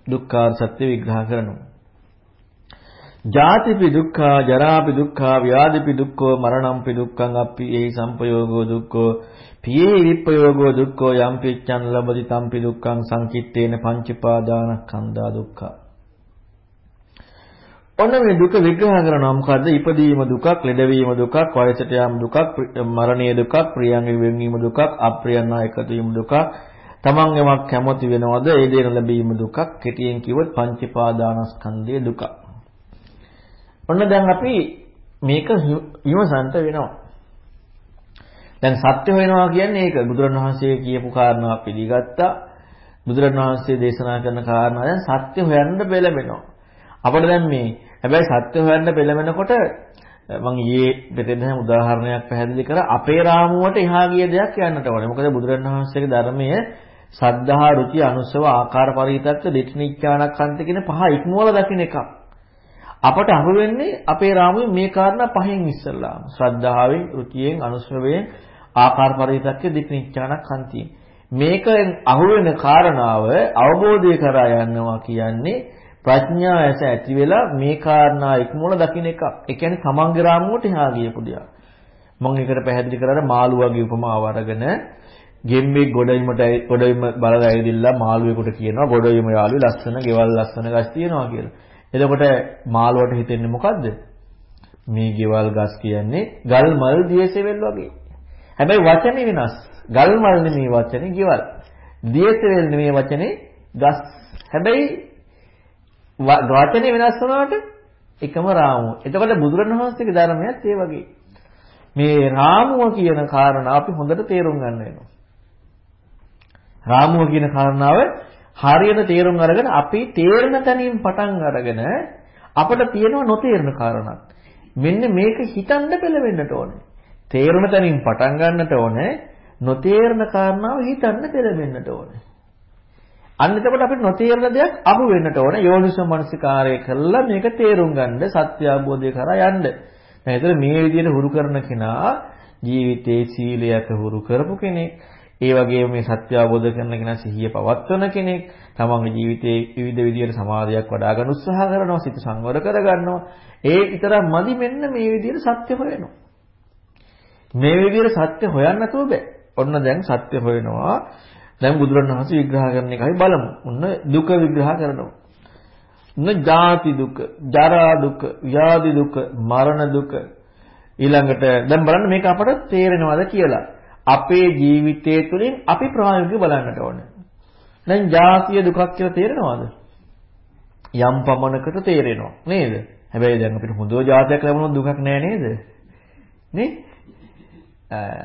Speaker 1: දුක්ඛාර සත්‍ය විග්‍රහ කරනවා. ජාතිපි දුක්ඛා ජරාපි දුක්ඛා ව්‍යාධිපි දුක්ඛෝ මරණම්පි දුක්ඛං අප්පි ඒ සම්පයෝගෝ දුක්ඛෝ පියේ විප්පයෝගෝ දුක්ඛෝ යම්පිච්ඡන් ලබති තම්පි දුක්ඛං සංකිට්ඨේන පංචපාදානස්කන්ධා දුක්ඛා ඔන්න මේ දුක විග්‍රහ කරනවා මොකද්ද? ඉපදීම දුකක්, ලෙඩවීම දුකක්, වයසට යාම දුකක්, මරණීය දුකක්, ප්‍රියංගෙ වෙන්වීම දුකක්, අප්‍රියන් එකතු වීම දුකක්, තමන් යමක් කැමති වෙනවද ඒ දේ ලැබීම දුකක් කෙටියෙන් කිව්වොත් පංචපාදානස්කන්ධයේ දුක. ඔන්න දැන් අපි මේක විමසන්ත වෙනවා. දැන් සත්‍ය හොයනවා කියන්නේ ඒක බුදුරණවහන්සේ කියපු කාරණා පිළිගත්තා. බුදුරණවහන්සේ දේශනා කරන කාරණා දැන් සත්‍ය හොයන්න බෙලෙනවා. අපිට දැන් මේ හැබැයි සත්‍ය හොයන්න බෙලෙනකොට මම ඊයේ දෙතෙන් උදාහරණයක් පැහැදිලි කරා අපේ රාමුවට එහා ගිය දෙයක් කියන්නට ඕනේ. මොකද බුදුරණවහන්සේගේ ධර්මයේ සද්ධා රුචි අනුසව ආකාර පරිවිතක්ක දෙක්නිච්ඡානක්ඛන්ත කියන පහ ඉක්මවල දකින්න එකක්. අපට අහු වෙන්නේ අපේ රාමුවේ මේ කාරණා පහෙන් ඉස්සල්ලාම. ශ්‍රද්ධාවෙන්, රුචියෙන්, අනුසවයෙන්, ආකාර පරිවිතක්ක දෙක්නිච්ඡානක්ඛන්තියෙන්. මේකෙන් අහු වෙන කාරණාව අවබෝධය කරා යනවා කියන්නේ ප්‍රඥා ඇස ඇති වෙලා මේ කාරණා ඉක්මවල දකින්න එකක්. ඒ කියන්නේ තමන්ගේ රාමුවට එහා ගියපු දෙයක්. මම ඒකට පැහැදිලි කරලා මාළු වගේ උපමාව අරගෙන ගෙම්බෙක් ගොඩයිමට ගොඩයිම බලලා ඇවිදිලා මාළුවෙකුට කියනවා ගොඩයිම යාළුවේ ලස්සන ගෙවල් ලස්සන ගස් තියෙනවා කියලා. එතකොට මාළුවට හිතෙන්නේ මොකද්ද? මේ ගෙවල් ගස් කියන්නේ ගල් මල් දියසෙවල් වගේ. හැබැයි වචනේ වෙනස්. ගල් මල් නෙමේ වචනේ ගෙවල්. දියසෙවල් නෙමේ වචනේ ගස්. හැබැයි වචනේ වෙනස් වුණාට එකම රාමුව. එතකොට බුදුරණවහන්සේගේ ධර්මයත් ඒ වගේ. මේ රාමුව කියන කාරණා අපි හොඳට තේරුම් ගන්න වෙනවා. රාමුව කියන කාරණාව හරියට තේරුම් අරගෙන අපි තේරෙන තැනින් පටන් අරගෙන අපිට තියෙනව නොතේරෙන කාරණාවක්. මෙන්න මේක හිතන්න පෙළවෙන්නට ඕනේ. තේරුණ තැනින් පටන් ගන්නට ඕනේ. නොතේරෙන කාරණාව හිතන්න පෙළවෙන්නට ඕනේ. අන්න එතකොට අපිට නොතේරෙන දෙයක් අහු වෙන්නට ඕනේ. යෝනිසෝ මනසිකාරය කළා මේක තේරුම් ගන්න සත්‍ය අවබෝධය කරා යන්න. දැන් ඒතර මේ විදිහට හුරු කරන කෙනා ජීවිතේ සීලයක හුරු කරපු කෙනෙක්. ඒ වගේම මේ සත්‍ය අවබෝධ කරන කෙනා සිහිය පවත්වන කෙනෙක් තමන්ගේ ජීවිතයේ විවිධ විදියට සමාධියක් වඩා ගන්න උත්සාහ කරනවා සිත සංවර කරගන්නවා ඒ විතරක් මදි මෙන්න මේ විදියට සත්‍ය හොයනවා. මේ විදියට සත්‍ය හොයන්න නැතුව බෑ. ඔන්න දැන් සත්‍ය හොයනවා. දැන් බුදුරණවහන්සේ විග්‍රහ කරන එකයි බලමු. ඔන්න දුක විග්‍රහ කරනවා. ඔන්න ජාති දුක ජරා දුක ව්‍යාධි දුක මරණ දුක. ඊළඟට දැන් බලන්න මේක අපට තේරෙනවද කියලා. අපේ ජීවිතය තුළින් අපි ප්‍රායෝගිකව බලන්නට ඕනේ. දැන් ජාතිය දුකක් කියලා තේරෙනවද? යම් පමණකට තේරෙනවා නේද? හැබැයි දැන් අපිට හොඳෝ ජාතියක් ලැබුණොත් දුකක් නෑ නේද? නේ?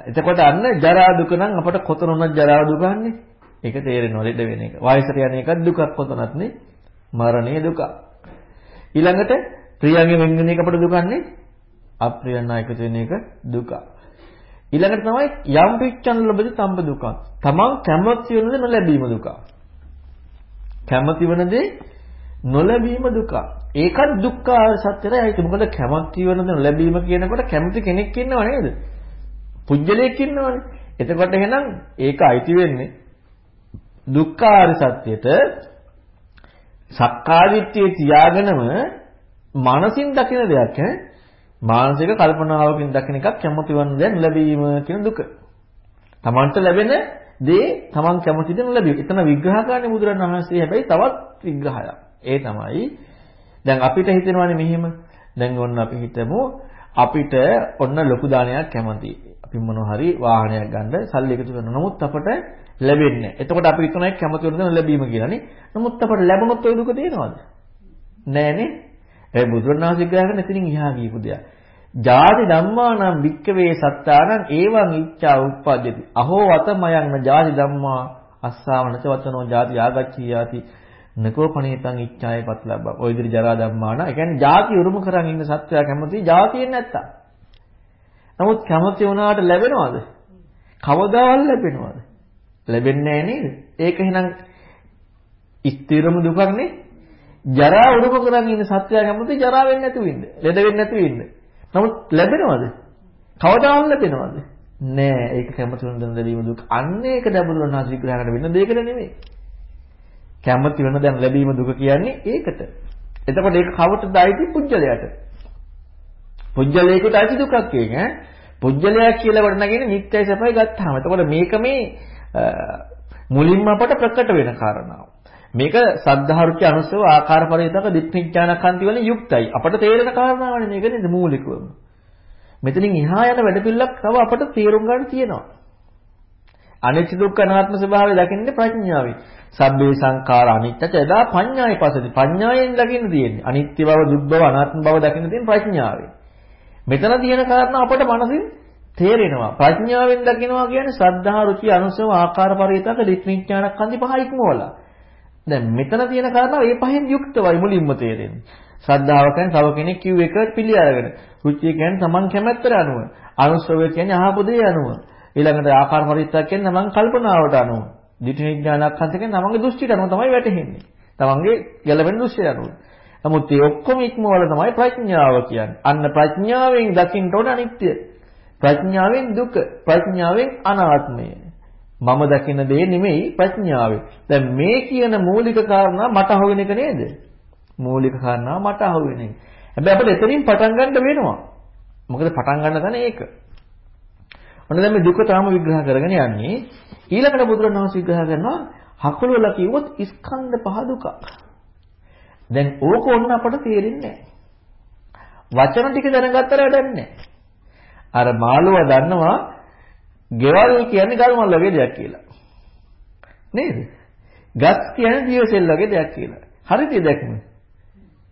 Speaker 1: එතකොට අන්න ජරා දුක නම් අපට කොතන උනත් ජරා දුකන්නේ. ඒක තේරෙනවා ලෙඩ වෙන එක. වයසට යන එකත් දුකක් කොතනත් නේ. මරණේ දුක. ඊළඟට ප්‍රියංගෙන් වෙන එක අපට දුකන්නේ. අප්‍රියන් නායක වෙන එක දුකක්. ඊළඟට තමයි යම් පිච්ඡන් ලැබෙද තම්බ දුකක්. තමන් කැමති වෙන දේ නොලැබීම දුක. කැමති වෙන දේ නොලැබීම දුක. ඒකත් දුක්ඛ සත්‍යයයි. මොකද කැමති වෙන දේ නොලැබීම කියනකොට කැමති කෙනෙක් ඉන්නව නේද? පුජ්‍යලයක් ඉන්නවනේ. එතකොට එහෙනම් ඒක අයිති වෙන්නේ දුක්ඛාර සත්‍යයට සක්කාදිට්ඨිය තියාගෙනම මානසින් දකින දෙයක් ඈ මානසික කල්පනාවකින් දකින එකක් කැමති වන දේ ලැබීම කියන දුක. Tamanට ලැබෙන දේ Taman කැමති දේ ලැබීම. එතන විග්‍රහ කරන්නේ බුදුරණවහන්සේ හැබැයි තවත් විග්‍රහයක්. ඒ තමයි දැන් අපිට හිතෙනවානේ මෙහෙම. දැන් ඔන්න අපි හිතමු අපිට ඔන්න ලොකු දානයක් කැමති. අපි මොනවා හරි වාහනයක් ගන්න සල්ලි එකතු කරනවා. නමුත් අපට ලැබෙන්නේ නැහැ. එතකොට අපි හිතනවා කැමති වෙන දේ ලැබීම කියලානේ. නමුත් අපට ලැබුණොත් ওই දුක තේනවද? නෑනේ. ඒ බුදුරණාහි විග්‍රහ කරන එතනින් එහා ගියපු දෙයක්. ජාති ධම්මානම් වික්කවේ සත්තානම් ඒවං ඉච්ඡා උප්පජ්ජති. අහෝ වතමයන් ජාති ධම්මා අස්සාවනච වතනෝ ජාති ආගච්ඡී යති. නකෝ පණේතං ඉච්ඡාය පත්ලබ්බ. ඔය විදිහට ජරා ධම්මාන. ඒ කියන්නේ ජාති උරුම කරන් ඉන්න සත්වයා කැමති ජාතියෙන් නැත්තම්. නමුත් කැමති වුණාට ලැබෙනවද? කවදාවත් ලැබෙනවද? ලැබෙන්නේ නැහැ නේද? ඒක එහෙනම් ස්ථිරම දුකක් නේ. ජරා උරුම කරන් ඉන්න සත්‍යය කැමති ජරා වෙන්නේ නැතුව ඉන්න. ලෙඩ වෙන්නේ නැතුව ඉන්න. නමුත් ලැබෙනවද? කවදාවත් ලැබෙනවද? නෑ. ඒක කැමති වෙන දන ලැබීම දුක. අන්න ඒක දබුරුවන් හස් විග්‍රහ කරන වෙන දෙයකට නෙමෙයි. කැමති වෙන දන ලැබීම දුක කියන්නේ ඒකට. එතකොට ඒක කවටද අයිති පුජ්‍යලයට? පුජ්‍යලයකට අයිති දුකක් කියන්නේ ඈ. පුජ්‍යලයක් කියලා වඩනගෙන නිත්‍යයි සපයි ගත්තාම. එතකොට මේක මේ මුලින්ම අපට ප්‍රකට වෙන කාරණාව. මේක සද්ධාරුචි අනුසව ආකාර පරිවිතක දිට්ඨිඥානකාන්ති වලින් යුක්තයි. අපට තේරෙන කාරණාවනේ මේක නේද මූලිකවම. මෙතනින් එහා යන වැඩපිළිවෙලක් තව අපට තේරුම් ගන්න තියෙනවා. අනිත්‍ය දුක්ඛ අනාත්ම ස්වභාවය දකින්නේ ප්‍රඥාවෙන්. සබ්බේ සංඛාර අනිත්‍යච එදා පඤ්ඤාය පසති. පඤ්ඤායෙන් දකින්න තියෙන්නේ. අනිත්‍ය බව, දුක් බව, අනාත්ම බව දකින්න තියෙන ප්‍රඥාවෙන්. මෙතන තියෙන කාරණා අපට මනසින් තේරෙනවා. ප්‍රඥාවෙන් දකිනවා කියන්නේ ශ්‍රද්ධා, රුචි, අනුසව, ආකාර පරිවිතක දිට්ඨිඥානකාන්ති පහ ඉක්මවලා. දැන් මෙතන තියෙන කාරණාව ඒ පහෙන් යුක්තවයි මුලින්ම තේරෙන්නේ. ශ්‍රද්ධාව කියන්නේ තව කෙනෙක් කිව්ව එක පිළි අරගෙන. රුචිය කියන්නේ තමන් කැමැත්තට අනුව. අනුස්සවය කියන්නේ අහපු දේ අනුව. ඊළඟට ආකාර පරිත්‍යාග කියන්නේ තමන් කල්පනාවට අනුව. දිට්ඨි විඥානක්ඛන්ත කියන්නේ තමන්ගේ දෘෂ්ටියට අනුව තමයි වැටහෙන්නේ. තමන්ගේ ගැළපෙන දෘෂ්ටියට අනුව. නමුත් මේ ඔක්කොම ඉක්මවල තමයි ප්‍රඥාව කියන්නේ. අන්න ප්‍රඥාවෙන් දකින්න ඕන අනිත්‍ය. ප්‍රඥාවෙන් දුක, ප්‍රඥාවෙන් අනාත්මය. මම දකින දේ නෙමෙයි ප්‍රඥාවෙන්. දැන් මේ කියන මූලික කාරණා මට අහුවෙන එක නේද? මූලික කාරණා මට අහුවෙන එක. හැබැයි අපිට එතනින් පටන් ගන්න වෙනවා. මොකද පටන් ගන්න තැන ඒක. ඔන්න දැන් මේ දුක තාම විග්‍රහ කරගෙන යන්නේ. ඊළඟට බුදුරණවහන්සේ විග්‍රහ කරනවා හකුල වල කිව්වොත් ස්කන්ධ පහ දුක. දැන් ඕක ඔන්න අපට තේරෙන්නේ වචන ටික දැනගත්තට වැඩක් නැහැ. අර මාළුව දන්නවා ගෙවල් කියන්නේ ගල් මල් වගේ දෙයක් කියලා. නේද? ගස් කියන්නේ දියසෙල් වගේ දෙයක් කියලා. හරිද දැක්ම?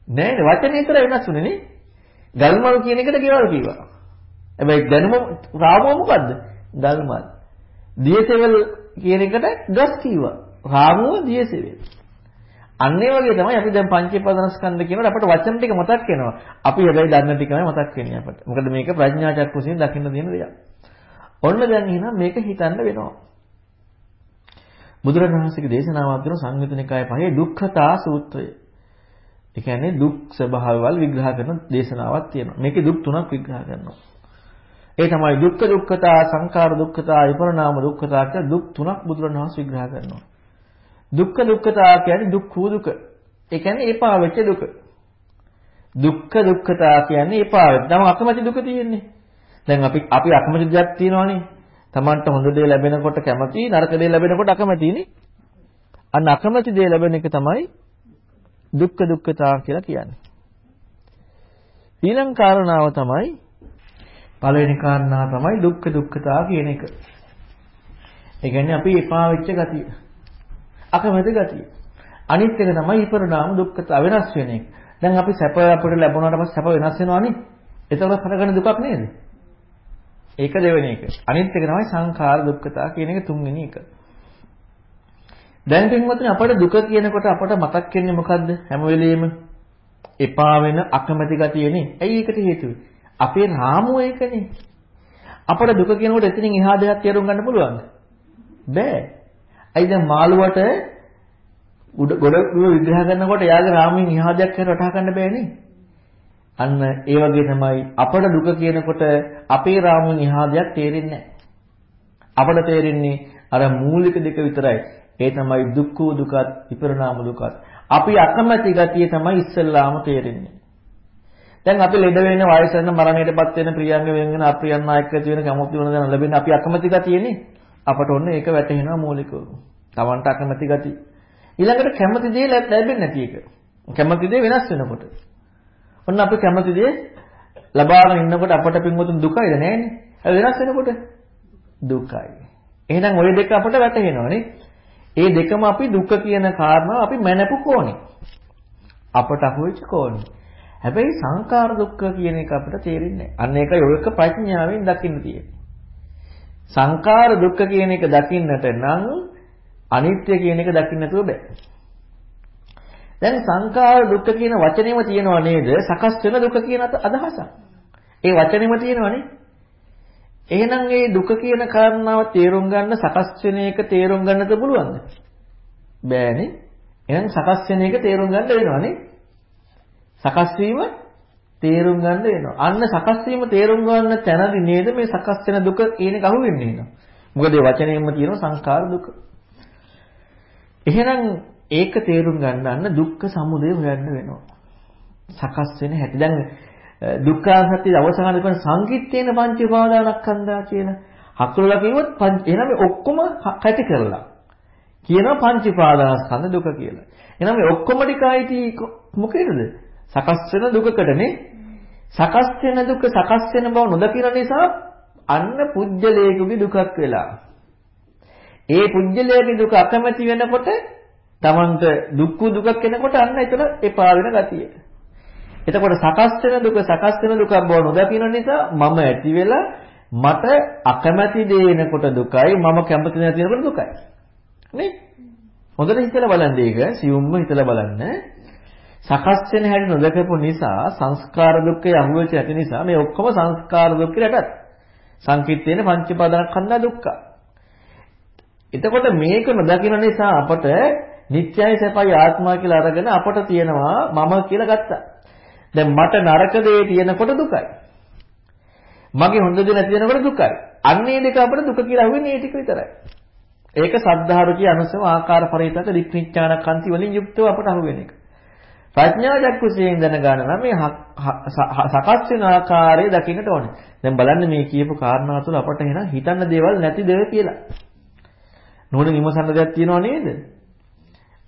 Speaker 1: නෑ නේ වචනේ විතර වෙනස් උනේ නේ. ගල් මල් කියන එකට ගෙවල් කිව්වා. හැබැයි දැනුම රාමෝ මොකද්ද? ගල් මල්. දියසෙල් කියන එකට ගස් කිව්වා. රාමුව දියසෙල්. අන්න ඒ වගේ තමයි අපි දැන් පංචේපදනස්කන්ධ කියනකොට අපිට වචන ටික මතක් වෙනවා. අපි හැබැයි දන්න ටිකමයි මතක් වෙන්නේ අපිට. මොකද මේක ප්‍රඥා චක්කුසින් දකින්න තියෙන දෙයක්. ඔන්න දැන් එහෙනම් මේක හිතන්න වෙනවා. බුදුරජාණන්සේගේ දේශනාවක් දෙන සංයුතනිකාය පහේ දුක්ඛතා සූත්‍රය. ඒ කියන්නේ දුක් ස්වභාවවල් විග්‍රහ කරන දේශනාවක් තියෙනවා. මේකේ දුක් තුනක් විග්‍රහ කරනවා. ඒ තමයි දුක්ඛ දුක්ඛතා සංඛාර දුක්ඛතා විපරණාම දුක්ඛතා කියලා දුක් තුනක් බුදුරජාණන්සේ විග්‍රහ කරනවා. දුක්ඛ දුක්ඛතා කියන්නේ දුක් වූ දුක. ඒ කියන්නේ එපා වෙච්ච දුක. දුක්ඛ දුක්ඛතා කියන්නේ එපා වෙච්ච. දැන් අකමැති දුක තියෙන්නේ. දැන් අපි අපි අකමැති දෙයක් තියෙනවනේ. Tamanට හොඳ දේ ලැබෙනකොට කැමති, නරක දේ ලැබෙනකොට අකමැතිනේ. අන්න අකමැති දේ ලැබෙන එක තමයි දුක්ඛ දුක්ඛතා කියලා කියන්නේ. ඊළඟ කාරණාව තමයි පළවෙනි කාරණාව තමයි දුක්ඛ දුක්ඛතා කියන එක. ඒ කියන්නේ අපි එපා වෙච්ච ගතිය. අකමැති ගතිය. අනිත් එක තමයි විපරණාම දුක්ඛතා වෙනස් වෙන එක. දැන් අපි සැප අපිට ලැබුණාට පස්සේ සැප වෙනස් වෙනවනේ. එතකොට හටගන්න දුකක් නේද? ඒක දෙවෙනි එක. අනිත් එක තමයි සංඛාර දුක්ඛතා කියන එක තුන්වෙනි එක. දැන් පින්වත්නි අපට දුක කියනකොට අපට මතක් වෙන්නේ මොකද්ද? හැම වෙලෙම එපා වෙන අකමැති ගතියනේ. ඇයි ඒකට හේතුව? අපේ රාමුව ඒකනේ. අපට දුක කියනකොට එතනින් එහා දෙයක් තේරුම් ගන්න පුළුවන්ද? බෑ. ඇයි දැන් මාළුවට උඩ ගොඩ විග්‍රහ කරනකොට යාගේ රාමයෙන් එහා දෙයක් කියලා වටහා ගන්න බෑනේ. අන්න ඒ වගේ තමයි අපට දුක කියනකොට අපේ රාමයෙන් එහා දෙයක් තේරෙන්නේ අපට තේරෙන්නේ අර මූලික දෙක විතරයි. ඒ තමයි දුක්ඛ දුකත් විපරණාම දුකත්. අපි අකමැති ගතිය තමයි ඉස්සෙල්ලාම තේරෙන්නේ. දැන් අපි ලෙඩ වෙන වයස වෙන මරණයටපත් වෙන ප්‍රියංග වෙන වෙන අප්‍රියන් නායක වෙන කැමති වෙන දන ලැබෙන අපි අකමැති ගතියනේ. අපට ඔන්න ඒක වැටහෙනවා මූලිකව. Tamanට අකමැති ගති. ඊළඟට කැමති දේ ලැබෙන්නේ නැති එක. කැමති දේ වෙනස් වෙනකොට. ඔන්න අපි කැමති දේ ලබාගෙන ඉන්නකොට අපට පින්වතුන් දුකයිද නැහැනේ. ඒ වෙනස් වෙනකොට දුකයි. එහෙනම් ওই දෙක අපට වැටහෙනවනේ. ඒ දෙකම අපි දුක කියන කාරණාව අපි මැනපු කෝණේ. අපට අහුවෙච්ච කෝණේ. හැබැයි සංකාර දුක්ඛ කියන එක අපිට තේරෙන්නේ නැහැ. අන්න ඒකයි ඔයක ප්‍රඥාවෙන් දකින්න තියෙන්නේ. සංකාර දුක්ඛ කියන එක දකින්නට නම් අනිත්‍ය කියන එක දකින්න නැතුව බෑ. දැන් සංකාර දුක්ඛ කියන වචනේම තියෙනව නේද? සකස් වෙන දුක කියන අදහසක්. ඒ වචනේම තියෙනවනේ. එහෙනම් මේ දුක කියන කාරණාව තේරුම් ගන්න සකස් වෙන එක තේරුම් ගන්නද පුළුවන්ද? බෑනේ. එහෙනම් සකස් වෙන එක තේරුම් ගන්න වෙනවනේ. සකස් වීම තේරුම් ගන්න වෙනවා. අන්න සකස් වීම තේරුම් ගන්න තැනදී නේද මේ සකස් වෙන දුක කියන එක අහුවෙන්නේ නේද? මොකද ඒ වචනයෙන්ම තියෙන සංඛාර දුක. එහෙනම් ඒක තේරුම් ගන්න අන්න දුක්ඛ සමුදය හොයන්න වෙනවා. සකස් වෙන හැටි. දැන් දුක්ඛ සත්‍ය අවසාන කරන සංකිට්ඨේන පංච උපාදානස්කන්ධා කියලා හතරලා කිව්වොත් එනම ඔක්කොම කැටි කරලා කියනවා පංච උපාදානස්කන්ධ දුක කියලා. එනම ඔක්කොම ටිකයිටි මොකේද? සකස් වෙන දුකකටනේ. සකස් වෙන දුක සකස් වෙන බව නොදකින නිසා අන්න පුජ්‍යලේකුගේ දුකක් වෙලා. ඒ පුජ්‍යලේකුගේ දුක අකමැති වෙනකොට තමන්ට දුක්ඛ දුකක් එනකොට අන්න එතන එපා වෙන ගතිය. එතකොට සකස් වෙන දුක සකස් වෙන දුකක් බව නොදකින නිසා මම ඇති වෙලා මට අකමැති දේ එනකොට දුකයි මම කැමති නැති වෙනකොට දුකයි. නේ? හොඳට හිතලා බලන්න ඒක සියුම්ම හිතලා බලන්න. සකස් වෙන හැටි නොදකපු නිසා සංස්කාර දුක්ඛය අහුවෙච්ච නැති නිසා මේ ඔක්කොම සංස්කාර දුක්ඛයට යටත්. සංකිට්ඨේන පංචපාදනස්කන්ධ දුක්ඛ. එතකොට මේක නොදකින නිසා අපට නිත්‍යයි සැපයි ආත්මා කියලා අරගෙන අපට තියෙනවා මම කියලා ගත්තා. දැන් මට නරක දේ තියෙනකොට දුකයි. මගේ හොඳ දේ නැති වෙනකොට දුකයි. අන්නේ දෙක අපිට දුක කියලා අහුවෙන්නේ ඒ ටික විතරයි. ඒක සද්ධාරුචි අනුසව ආකාර පරිතක දික්නිච්ඡාන කන්ති වලින් යුක්තව අපට අහුවෙන එක. ප්‍රඥා චක්කුසයෙන් දැනගන්න නම් මේ සකස් වෙන ආකාරය දකින්නට ඕනේ. දැන් බලන්න මේ කියපු කාරණා තුළ අපට එන හිතන්න දේවල් නැතිද කියලා. නෝන විමසන්න දෙයක් තියෙනව නේද?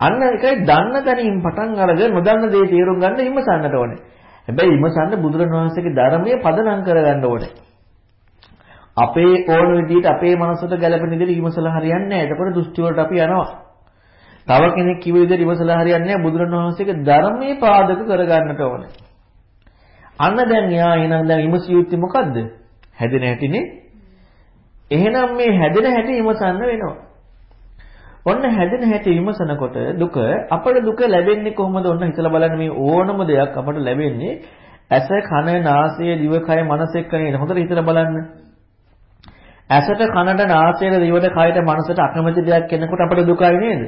Speaker 1: අන්න ඒකයි දන්න තැනින් පටන් අරගෙන නොදන්න දේ තේරුම් ගන්න විමසන්නට ඕනේ. හැබැයි විමසන්න බුදුරණවහන්සේගේ ධර්මයේ පදනම් කරගන්න ඕනේ. අපේ ඕන විදිහට අපේ මනසට ගැළපෙන විදිහට විමසලා හරියන්නේ නැහැ. එතකොට දෘෂ්ටි වලට අපි යනවා. තව කෙනෙක් කිව්ව විදිහට විමසලා හරියන්නේ නැහැ. බුදුරණවහන්සේගේ ධර්මයේ පාදක කරගන්නට ඕනේ. අන්න දැන් යා එහෙනම් දැන් විමසිය යුත්තේ මොකද්ද? හැදෙන හැටිනේ. එහෙනම් මේ හැදෙන හැටි විමසන්න වෙනවා. ඔන්න හැදෙන හැටි විමසනකොට දුක අපට දුක ලැබෙන්නේ කොහොමද? ඔන්න හිතලා බලන්න මේ ඕනම දෙයක් අපට ලැබෙන්නේ ඇස කන නාසය දිවකය මනස එක්ක නේද? හොඳට හිතලා බලන්න. ඇසට කනට නාසයට දිවට කයට මනසට අකමැති දෙයක් එනකොට අපට දුකයි නේද?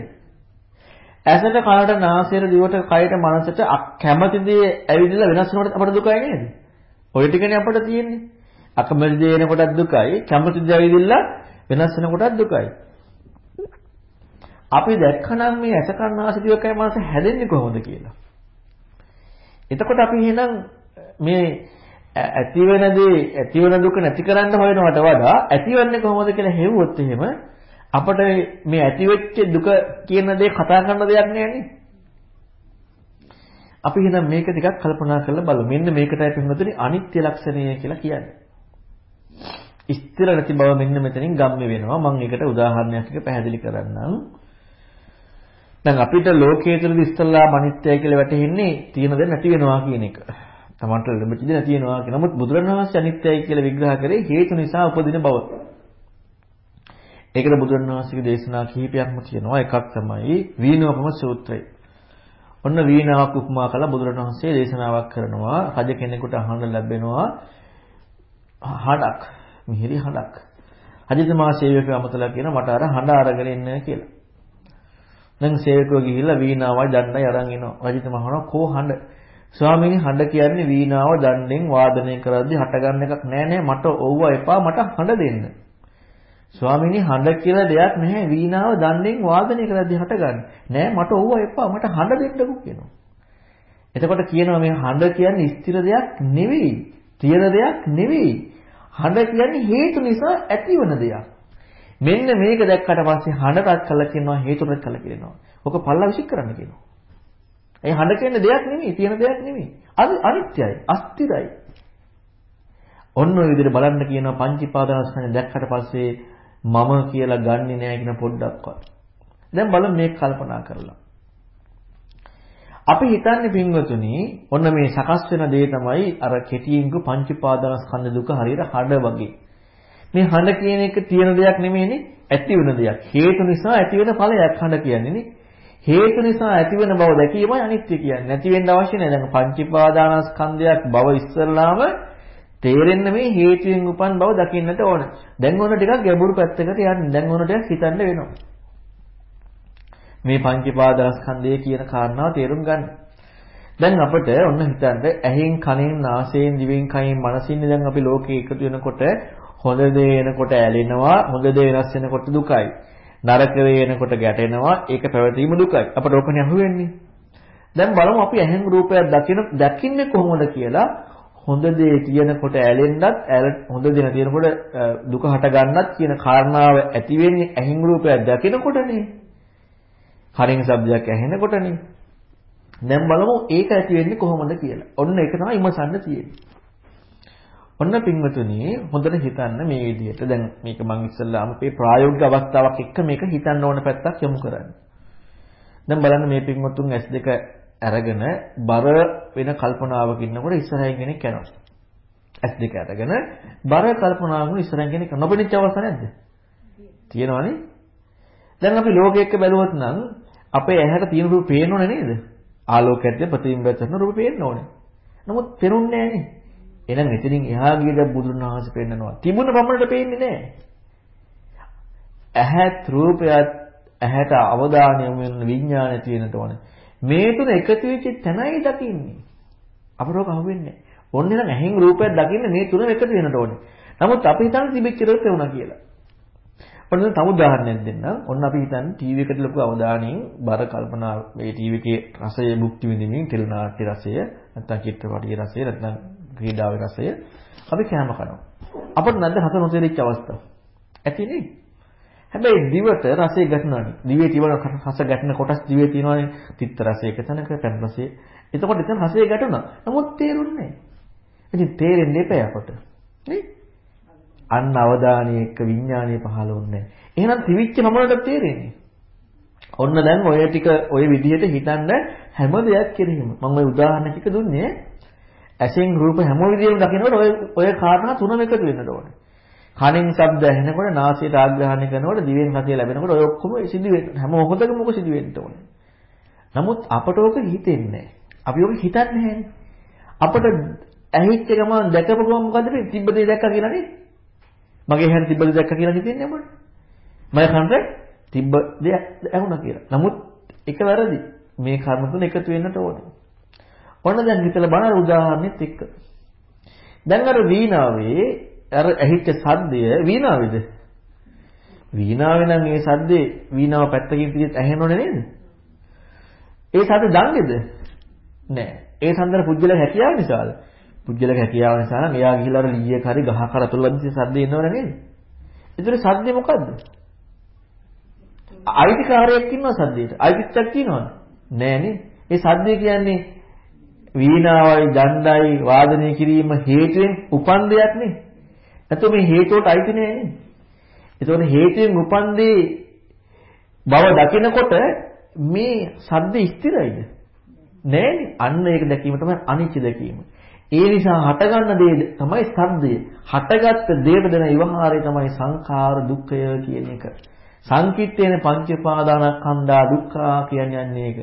Speaker 1: ඇසට කනට නාසයට දිවට කයට මනසට කැමති දේ ඇවිදලා වෙනස් වෙනකොට අපට දුකයි නේද? ඔය ටිකනේ අපට තියෙන්නේ. අකමැති දේ එනකොටත් දුකයි, කැමති දේ ඇවිදලා වෙනස් වෙනකොටත් දුකයි. අපි දැක්කනම් මේ ඇස කන්නාසි දිවකය මනස හැදෙන්නේ කොහොමද කියලා. එතකොට අපි එහෙනම් මේ ඇතිවෙන දේ ඇතිවෙන දුක නැති කරන්න හොයනවට වඩා ඇතිවන්නේ කොහොමද කියලා හෙව්වොත් එහෙම අපිට මේ ඇතිවෙච්ච දුක කියන දේ කතා කරන දෙයක් නෑනේ. අපි එහෙනම් මේක ටිකක් කල්පනා කරලා බලමු. මෙන්න මේකටයි පින්වතුනි අනිත්‍ය ලක්ෂණය කියලා කියන්නේ. ස්ථිර නැති බව මෙන්න මෙතනින් ගම්ම වෙනවා. මම ඒකට උදාහරණයක් එක පැහැදිලි කරන්නම්. දැන් අපිට ලෝකයේ තුල ඉස්සල්ලා අනිත්‍යයි කියලා වැටහෙන්නේ තියෙන දේ නැති වෙනවා කියන එක. තමන්ට ලැබෙච්ච දේ නැති වෙනවා කියන. නමුත් බුදුරණවහන්සේ අනිත්‍යයි කියලා විග්‍රහ කරේ හේතු නිසා උපදින බව. ඒකට බුදුරණවහන්සේගේ දේශනා කිහිපයක්ම තියෙනවා. එකක් තමයි වීණෝපම සූත්‍රය. ඔන්න වීණාවක් උපමා කළා බුදුරණවහන්සේ දේශනාවක් කරනවා. රජ කෙනෙකුට අහන්න ලැබෙනවා හඩක්. මිහිරි හඩක්. රජතුමා සේවකව අමතලා කියන මට අර හඬ අරගෙන ඉන්න කියලා. දැන් සේවකව ගිහිල්ලා වීණාවයි දණ්ඩයි අරන් එනවා. රජතුමා අහනවා කෝ හඬ? ස්වාමීනි හඬ කියන්නේ වීණාව දණ්ඩෙන් වාදනය කරද්දී හටගන්න එකක් නෑ නෑ මට ඕව එපා මට හඬ දෙන්න. ස්වාමීනි හඬ කියලා දෙයක් නැහැ වීණාව දණ්ඩෙන් වාදනය කරද්දී හටගන්නේ. නෑ මට ඕව එපා මට හඬ දෙන්නකෝ කියනවා. එතකොට කියනවා මේ හඬ කියන්නේ ස්ථිර දෙයක් නෙවෙයි. තියෙන දෙයක් නෙවෙයි. හඬ කියන්නේ හේතු නිසා ඇතිවන දෙයක්. මෙන්න මේක දැක්කට පස්සේ හඬටත් කළා කියනවා හේතුටත් කළා කියනවා. ඔක පල්ලා විසික් කරන්න කියනවා. ඒ හඬ කියන්නේ දෙයක් නෙමෙයි, තියෙන දෙයක් නෙමෙයි. අද අනිත්‍යයි, අස්තිරයි. ඔන්න ඔය විදිහට බලන්න කියනවා පංචීපාදනස්කන්ධය දැක්කට පස්සේ මම කියලා ගන්නෙ නෑ කියන පොඩ්ඩක්වත්. දැන් බලමු මේක කල්පනා කරලා. අපි හිතන්නේ පින්වතුනි ඔන්න මේ සකස් වෙන දේ තමයි අර කෙටියෙන්ක පංචීපාදනස්කන්ධ දුක හරියට හඩ වගේ. මේ හඬ කියන එක තියෙන දෙයක් නෙමෙයිනේ ඇති වෙන දෙයක්. හේතු නිසා ඇති වෙන ඵලයක් හඬ කියන්නේ නේ. හේතු නිසා ඇතිවෙන බව දැකීමයි අනිත්‍ය කියන්නේ. නැති වෙන්න අවශ්‍ය නැහැ. දැන් පංචීපාදානස්කන්ධයක් බව ඉස්සරලාම තේරෙන්න මේ හේතුයෙන් උපන් බව දකින්නට ඕන. දැන් ඔන්න ටිකක් ගැඹුරු පැත්තකට යන්න. දැන් ඔන්න ටිකක් හිතන්න වෙනවා. මේ පංචීපාදානස්කන්ධය කියන කාරණාව තේරුම් ගන්න. දැන් අපිට ඔන්න හිතන්න ඇහෙන් කනෙන් නාසයෙන් දිවෙන් කයින් මනසින් දැන් අපි ලෝකේ එකතු වෙනකොට හොඳ දේ එනකොට ඇලෙනවා හොඳ දේ වෙනස් වෙනකොට දුකයි නරක වේනකොට ගැටෙනවා ඒක පැවතීම දුකයි. අපට ඕකනේ අහුවෙන්නේ. දැන් බලමු අපි ඇහෙන් රූපයක් දකින දකින්නේ කොහොමද කියලා හොඳ දේ කියනකොට ඇලෙන්නත් හොඳ දේ තියෙනකොට දුක හට ගන්නත් කියන කාරණාව ඇති වෙන්නේ ඇහෙන් රූපයක් දකිනකොටනේ. හරින් શબ્දයක් ඇහෙනකොටනේ. දැන් බලමු ඒක ඇති වෙන්නේ කොහොමද කියලා. ඔන්න ඒක තමයි ඉමසන්න තියෙන්නේ. ඔන්න පින්වතුනි හොඳට හිතන්න මේ විදිහට දැන් මේක මම ඉස්සල්ලාම මේ ප්‍රායෝගික අවස්ථාවක් එක්ක මේක හිතන්න ඕන පැත්තක් යොමු කරන්නේ. දැන් බලන්න මේ පින්වතුන් S2 අරගෙන බර වෙන කල්පනාවක ඉන්නකොට ඉස්සරහින් කෙනෙක් යනවා. S2 අරගෙන බර කල්පනාවක ඉස්සරහින් කෙනෙක් නොපෙනිච්ච අවස්ථා නැද්ද? තියෙනවනේ. දැන් අපි ලෝකෙ එක්ක බැලුවොත් නම් අපේ ඇහැට තියෙන රූප පේනෝනේ නේද? ආලෝකයට ප්‍රතිබිම්බයක් කරන රූප පේන්න ඕනේ. නමුත් පෙනුන්නේ නැහනේ. එහෙනම් එතනින් එහා ගියද බුදුන් වහන්සේ පෙන්නනවා. තිබුණ පමණට පේන්නේ නැහැ. ඇහත් රූපයත් ඇහැට අවධානය යොමු වෙන විඥානය තියෙනට ඕනේ. මේ තුන එකතු වෙච්ච තැනයි දකින්නේ. අපරෝ කහුවෙන්නේ. ඕන්නේ නම් ඇහෙන් රූපයක් දකින්න මේ තුන එකතු වෙනට ඕනේ. නමුත් අපි හිතන්නේ තිබෙච්ච රූපේ වුණා කියලා. ඔන්න තව උදාහරණයක් දෙන්නම්. ඔන්න අපි හිතන්නේ ටීවී එකට ලොකු අවධානයෙන් බර කල්පනා මේ ටීවී එකේ රසය භුක්ති විඳින්මින් ටෙලි නාට්‍ය රසය නැත්නම් චිත්‍රපටයේ රසය නැත්නම් ක්‍රීඩාවේ රසය අපි කැම කනවා. අපිට නැද්ද හත නොතේරිච්ච අවස්ථා? ඇතිනේ. හැබැයි දිවට රසය ගැටෙනවානේ. දිවේ තියෙන රස ගැටෙන කොටස් දිවේ තියෙනවානේ. තිත්ත රසය එක තැනක, පැන් රසය. එතකොට එතන රසය ගැටුණා. නමුත් තේරුන්නේ නැහැ. ඉතින් තේරෙන්නේ එපා අපට. නේ? අන්න අවධානයේ එක්ක විඥානය පහළ වුන්නේ. එහෙනම් ත්‍රිවිච්ච මමලට තේරෙන්නේ. ඔන්න දැන් ඔය ටික ඔය විදිහට හිතන්න හැම දෙයක් කෙරෙහිම මම ඔය උදාහරණ ටික දුන්නේ ඇසෙන් රූප හැම විදිහෙම දකිනකොට ඔය ඔය කාරණා තුනම එකතු වෙන්න ඕනේ. කනෙන් ශබ්ද ඇහෙනකොට නාසයට ආග්‍රහණය කරනකොට දිවෙන් රසය ලැබෙනකොට ඔය ඔක්කොම සිදු වෙන්න හැම මොහොතකම මොක සිදු වෙන්න ඕනේ. නමුත් අපට ඕක හිතෙන්නේ නැහැ. අපි ඕක හිතන්නේ නැහැනේ. අපට ඇහිච්ච ගමන් දැකපු ගමන් මොකද වෙන්නේ? තිබ්බ දේ දැක්කා කියලා නේ. මගේ හැර තිබ්බ දේ දැක්කා කියලා හිතෙන්නේ අපට. මම කන්ට තිබ්බ දේ ඇහුණා කියලා. නමුත් එක වැරදි. මේ කර්ම තුන එකතු වෙන්නට ඕනේ. ඔන්න දැන් හිතලා බලන්න උදාහරණෙත් එක්ක. දැන් අර වීණාවේ අර ඇහිච්ච සද්දය වීණාවේද? වීණාවේ නම් ඒ සද්දේ වීණාව පැත්තකින් තියත් ඇහෙනවනේ නේද? ඒ සද්ද දන්නේද? නෑ. ඒ සම්දර පුජ්‍යල හැකියාව නිසාද? පුජ්‍යලක හැකියාව නිසා නම් එයා ගිහිල්ලා අර ලීයක හරි ගහ කරතුලද්දි සද්ද එනවනේ නේද? ඒතර සද්දේ මොකද්ද? අයිතිකාරයෙක් ඉන්නවා සද්දේට. අයිතිත්‍යක් තියෙනවද? නෑනේ. ඒ සද්දේ කියන්නේ වීණාවයි දණ්ඩයි වාදනය කිරීම හේතුවෙන් උපන් දෙයක් නේ. නැත්නම් මේ හේතුවට අයිති නෑනේ. ඒතකොට හේතුවෙන් උපන් දේ බව දකිනකොට මේ සද්ද ස්ථිරයිද? නෑනේ. අන්න ඒක දැකීම තමයි අනිච්ච දැකීම. ඒ නිසා හටගන්න දේ තමයි ස්කන්ධය. හටගත්ත දේට දෙන විවහාරය තමයි සංඛාර දුක්ඛය කියන එක. සංකිට්ඨේන පංච පාදානස්කන්ධා දුක්ඛා කියන්නේ ඒක.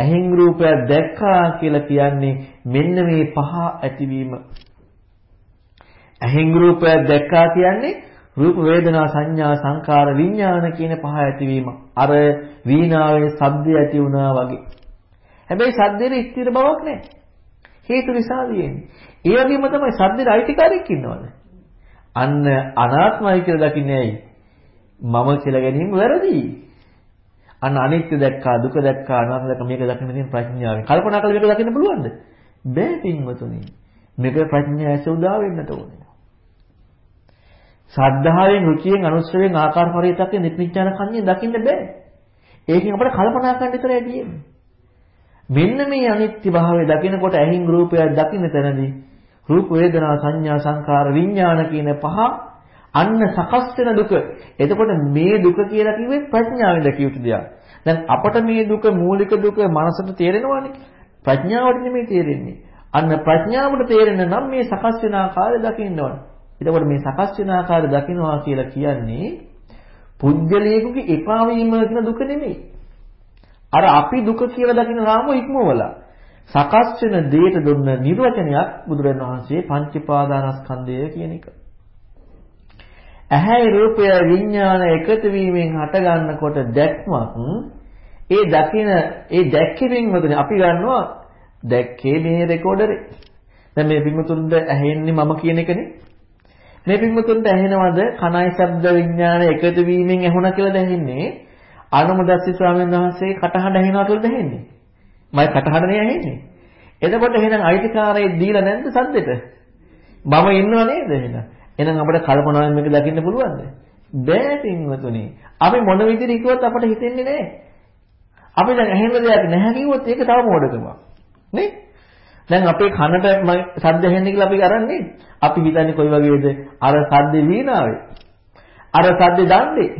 Speaker 1: ඇහෙන් රූපයක් දැක්කා කියලා කියන්නේ මෙන්න මේ පහ ඇතිවීම. ඇහෙන් රූපයක් දැක්කා කියන්නේ රූප වේදනා සංඥා සංකාර විඥාන කියන පහ ඇතිවීම. අර වීණාවේ ශබ්දය ඇති වුණා වගේ. හැබැයි ශබ්දෙට ස්ථිර බවක් නැහැ. හේතු නිසා තියෙන්නේ. ඒ වගේම තමයි සද්දෙට අයිතිකාරයෙක් ඉන්නවද? අන්න අනාත්මයි කියලා දකින්නේ ඇයි? මම කියලා ගැනීම වැරදි. අන්න අනිත්‍ය දැක්කා, දුක දැක්කා, අනාත්ම දැක්කා මේක දකින්න තියෙන ප්‍රඥාවෙන්. කල්පනා කරලා මේක දකින්න පුළුවන්ද? බෑ පින්වතුනි. මේක ප්‍රඥාවස උදා වෙන්නට ඕනේ. ශ්‍රද්ධාවෙන්, රුචියෙන්, අනුස්සවෙන් ආකාර පරිවිතකේ නිත්‍යාන කන්නේ දකින්න බෑ. ඒකෙන් අපිට කල්පනා කරන්න විතරයි තියෙන්නේ. මෙන්න මේ අනිත්‍ය භාවය දකිනකොට ඇහින් රූපයක් දකින්න තැනදී රූප වේදනා සංඥා සංකාර විඥාන කියන පහ අන්න සකස් වෙන දුක. එතකොට මේ දුක කියලා කිව්වේ ප්‍රඥාවෙන් දැකිය යුතු දෙයක්. දැන් අපට මේ දුක මූලික දුක මනසට තේරෙනවානේ. ප්‍රඥාවට නෙමෙයි තේරෙන්නේ. අන්න ප්‍රඥාවට තේරෙන නම් මේ සකස් වෙන ආකාරය දකින්න ඕන. එතකොට මේ සකස් වෙන ආකාරය දකින්නවා කියලා කියන්නේ පුජ්‍යලයකගේ එපා වීම කියන දුක නෙමෙයි. අර අපි දුක කියලා දකින රාමුව ඉක්මවලා සකස් වෙන දෙයට දුන්න නිර්වචනයක් බුදුරජාණන් වහන්සේ පංචපාදානස්කන්ධය කියන එක. ඇහැයි රූපය විඥාන එකතු වීමෙන් හට ගන්නකොට දැක්මක් ඒ දකින ඒ දැක්කෙමින් වතුනේ අපි ගන්නවා දැක්කේ මේ රෙකෝඩරේ. දැන් මේ පින්මුතුන්ද ඇහෙන්නේ මම කියන එකනේ. මේ පින්මුතුන්ට ඇහෙනවද කනයි ශබ්ද විඥාන එකතු වීමෙන් ඇහුණා කියලා දැනෙන්නේ අනුමදස්සි ස්වාමීන් වහන්සේ කටහඬ ඇහෙනවා කියලා දැනෙන්නේ. මම කටහඬ නේ ඇහෙන්නේ. එතකොට එහෙනම් අයිතිකාරයේ දීලා නැද්ද සද්දෙට? මම ඉන්නව නේද එහෙනම්? එහෙනම් අපිට කල්පනාවෙන් මේක දකින්න පුළුවන්ද? බෑ පින්වතුනි. අපි මොන විදිහට හිතුවත් අපට හිතෙන්නේ නෑ. අපි දැන් ඇහෙන දෙයක් නැහැ කිව්වොත් ඒක තව මොඩකමක්. නේ? දැන් අපේ කනට සද්ද ඇහෙන්නේ කියලා අපි අරන්නේ. අපි හිතන්නේ කොයි වගේද? අර සද්ද වීණාවේ. අර සද්ද දන්නේ.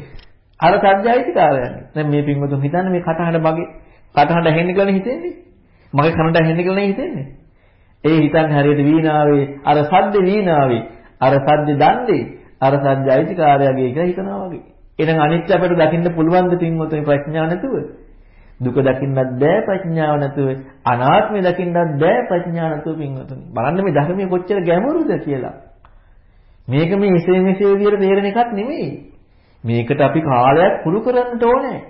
Speaker 1: අර සත්‍යයිතිකාරයන්නේ. දැන් මේ පින්වතුන් හිතන්නේ මේ කටහඬ මගේ කටහඬ ඇහෙන්නේ කියලා හිතෙන්නේ. මගේ කනට ඇහෙන්නේ කියලා හිතෙන්නේ. ඒ හිතන්නේ හරියට වීණාවේ අර සද්ද වීණාවේ අර සද්ද දන්නේ අර සත්‍යයිතිකාරයගේ කියලා හිතනවා වගේ. එහෙනම් අනිත්‍ය අපිට දකින්න පුළුවන් ද පින්වතුන් ප්‍රඥා නැතුව? දුක දකින්නත් බෑ ප්‍රඥාව නැතුව අනාත්මය දකින්නත් බෑ ප්‍රඥාව නැතුව පින්වතුනි. බලන්න මේ ධර්මයේ කොච්චර ගැඹුරුද කියලා. මේක මේ එසේ මෙසේ විදියට තේරෙන එකක් නෙමෙයි. මේකට අපි කාලයක් පුරු කරන්නට ඕනේ.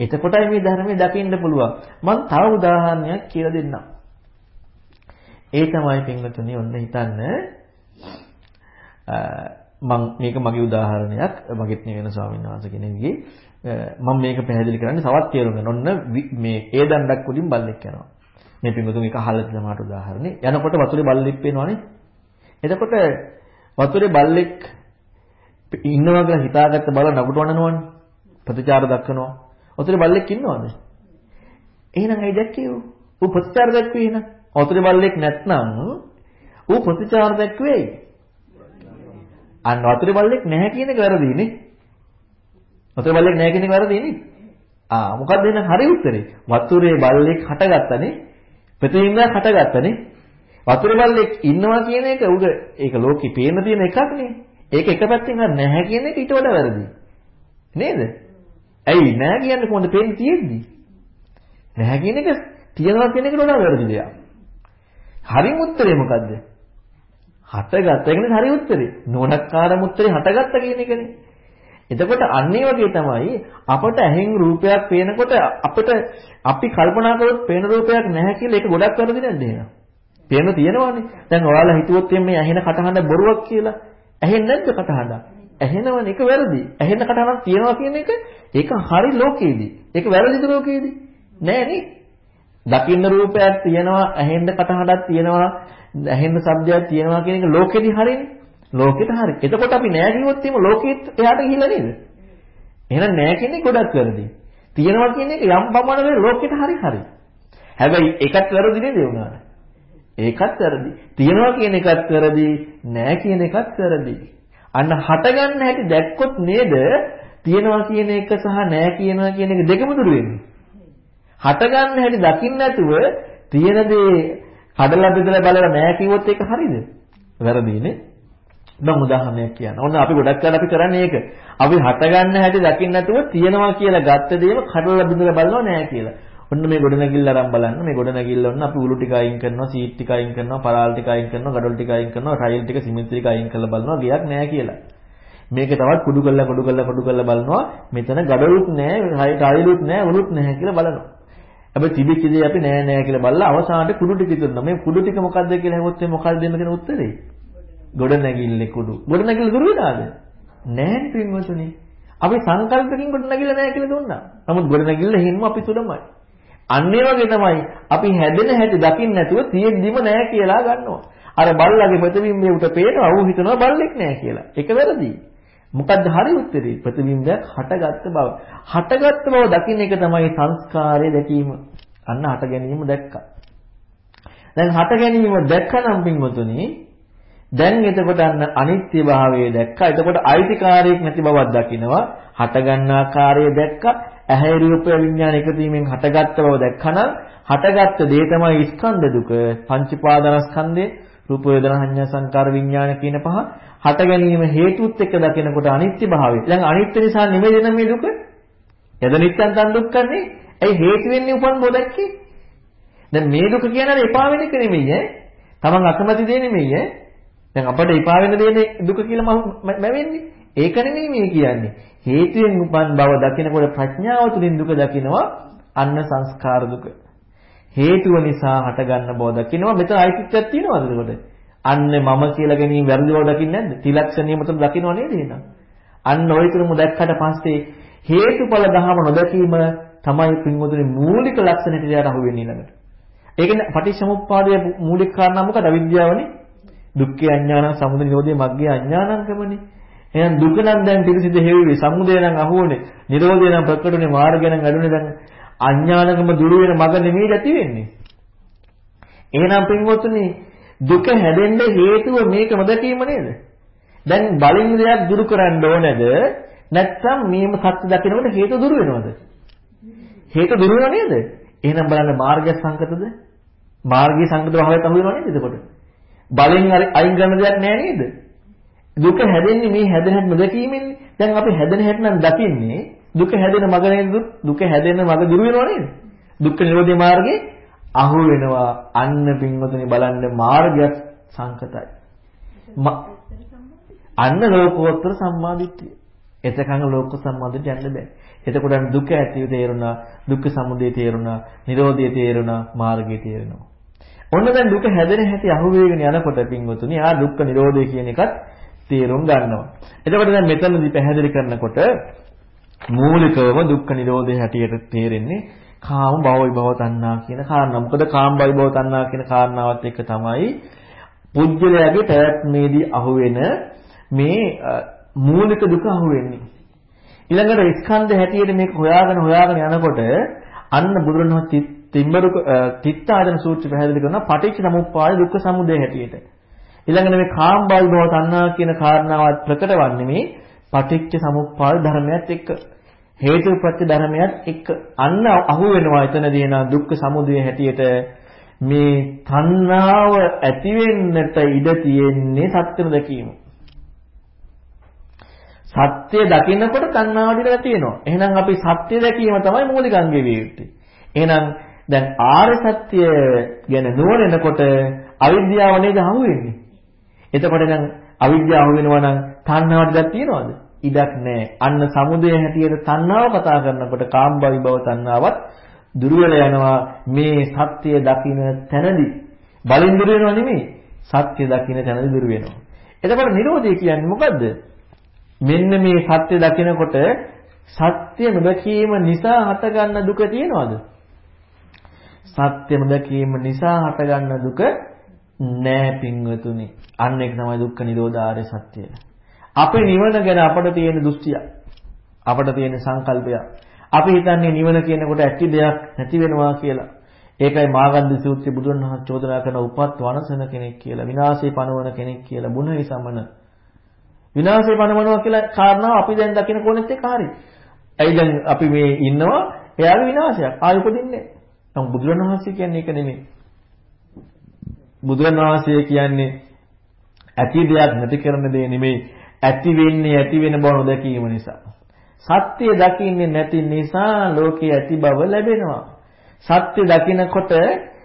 Speaker 1: එතකොටයි මේ ධර්මයේ දකින්න පුළුවන්. මම තව උදාහරණයක් කියලා දෙන්නම්. ඒ තමයි පින්වතුනි ඔන්න හිතන්න මම මේක මගේ උදාහරණයක් මගෙත් නෙවෙන ස්වාමීන් වහන්සේ කෙනෙක්ගේ මම මේක පැහැදිලි කරන්නේ තවත් තේරුම් ගන්න. ඔන්න මේ ඒ දණ්ඩක් උඩින් බල්ලෙක් යනවා. මේ පින්වතුන් එක අහලා තියෙනවට උදාහරණේ. යනකොට වතුරේ බල්ලෙක් පේනවනේ. එතකොට වතුරේ බල්ලෙක් ඉන්නවා කියලා හිතාගත්ත බල නගුට වන්නනවනේ. ප්‍රතිචාර දක්වනවා. වතුරේ බල්ලෙක් ඉන්නවද? එහෙනම් ඇයි දැක්කේ ඌ? ඌ ප්‍රතිචාර දක්වේ එහෙනම්. වතුරේ බල්ලෙක් නැත්නම් ඌ ප්‍රතිචාර දක්වේ. අන්න වතුරේ බල්ලෙක් නැහැ කියන එක වැරදිනේ. වතුරේ බල්ලෙක් නැහැ කියන එක වැරදිනේ. ආ මොකක්ද එහෙනම් හරි උත්තරේ? වතුරේ බල්ලෙක් හටගත්තනේ. ප්‍රතිබිම්බයක් හටගත්තනේ. වතුරේ බල්ලෙක් ඉන්නවා කියන එක උග ඒක ලෝකේ පේන තියෙන එකක් නේ. ඒක එක පැත්තෙන් හරි නැහැ කියන එක ඊට වඩා වැරදි. නේද? ඇයි නැහැ කියන්නේ කොහොමද පේන්නේ තියෙද්දි? නැහැ කියන එක තියනවා කියන එකට වඩා වැරදි දෙයක්. හරිම උත්තරේ මොකද්ද? හටගත්ත. ඒ කියන්නේ හරි උත්තරේ. නෝනක්කාරම උත්තරේ හටගත්ත කියන එකනේ. එතකොට අන්නේ වගේ තමයි අපට ඇහෙන් රූපයක් පේනකොට අපිට අපි කල්පනා කරොත් පේන රූපයක් නැහැ කියලා ඒක ගොඩක් වැරදි නැද්ද එහෙනම්? පේන තියෙනවානේ. දැන් ඔයාලා හිතුවොත් මේ ඇහෙන කටහඬ බොරුවක් කියලා. ඇහෙන්නේ නැද්ද කටහඬ? ඇහෙනවනේ ඒක වැරදි. ඇහෙන කටහඬක් තියනවා කියන එක ඒක හරි ලෝකයේදී. ඒක වැරදිද ලෝකයේදී? නෑ නේ. දකින්න රූපයක් තියෙනවා, ඇහෙන්න කටහඬක් තියෙනවා, ඇහෙන්න ශබ්දයක් තියෙනවා කියන එක ලෝකෙදි හරිනේ. ලෝකෙට හරි. එතකොට අපි නෑ කිව්වොත් එහෙම ලෝකෙත් එහාට ගිහිල්ලා නේද? එහෙනම් නෑ කියන්නේ ගොඩක් වැරදි. තියෙනවා කියන එක යම් ප්‍රමාණයකට ලෝකෙට හරි හරි. හැබැයි ඒකත් වැරදි නේද උනාට? ඒකත් වැරදි. තියෙනවා කියන එකත් වැරදි, නෑ කියන එකත් වැරදි. අන්න හටගන්න හැටි දැක්කොත් නේද තියෙනවා කියන එක සහ නෑ කියනවා කියන එක දෙකම දුර වෙන්නේ. හටගන්න හැටි දකින්න නැතුව තියෙන දේ කඩලා බෙදලා බලලා නෑ කිව්වොත් ඒක හරියද? වැරදිනේ. මම උදාහරණයක් කියන්න. ඔන්න අපි ගොඩක් වෙලා අපි කරන්නේ ඒක. අපි හටගන්න හැටි දකින්න නැතුව තියෙනවා කියලා ගත්ත දේම කඩලා බෙදලා බලනවා නෑ කියලා. ඔන්න මේ ගොඩනැගිල්ල අරන් බලන්න. මේ ගොඩනැගිල්ල ඔන්න අපි උළු ටික අයින් කරනවා, සීට් ටික අයින් කරනවා, පරාල් ටික අයින් කරනවා, ගඩොල් ටික අයින් කරනවා, ටයිල් ටික, සිමෙන්ති ටික අයින් කරලා බලනවා ගියක් නෑ කියලා. මේක තවත් කුඩු කරලා කුඩු කරලා කුඩු කරලා බලනවා. මෙතන ගඩොලුත් නෑ, ටයිලුත් නෑ, උළුත් නැහැ කියලා බලනවා. හැබැයි තිබිච්ච දේ අපි නෑ නෑ කියලා බලලා අවසානට කුඩු ටික ඉතුරුනා. මේ කුඩු ටික මොකද්ද කියලා හෙවොත් මොකක්ද දෙන්න දෙන උත්තරේ? ගොඩනැගිල්ලේ කුඩු. ගොඩනැගිල්ල දුර වෙනාද? නෑ පින්වතුනි. අපි සංකල්පකින් ගොඩනැගිල්ල නෑ කියලා දුන්නා. නමුත් ගොඩනැගිල්ල හින්ම අපි තුලමයි. අන්න ඒ වගේ තමයි අපි හැදෙන හැටි දකින්න නැතුව තියෙද්දිම නෑ කියලා ගන්නවා. අර බල්ලගේ ප්‍රතිබිම්බය උට පේනවා ඌ හිතනවා බල්ලෙක් නෑ කියලා. ඒක වැරදි. මොකද්ද හරි උත්තරේ? ප්‍රතිබිම්බයක් හටගත්ත බව. හටගත්ත බව දකින්න එක තමයි සංස්කාරය දැකීම. අන්න හට ගැනීම දැක්කා. දැන් හට ගැනීම දැක්කනම් පින්වතුනි දැන් එතකොට අන්න අනිත්‍ය භාවය දැක්කා. එතකොට අයිතිකාරයක් නැති බවක් දකිනවා. හට ගන්න ආකාරය දැක්කා. ඇහැ රූප විඥාන එකතු වීමෙන් හටගත්ත බව දැක්කනම් හටගත්ත දේ තමයි ස්කන්ධ දුක. පංච පාදනස්කන්ධේ රූප වේදනා සංඥා සංකාර විඥාන කියන පහ හට ගැනීම හේතුත් එක්ක දකිනකොට අනිත්‍ය භාවය. දැන් අනිත්‍ය නිසා නෙමෙයි දෙන මේ දුක. යද නිත්‍යං තන් දුක්ඛන්නේ. ඇයි හේතු වෙන්නේ උපන් බොදැක්කේ? දැන් මේ දුක කියන්නේ එපා වෙන එක නෙමෙයි ඈ. Taman අකමැති දේ නෙමෙයි ඈ. දැන් අපට එපා වෙන දේ දුක කියලා මැවෙන්නේ. ඒක නෙමෙයි මේ කියන්නේ. හේතුයෙන් උපන් බව දකිනකොට ප්‍රඥාව තුළින් දුක දකිනවා අන්න සංස්කාර දුක. හේතුව නිසා හටගන්න බව දකිනවා. මෙතන අයිතිත්වයක් තියෙනවද එතකොට? අන්න මම කියලා ගැනීම වැරදි බව දකින්නේ නැද්ද? ත්‍රිලක්ෂණියම තුන දකින්නව නේද එහෙනම්? අන්න ওই තුනම දැක්කට පස්සේ හේතුඵල ධහම නොදැකීම තමයි පින්වතුනි මූලික ලක්ෂණ ටිකට අහු වෙන්නේ ළඟට. ඒ කියන්නේ පටිච්චසමුප්පාදයේ මූලික කාරණා මොකද? අවිද්‍යාවනේ. දුක්ඛේ අඥානං සමුදය නිරෝධේ මග්ගේ අඥානංකමනේ. එහෙනම් දුක නම් දැන් පිරිසිදු හේවි සමුදය නම් අහුවනේ. නිරෝධය නම් ප්‍රකටුනේ මාර්ගය නම් අඩුනේ දැන් අඥානකම දුරු වෙන මග නෙමෙයි ඇති වෙන්නේ. එහෙනම් පින්වතුනි දුක හැදෙන්න හේතුව මේක නොදැකීම නේද? දැන් බලින් දෙයක් දුරු කරන්න ඕනේද? නැත්නම් මේම සත්‍ය දකිනකොට හේතු දුරු වෙනවද? හේතු දුරු වෙනව නේද? එහෙනම් බලන්න මාර්ගය සංකතද? මාර්ගයේ සංකත භාවයට අහු වෙනව නේද එතකොට? බලෙන් අයින් කරන දෙයක් නෑ නේද? දුක හැදෙන්නේ මේ හැදෙන හැටි නොදැකීමෙන්නේ. දැන් අපි හැදෙන හැටි නම් දකින්නේ දුක හැදෙන මග නේද දුක හැදෙන මග දුර වෙනව නේද? දුක්ඛ නිරෝධය මාර්ගේ අහු වෙනවා අන්න පින්වතුනි බලන්න මාර්ගය සංකතයි. අන්න ලෝකෝත්තර සම්මාදිට්ඨිය. එතකන් ලෝක සම්මාදිට යන්න බෑ. එතකොට දුක ඇති තේරුණා, දුක්ඛ සමුදය තේරුණා, නිරෝධය තේරුණා, මාර්ගය තේරෙනවා. ඔන්න දැන් දුක හැදෙන හැටි අහුවේගෙන යනකොට පින්වතුනි ආ දුක්ඛ නිරෝධය කියන එකත් තේරුම් ගන්නවා. එතකොට දැන් මෙතනදී පැහැදිලි කරනකොට මූලිකවම දුක්ඛ නිරෝධය හැටියට තේරෙන්නේ කාම භව විභව තණ්හා කියන කාරණා. මොකද කාම භව විභව තණ්හා කියන කාරණාවත් එක්ක තමයි පුජ්‍යලයාගේ පැවැත්මේදී අහුවෙන මේ මූලික දුක අහුවෙන්නේ. ඊළඟට ස්කන්ධ හැටියට මේක හොයාගෙන හොයාගෙන යනකොට අන්න බුදුරණවහන්සේ තිම්බරු තිත්තාදන සූත්‍රය පැහැදිලි කරනවා පටිච්ච සමුප්පාද දුක්ඛ සමුදය හැටියට. ඊළඟට මේ කාම භව භව තණ්හා කියන කාරණාවත් ප්‍රකට වන්නේ මේ පටිච්ච සමුප්පාද ධර්මයත් එක්ක. හේතු ප්‍රත්‍ය ධර්මයත් එක්ක අන්න අහු වෙනවා එතනදී එන දුක්ඛ සමුදය හැටියට මේ තණ්හාව ඇති වෙන්නට ඉඩ තියෙන්නේ සත්‍යම දැකීම. සත්‍ය දකින්නකොට තණ්හාව දිලා තියෙනවා. එහෙනම් අපි සත්‍ය දැකීම තමයි මූලික අංගය විය යුත්තේ. එහෙනම් දැන් ආර්ය සත්‍ය ගැන නුවණෙනකොට අවිද්‍යාව නේද හමු වෙන්නේ. එතකොට නම් අවිද්‍යාව හමු වෙනවා නම් තණ්හාවට දැක් තියනවද? ඉඩක් නැහැ. අන්න සමුදය හැටියට තණ්හාව කතා කරනකොට කාම්භවි භව තණ්හාවත් දුර යනවා මේ සත්‍ය දකින්න තැනදී. බලින් දුර වෙනව නෙමෙයි. සත්‍ය දකින්න තැනදී දුර වෙනවා. එතකොට Nirodha කියන්නේ මොකද්ද? මෙන්න මේ සත්‍ය දකිනකොට සත්‍ය නොදකීම නිසා හටගන්න දුක තියනවද? සත්‍ය නොදකීම නිසා හටගන්න දුක නෑ පින්වතුනි. අන්න ඒක තමයි දුක්ඛ නිරෝධ ආර්ය සත්‍යය. අපේ නිවන ගැන අපට තියෙන දෘෂ්ටිය. අපට තියෙන සංකල්පය. අපි හිතන්නේ නිවන කියනකොට ඇති දෙයක් නැති වෙනවා කියලා. ඒකයි මාගන්ධ සූත්‍රයේ බුදුන් වහන්සේ චෝදනා කරන උපත් වනසන කෙනෙක් කියලා, විනාශේ පනවන කෙනෙක් කියලා, බුණහි සමන. විනාශේ පනවනවා කියලා කාරණාව අපි දැන් දකින කොනෙත් එක හරි. ඇයි දැන් අපි මේ ඉන්නවා එයාගේ විනාශයක්. ආයෙ උපදින්නේ. නමුත් බුදුරණවහන්සේ කියන්නේ ඒක නෙමෙයි. බුදුරණවහන්සේ කියන්නේ ඇති දෙයක් නැති කරන දේ නෙමෙයි. ඇති වෙන්නේ ඇති වෙන බව නොදැකීම නිසා. සත්‍ය දකින්නේ නැති නිසා ලෝකේ ඇති බව ලැබෙනවා. සත්‍ය දකිනකොට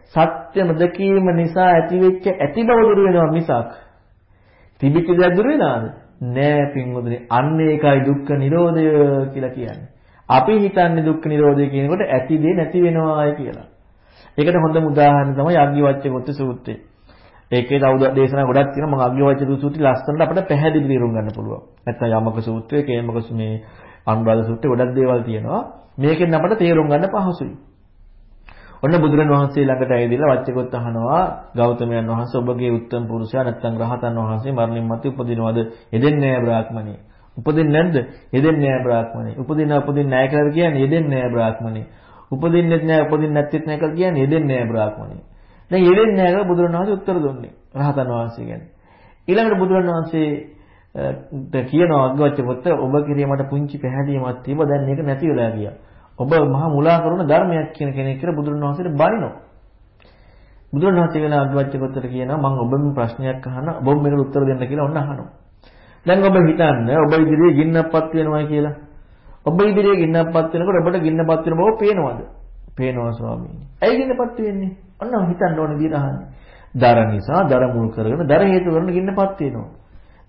Speaker 1: සත්‍ය නොදකීම නිසා ඇතිවෙච්ච ඇති බව දුර වෙනවා මිසක් තිබිච්ච දේ දුර වෙනවද? නෑ පින්වතුනි. අන්න ඒකයි දුක්ඛ නිරෝධය කියලා කියන්නේ. අපි හිතන්නේ දුක්ඛ නිරෝධය කියනකොට ඇති දේ නැති වෙනවායි කියලා. ඒකට හොඳම උදාහරණ තමයි අග්ගිවච්ඡ ගොත්ත සූත්‍රය. ඒකේ තව දේශනා ගොඩක් තියෙනවා මම අග්ගිවච්ඡ සූත්‍රය ලස්සනට අපිට පැහැදිලි තේරුම් ගන්න පුළුවන්. නැත්නම් යමක සූත්‍රය, කේමක මේ අනුරාධ සූත්‍රය ගොඩක් දේවල් තියෙනවා. මේකෙන් අපිට තේරුම් ගන්න පහසුයි. ඔන්න බුදුරන් වහන්සේ ළඟට ඇවිදලා වච්චකොත් අහනවා ගෞතමයන් වහන්සේ ඔබගේ උත්තම පුරුෂයා නැත්නම් රහතන් වහන්සේ මරණින් මතු උපදිනවද? යෙදෙන්නේ නැහැ බ්‍රාහ්මණේ. උපදින්නේ නැද්ද? යෙදෙන්නේ නැහැ බ්‍රාහ්මණේ. උපදින උපදින්නේ නැහැ කියලා කියන්නේ යෙදෙන්නේ නැහැ බ්‍රාහ්මණේ. උපදින්නෙත් නැහැ උපදින්න නැත්තේත් නැහැ කියලා කියන්නේ යෙදෙන්නේ නැහැ බ්‍රාහ්මණේ. දැන් යෙදෙන්නේ නැහැ කියලා බුදුරණවහන්සේ උත්තර දුන්නේ. රහතන් වහන්සේ ගැන. ඊළඟට බුදුරණවහන්සේ කියනවා අග්ගවච්ච පුත්‍ර ඔබ කිරිය මට පුංචි පැහැදීමක් තිබ්බ දැන් මේක නැති වෙලා ගියා. ඔබ මහා මුලා කරන ධර්මයක් කියන කෙනෙක් කියලා බුදුරණවහන්සේට බනිනවා. බුදුරණවහන්සේ වෙන අග්ගවච්ච පුත්‍ර කියනවා මම ඔබෙන් ප්‍රශ්නයක් අහනවා ඔබ මේකට උත්තර දෙන්න කියලා ඔන්න අහනවා. දැන් ඔබ හිතන්න ඔබ ඉදිරියේ ගින්නක්පත් වෙනවා කියලා. ඔබ ඉදිරියේ ගින්නක්පත් වෙනකොට ඔබට ගින්නපත් වෙන බව පේනවද? පේනවා ස්වාමීනි. ඇයි ගින්නපත් වෙන්නේ? ඔන්න හිතන්න ඕන විදිහට අහන්නේ. දර නිසා දර මුල් කරගෙන දර හේතු කරගෙන ගින්නපත් වෙනවා.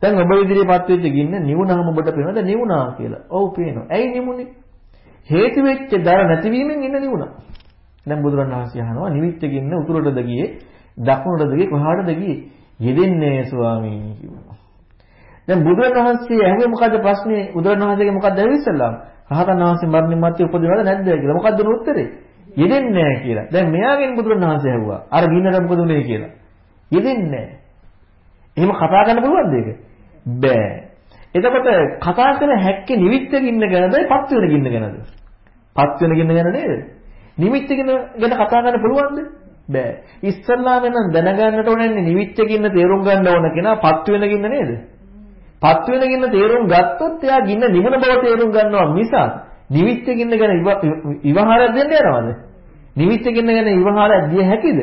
Speaker 1: දැන් ඔබ ඉදිරියේපත් වෙච්ච ගින්න නිවුනහම ඔබට පේනවද නිවුනා කියලා? ඔව් පේනවා. ඇයි නිමුනේ? හේතු වෙච්ච දර නැතිවීමෙන් ඉන්න නිවුනා. දැන් බුදුරණවහන්සේ අහනවා නිවිච්ච ගින්න උතුරටද ගියේ දකුණටද ගියේ කොහාටද ගියේ? යෙදෙන්නේ ස්වාමීනි කිව්වා. දැන් බුදුරණවහන්සේ ඇහුවේ මොකද්ද ප්‍රශ්නේ? බුදුරණවහන්සේගේ මොකද්ද ඇහුවේ ඉස්සල්ලාම? රහතන් වහන්සේ මරණින් මත්තේ උපදිනවද නැද්ද කියලා. මොකද්ද උත්තරේ? යෙදෙන්නේ නැහැ කියලා. දැන් මෙයාගෙන් බුදුරණවහන්සේ ඇහුවා. අර ගින්නට මොකද උනේ කියලා. යෙදෙන්නේ නැහැ. එහෙම කතා කරන්න පුළුවන්ද ඒක? බෑ. එතකොට කතා කරන හැක්කේ නිවිච්ච ගින්න ගැනද පත් වෙන ගින්න ගැනද? පත් වෙන ගින්න ගැන නේද? නිමිත්ත ගින්න ගැන කතා කරන්න පුළුවන්ද? බෑ. ඉස්සල්ලාම නම් දැනගන්නට ඕනේ නිවිච්ච ගින්න තේරුම් ගන්න ඕන කෙනා පත් වෙන ගින්න නේද? පත් වෙන ගින්න තේරුම් ගත්තොත් එයා ගින්න නිවන බව තේරුම් ගන්නවා මිසක් නිවිච්ච ගින්න ගැන ඉවහාරයක් දෙන්න යනවද? නිවිච්ච ගින්න ගැන ඉවහාරයක් දිය හැකිද?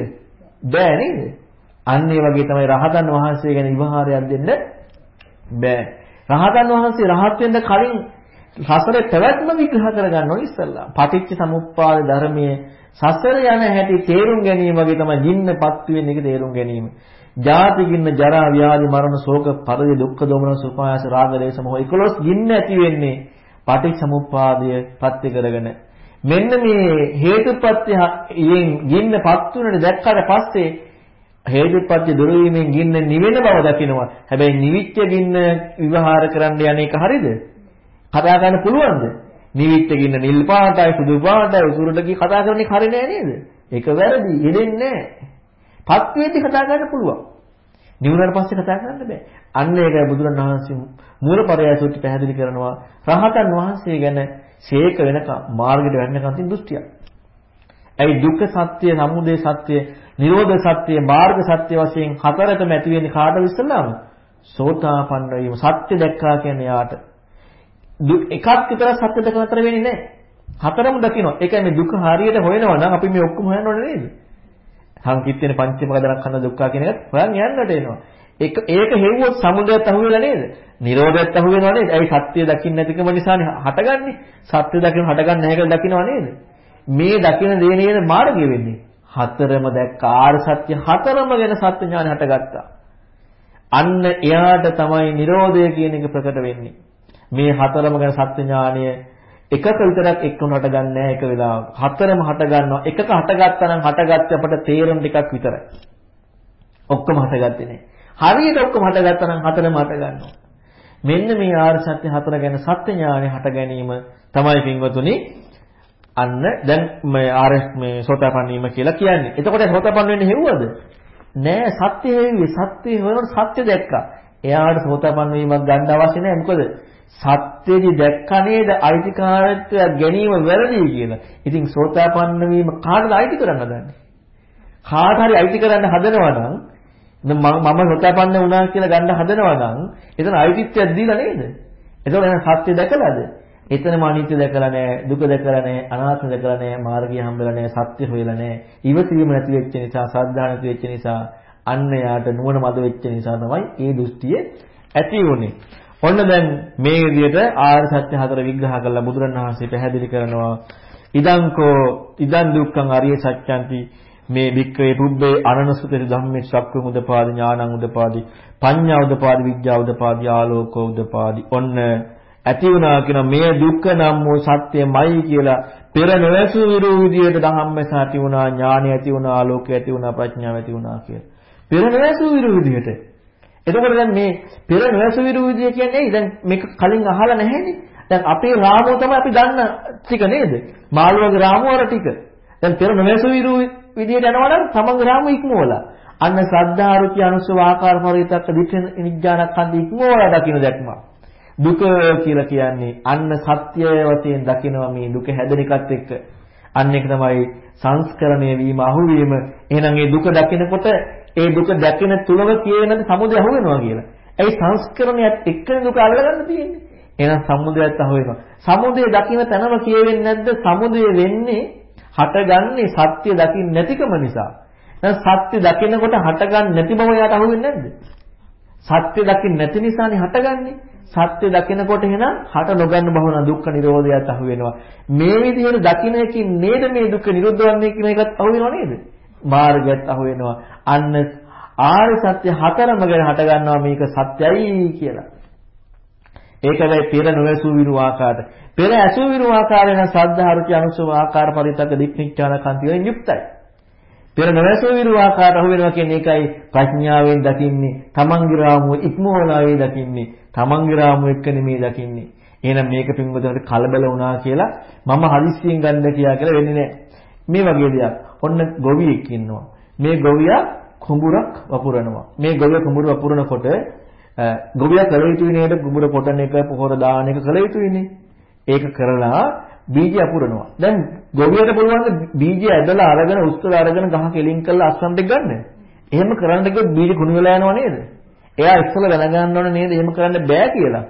Speaker 1: බෑ නේද? අන්න ඒ වගේ තමයි රහතන් වහන්සේ ගැන ඉවහාරයක් දෙන්න බෑ. රහතන් වහන්සේ රහත් වෙන්න කලින් සසරේ පැවැත්ම විග්‍රහ කරගන්න ඕනේ ඉස්සල්ලා. පටිච්ච සමුප්පාද ධර්මයේ සසර යන හැටි තේරුම් ගැනීම වගේ තමයි ජින්නපත් වෙන එක තේරුම් ගැනීම. ජාති ගින්න ජරා ව්‍යාධි මරණ ශෝක පරිදේ දුක්ඛ දෝමන සුපායස රාග දේශ මොහ 11 ගින්න ඇති වෙන්නේ පටිච්චසමුප්පාදය පත්‍ය කරගෙන. මෙන්න මේ හේතුපත්‍යයෙන් ගින්නපත් උනට දැක්කට පස්සේ හේතුපත්‍ය දුරු වීමෙන් ගින්න නිවෙන බව දකිනවා. හැබැයි නිවිච්ච ගින්න විවහාර කරන්න යන එක හරියද කතා කරන්න පුළුවන්ද? නිවිච්ච ගින්න නිල් පාටයි සුදු පාටයි උසුරට කී කතා කරන්නේ හරි නෑ නේද? ඒක වැරදි යෙදෙන්නේ නෑ. පත් වේදි කතා කරන්න පුළුවන්. නිවුණාට පස්සේ කතා කරන්න බෑ. අන්න ඒකයි බුදුරණවහන්සේ මූලපරයය සූත්‍රය පැහැදිලි කරනවා රහතන් වහන්සේ ගැන ශේක වෙනකම් මාර්ගයට වැටෙනකම් තියෙන දෘෂ්ටියක්. ඇයි දුක්ඛ සත්‍ය, සමුදය සත්‍ය, නිරෝධ සත්‍ය, මාර්ග සත්‍ය වශයෙන් හතරටම ඇති වෙන්නේ කාටද ඉස්සල්ලාම? සෝතාපන්න වීම. සත්‍ය දැක්කා කියන්නේ යාට. එකක් විතර සත්‍ය දැක නතර වෙන්නේ නැහැ. හතරම දකින්න. ඒ කියන්නේ දුක හරියට හොයනවා නම් අපි මේ ඔක්කොම හොයන්න ඕනේ නේද? සංකිට්ඨේන පංචම ගදරක් කරන දුක්ඛ කියන එකත් හොයන් යන්නට එනවා. ඒක ඒක හෙව්වොත් සමුදයත් අහුවෙලා නේද? නිරෝධයත් අහුවෙනවා නේද? ඇයි සත්‍ය දකින්න නැතිකම නිසානේ හටගන්නේ. සත්‍ය දකින්න හටගන්නේ නැහැ කියලා දකින්නව නේද? මේ දකින්න දේ නේද මාර්ගය වෙන්නේ. හතරම දැක්ක ආර සත්‍ය හතරම ගැන සත්‍ය ඥාන හටගත්තා. අන්න එයාට තමයි නිරෝධය කියන එක ප්‍රකට වෙන්නේ. මේ හතරම ගැන සත්‍ය ඥානය එකක විතරක් එක්කම හට ගන්න නෑ එක වෙලාවක. හතරම හට ගන්නවා. එකක හටගත්තා නම් හටගත්තේ අපට තේරෙන ටිකක් විතරයි. ඔක්කොම හටගත්තේ නෑ. හරියට ඔක්කොම හටගත්තා නම් හතරම හට ගන්නවා. මෙන්න මේ ආර්ය සත්‍ය හතර ගැන සත්‍ය ඥානෙ හට ගැනීම තමයි පින්වතුනි අන්න දැන් මේ ආර්ය මේ සෝතාපන්න වීම කියලා කියන්නේ. එතකොට සෝතාපන්න වෙන්නේ හෙව්වද? නෑ සත්‍ය හේවි සත්‍ය හොයනකොට සත්‍ය දැක්කා. එයාට සෝතාපන්න වීමක් ගන්න අවශ්‍ය නෑ. මොකද සත්‍යදි දැක්කා නේද අයිතිකාරත්වය ගැනීම වැරදි කියලා. ඉතින් සෝතාපන්න වීම කාටද අයිති කරන්න දන්නේ? කාට හරි අයිති කරන්න හදනවා නම් මම සෝතාපන්න වුණා කියලා ගන්න හදනවා නම් එතන අයිතිත්වයක් දීලා නේද? එතකොට එහෙනම් සත්‍ය දැකලාද? එතනම අනිත්‍ය දැකලා නැහැ, දුක දැකලා නැහැ, අනාත්ම දැකලා නැහැ, මාර්ගය හම්බෙලා නැහැ, සත්‍ය හොයලා නැහැ. ඉවසීම නැති වෙච්ච නිසා, සද්ධා නැති වෙච්ච නිසා, අන්න යාට නුවණ මද වෙච්ච නිසා තමයි ඒ දෘෂ්ටිය ඇති වුනේ. ඔන්න දැන් මේ විදිහට ආර්ය සත්‍ය හතර විග්‍රහ කරලා බුදුරණවහන්සේ පැහැදිලි කරනවා. ඉදංකෝ ඉදං දුක්ඛං අරිය සත්‍යන්ති මේ වික්‍රේ පුබ්බේ අනනසුතේ ධම්මේ සක්කු උදපාදි ඥානං උදපාදි පඤ්ඤා උදපාදි විද්‍යා උදපාදි ආලෝකෝ උදපාදි. ඔන්න ඇති වුණා කියන මේ දුක්ඛ නම් වූ සත්‍යමයි කියලා පෙර නොවැසු විරු විදියට ධම්මස ඇති වුණා ඥානය ඇති වුණා ආලෝකය ඇති වුණා ප්‍රඥාව ඇති වුණා කියලා. පෙර නොවැසු විරු විදියට එතකොට දැන් මේ පෙර නොඇසු විරුද්ධිය කියන්නේ දැන් මේක කලින් අහලා නැහැනේ. දැන් අපේ රාමුව තමයි අපි දන්න ටික නේද? මාළුවගේ රාමුව අර ටික. දැන් පෙර නොඇසු විරුද්ධියට යනවා නම් තමන්ගේ රාමුව ඉක්මවලා. අන්න ශ්‍රද්ධා රුචි අනුසව ආකාර පරිවිතක්ක දිට්ඨ නිඥානකන්ද ඉක්මවලා දකින්න දැක්ම. දුක කියලා කියන්නේ අන්න සත්‍ය වශයෙන් දකිනවා මේ දුක හැදෙන එකත් එක්ක. අන්න ඒක තමයි සංස්කරණය වීම අහුවීම. එහෙනම් මේ දුක දකිනකොට ඒ දුක දැකින තුලම කියවෙනද සමුදය අහු වෙනවා කියලා. ඒ සංස්කරණයත් එක්කනේ දුක අල්ලගන්න තියෙන්නේ. එහෙනම් සමුදයත් අහු වෙනවා. සමුදය දකින තැනම කියවෙන්නේ නැද්ද? සමුදය වෙන්නේ හටගන්නේ සත්‍ය දකින්න නැතිකම නිසා. දැන් සත්‍ය දකිනකොට හටගන්නේ නැති බව යාට අහු වෙන්නේ නැද්ද? සත්‍ය දකින්න නැති නිසානේ හටගන්නේ. සත්‍ය දකිනකොට එහෙනම් හට නොගන්න බහන දුක්ඛ නිරෝධයත් අහු වෙනවා. මේ විදිහට දකින්න එකකින් නේද මේ දුක්ඛ නිරෝධ වන්නේ කියන එකත් අහු වෙනව නේද? මාර්ගයත් අහු වෙනවා. අන්න ආර්ය සත්‍ය හතරම ගැන හට ගන්නවා මේක සත්‍යයි කියලා. ඒක වෙයි පෙර නොවැසු විරු ආකාරයට. පෙර ඇසු විරු ආකාරයෙන් සද්ධාරුචි අනුසව ආකාර පරිතක දික්නිච්ඡාන කන්තියෙන් යුක්තයි. පෙර නොවැසු විරු ආකාරයට අහු වෙනවා කියන්නේ ඒකයි ප්‍රඥාවෙන් දකින්නේ. තමන්ගේ රාමුව ඉක්මවලාවේ දකින්නේ. තමන්ගේ රාමුව එක්ක නෙමෙයි දකින්නේ. එහෙනම් මේක පින්වතුන්ට කලබල වුණා කියලා මම හදිස්සියෙන් ගන්න කියා කියලා වෙන්නේ නැහැ. මේ වගේ දෙයක්. ඔන්න ගොවියෙක් ඉන්නවා. මේ ගොවියා කුඹුරක් වපුරනවා. මේ ගොවියා කුඹුර වපුරනකොට ගොවියා කළ යුතුයි නේද කුඹුර පොටන එක පොහොර දාන එක කළ යුතුයිනේ. ඒක කරලා බීජය අපුරනවා. දැන් ගොවියට පුළුවන් බීජය ඇදලා අරගෙන උස්සලා අරගෙන ගහ කෙලින් කරලා අස්වන්ට ගන්න. එහෙම කරන්න ගියොත් බීජ කුණු වෙලා යනවා නේද? එයා ඉස්සෙල්ලා දැනගන්න ඕනේ නේද එහෙම කරන්න බෑ කියලා.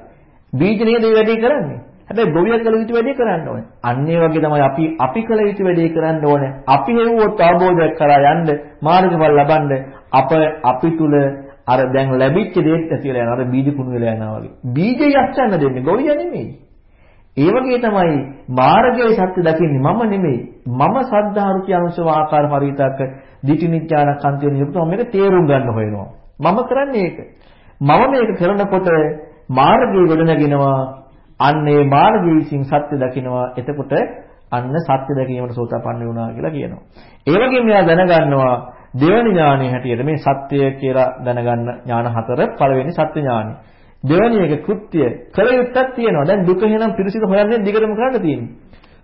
Speaker 1: බීජ නේද මේ වැඩේ කරන්නේ. හැබැයි ගොවියා කළ යුතු වැඩේ කරන්න ඕනේ. අන්න ඒ වගේ තමයි අපි අපි කළ යුතු වැඩේ කරන්න ඕනේ. අපි හෙව්වොත් අවබෝධයක් කරා යන්න මාර්ගඵල ලබන්න අප අපි තුල අර දැන් ලැබිච්ච දේත් ඇතිලා යනවා. අර බීජ කුණු වෙලා යනවා වගේ. බීජය යස්සන්න දෙන්නේ ගොවියා නෙමෙයි. ඒ වගේ තමයි මාර්ගයේ සත්‍ය දකින්නේ මම නෙමෙයි. මම සද්ධාරුචි අනුසව ආකාර පරිවිතක දිටිනිඥාන කන්තිය නිරුපතම මේක තේරුම් ගන්න හොයනවා. මම කරන්නේ ඒක. මම මේක කරනකොට මාර්ගයේ ගොඩනගෙනවා. අන්න ඒ මාර්ගයේ විසින් සත්‍ය දකිනවා. එතකොට අන්න සත්‍ය දැකීමට සෝතාපන්න වුණා කියලා කියනවා. ඒ වගේම මෙයා දැනගන්නවා දෙවනි ඥානයේ හැටියට මේ සත්‍ය කියලා දැනගන්න ඥාන හතර පළවෙනි සත්‍ය ඥානයි. දෙවැනි එක කෘත්‍ය කළ යුත්තක් තියෙනවා. දැන් දුක එහෙනම් පිරිසිදු හොයන්නේ දිගටම කරන්න තියෙන්නේ.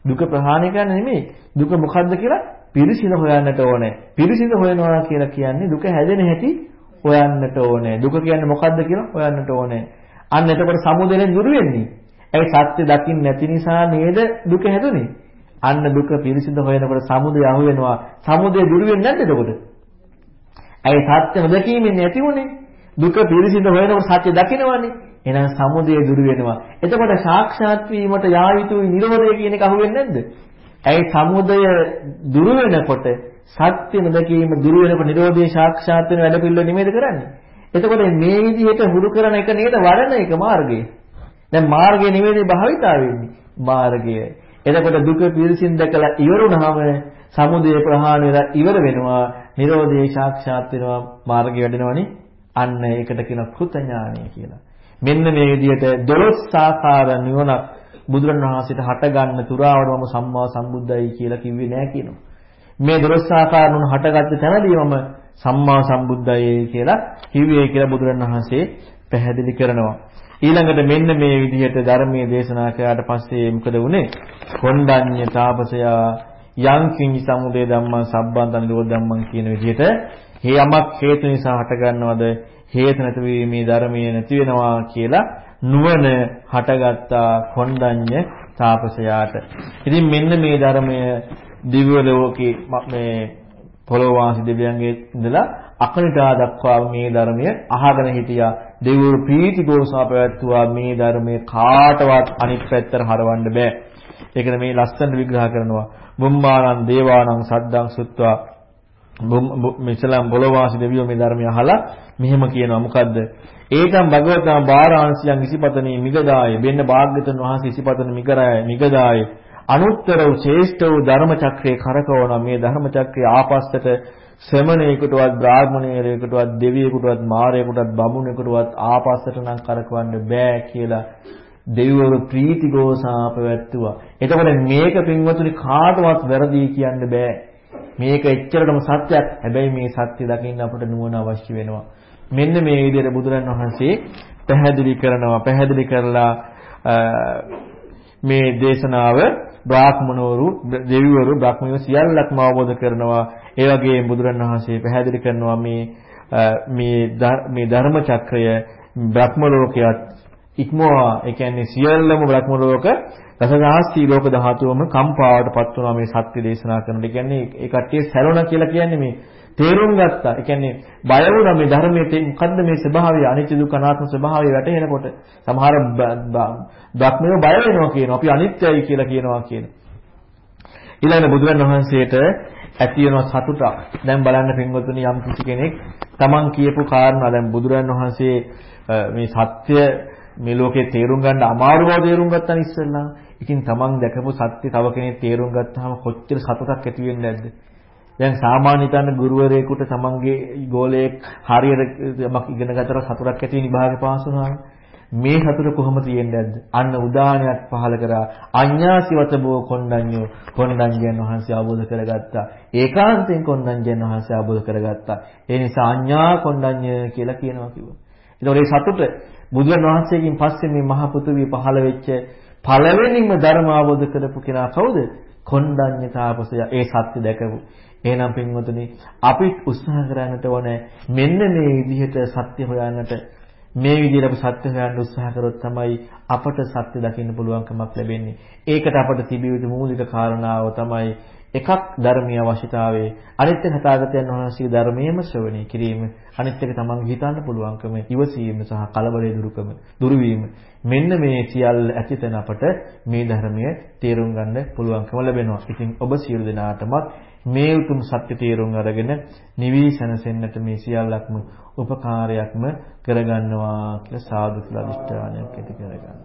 Speaker 1: දුක ප්‍රහාණය කරන්න නෙමෙයි. දුක මොකද්ද කියලා පිරිසිදු හොයන්නට ඕනේ. පිරිසිදු හොයනවා කියලා කියන්නේ දුක හැදෙන හැටි හොයන්නට ඕනේ. දුක කියන්නේ මොකද්ද කියලා හොයන්නට ඕනේ. අන්න එතකොට සමුදයෙන් දුරු වෙන්නේ. ඒ සත්‍ය දකින්න නැති නිසා නේද දුක හැදුනේ? අන්න දුක පිරිසිදු හොයනකොට සමුදය අහු වෙනවා. සමුදය දුරු වෙන්නේ නැද්ද එතකොට? ඒ සත්‍ය නොදැකීමෙන් නැති වුනේ. දුක පිරිසිදු හොයනකොට සත්‍ය දකිනවනේ. එහෙනම් සමුදය දුරු වෙනවා. එතකොට සාක්ෂාත් වීමට යා යුතුයි නිරෝධය කියන එක අහුවෙන්නේ නැද්ද? ඇයි සමුදය දුරු වෙනකොට සත්‍ය නොදකීම දුරු වෙනකොට නිරෝධය සාක්ෂාත් වෙන වැඩ පිළිවෙල නෙමෙයිද කරන්නේ? එතකොට මේ විදිහට හුරු කරන එක නේද වඩන එක මාර්ගය. දැන් මාර්ගය නෙමෙයි භාවිතා වෙන්නේ. මාර්ගය. එතකොට දුක පිරිසින් දැකලා ඉවරුනහම සමුදය ප්‍රහාණය වෙලා ඉවර වෙනවා. නිරෝධය සාක්ෂාත් වෙනවා මාර්ගය වැඩෙනවනේ. අන්න ඒකට කියන කෘතඥානය කියලා. මෙන්න මේ විදිහට දොළොස් ආකාර නිවනක් බුදුරණවහන්සේට හටගන්න තුරාවටම සම්මා සම්බුද්දයි කියලා කිව්වේ නෑ කියනවා. මේ දොළොස් ආකාර නුන හටගත්ත තැනදී මම සම්මා සම්බුද්දයි කියලා කිව්වේ කියලා බුදුරණවහන්සේ පැහැදිලි කරනවා. ඊළඟට මෙන්න මේ විදිහට ධර්මයේ දේශනා කළාට පස්සේ මොකද වුනේ? කොණ්ඩඤ්ඤ තාපසයා යං කිං සමුදය ධම්මං සබ්බන්තං නිරෝධ ධම්මං කියන විදිහට හේ යමක් හේතු නිසා හටගන්නවද හේතු නැති වීමේ ධර්මයේ නැති වෙනවා කියලා නුවණ හටගත්තා කොණ්ඩඤ්ඤ තාපසයාට. ඉතින් මෙන්න මේ ධර්මය දිව්‍ය ලෝකේ මේ පොළොවාසි දෙවියන්ගේ ඉඳලා අකනිටා දක්වා මේ ධර්මය අහගෙන හිටියා. දෙවිවරු ප්‍රීති ගෝසා පැවැත්තුවා මේ ධර්මයේ කාටවත් අනිත් පැත්තට හරවන්න බෑ. ඒකද මේ ලස්සන විග්‍රහ කරනවා. බුම්මානං දේවානං සද්දං සුත්වා මෙසලම් බොලවාසි දෙවියෝ මේ ධර්මය අහලා මෙහෙම කියනවා මොකද්ද? ඒකම් භගවතා බාරාංශයන් ඉසිපතනී මිගදාය වෙන්න භාග්‍යතුන් වහන්සේ ඉසිපතන මිගරාය මිගදාය අනුත්තර වූ ශ්‍රේෂ්ඨ වූ ධර්ම චක්‍රයේ කරකවන මේ ධර්ම චක්‍රයේ ආපස්සට ශ්‍රමණේකටවත් බ්‍රාහ්මණයෙකුටවත් දෙවියෙකුටවත් මාරයෙකුටවත් බමුණෙකුටවත් ආපස්සට නම් කරකවන්න බෑ කියලා දෙවිවරු ප්‍රීති ගෝසා පැවැත්තුවා. එතකොට මේක පින්වතුනි කාටවත් වැරදි කියන්න බෑ. මේක එච්චරටම සත්‍යයක්. හැබැයි මේ සත්‍ය දකින්න අපට නුවණ අවශ්‍ය වෙනවා. මෙන්න මේ විදිහට බුදුරන් වහන්සේ පැහැදිලි කරනවා. පැහැදිලි කරලා මේ දේශනාව බ්‍රාහ්මණවරු දෙවිවරු බ්‍රාහ්මණයෝ සියල්ලක්ම අවබෝධ කරනවා. ඒ වගේම බුදුරන් වහන්සේ පැහැදිලි කරනවා මේ මේ මේ ධර්ම චක්‍රය බ්‍රහ්ම ලෝකයට ඉක්මවා ඒ කියන්නේ සියල්ලම බ්‍රහ්ම ලෝක රසදාස්ී ලෝක ධාතුවම කම්පාවටපත් වුණා මේ සත්‍ය දේශනා කරනකොට. ඒ කියන්නේ ඒ කට්ටිය සැලුණා කියලා කියන්නේ මේ තේරුම් ගත්තා. ඒ කියන්නේ බය වුණා මේ ධර්මයේ මොකද්ද මේ ස්වභාවය අනිත්‍ය දුක්ඛ අනාත්ම ස්වභාවය වැටහෙනකොට සමහර බ්‍රහ්මයෝ බය වෙනවා කියනවා. අපි අනිත්‍යයි කියලා කියනවා කියන. ඊළඟ බුදුරන් වහන්සේට ඇති වෙන සතුටක්. දැන් බලන්න පින්වතුනි යම් කිසි කෙනෙක් Taman කියපු කාරණා දැන් බුදුරන් වහන්සේ මේ සත්‍ය මේ ලෝකේ තේරුම් ගන්න අමාරු බව තේරුම් ගත්තා ඉස්සෙල්ලා. ඉතින් තමන් දැකපු සත්‍ය තව කෙනෙක් තේරුම් ගත්තාම කොච්චර සතුටක් ඇති වෙන්නේ නැද්ද? දැන් සාමාන්‍ය තන ගුරුවරයෙකුට තමන්ගේ ගෝලයේ හරියට යමක් ඉගෙන ගන්නතර සතුටක් ඇති වෙන විභාගේ පාස් වුණාම මේ සතුට කොහොම තියෙන්නේ නැද්ද? අන්න උදාහරණයක් පහල කරා අඤ්ඤාසිවත බෝ කොණ්ඩඤ්ඤෝ කොණ්ඩඤ්ඤයන් වහන්සේ අවබෝධ කරගත්තා. ඒකාන්තයෙන් කොණ්ඩඤ්ඤයන් වහන්සේ අවබෝධ කරගත්තා. ඒ නිසා අඤ්ඤා කොණ්ඩඤ්ඤ කියලා කියනවා කිව්වා. ඒතකොට මේ සතුට බුදුන් වහන්සේගෙන් පස්සේ මේ මහ පෘථිවිය පහළ වෙච්ච පළවෙනිම ධර්ම අවබෝධ කරපු කෙනා කවුද? කොණ්ඩඤ්ඤ තාපසය. ඒ සත්‍ය දැකපු. එහෙනම් පින්වතුනි අපිත් උත්සාහ කරන්නට ඕනේ මෙන්න මේ විදිහට සත්‍ය හොයන්නට මේ විදිහට අපි සත්‍ය හොයන්න උත්සාහ කරොත් තමයි අපට සත්‍ය දකින්න පුළුවන්කමක් ලැබෙන්නේ. ඒකට අපට තිබිය යුතු මූලික කාරණාව තමයි එකක් ධර්මීය අවශ්‍යතාවයේ අනිත් එක තථාගතයන් වහන්සේගේ ධර්මයේම ශ්‍රවණය කිරීම අනිත් එක තමන්ගේ හිතන්න පුළුවන්කම ඉවසීම සහ කලබලයේ දුරුකම දුරු මෙන්න මේ සියල්ල ඇතිතන අපට මේ ධර්මය තේරුම් ගන්න පුළුවන්කම ලැබෙනවා. ඉතින් ඔබ සියලු දෙනාටම මේ උතුම් සත්‍ය තේරුම් අරගෙන නිවි සැනසෙන්නට මේ සියල්ලක්ම උපකාරයක්ම කරගන්නවා කියලා සාදු කියලා අදිෂ්ඨානයක් ඇති කරගන්න.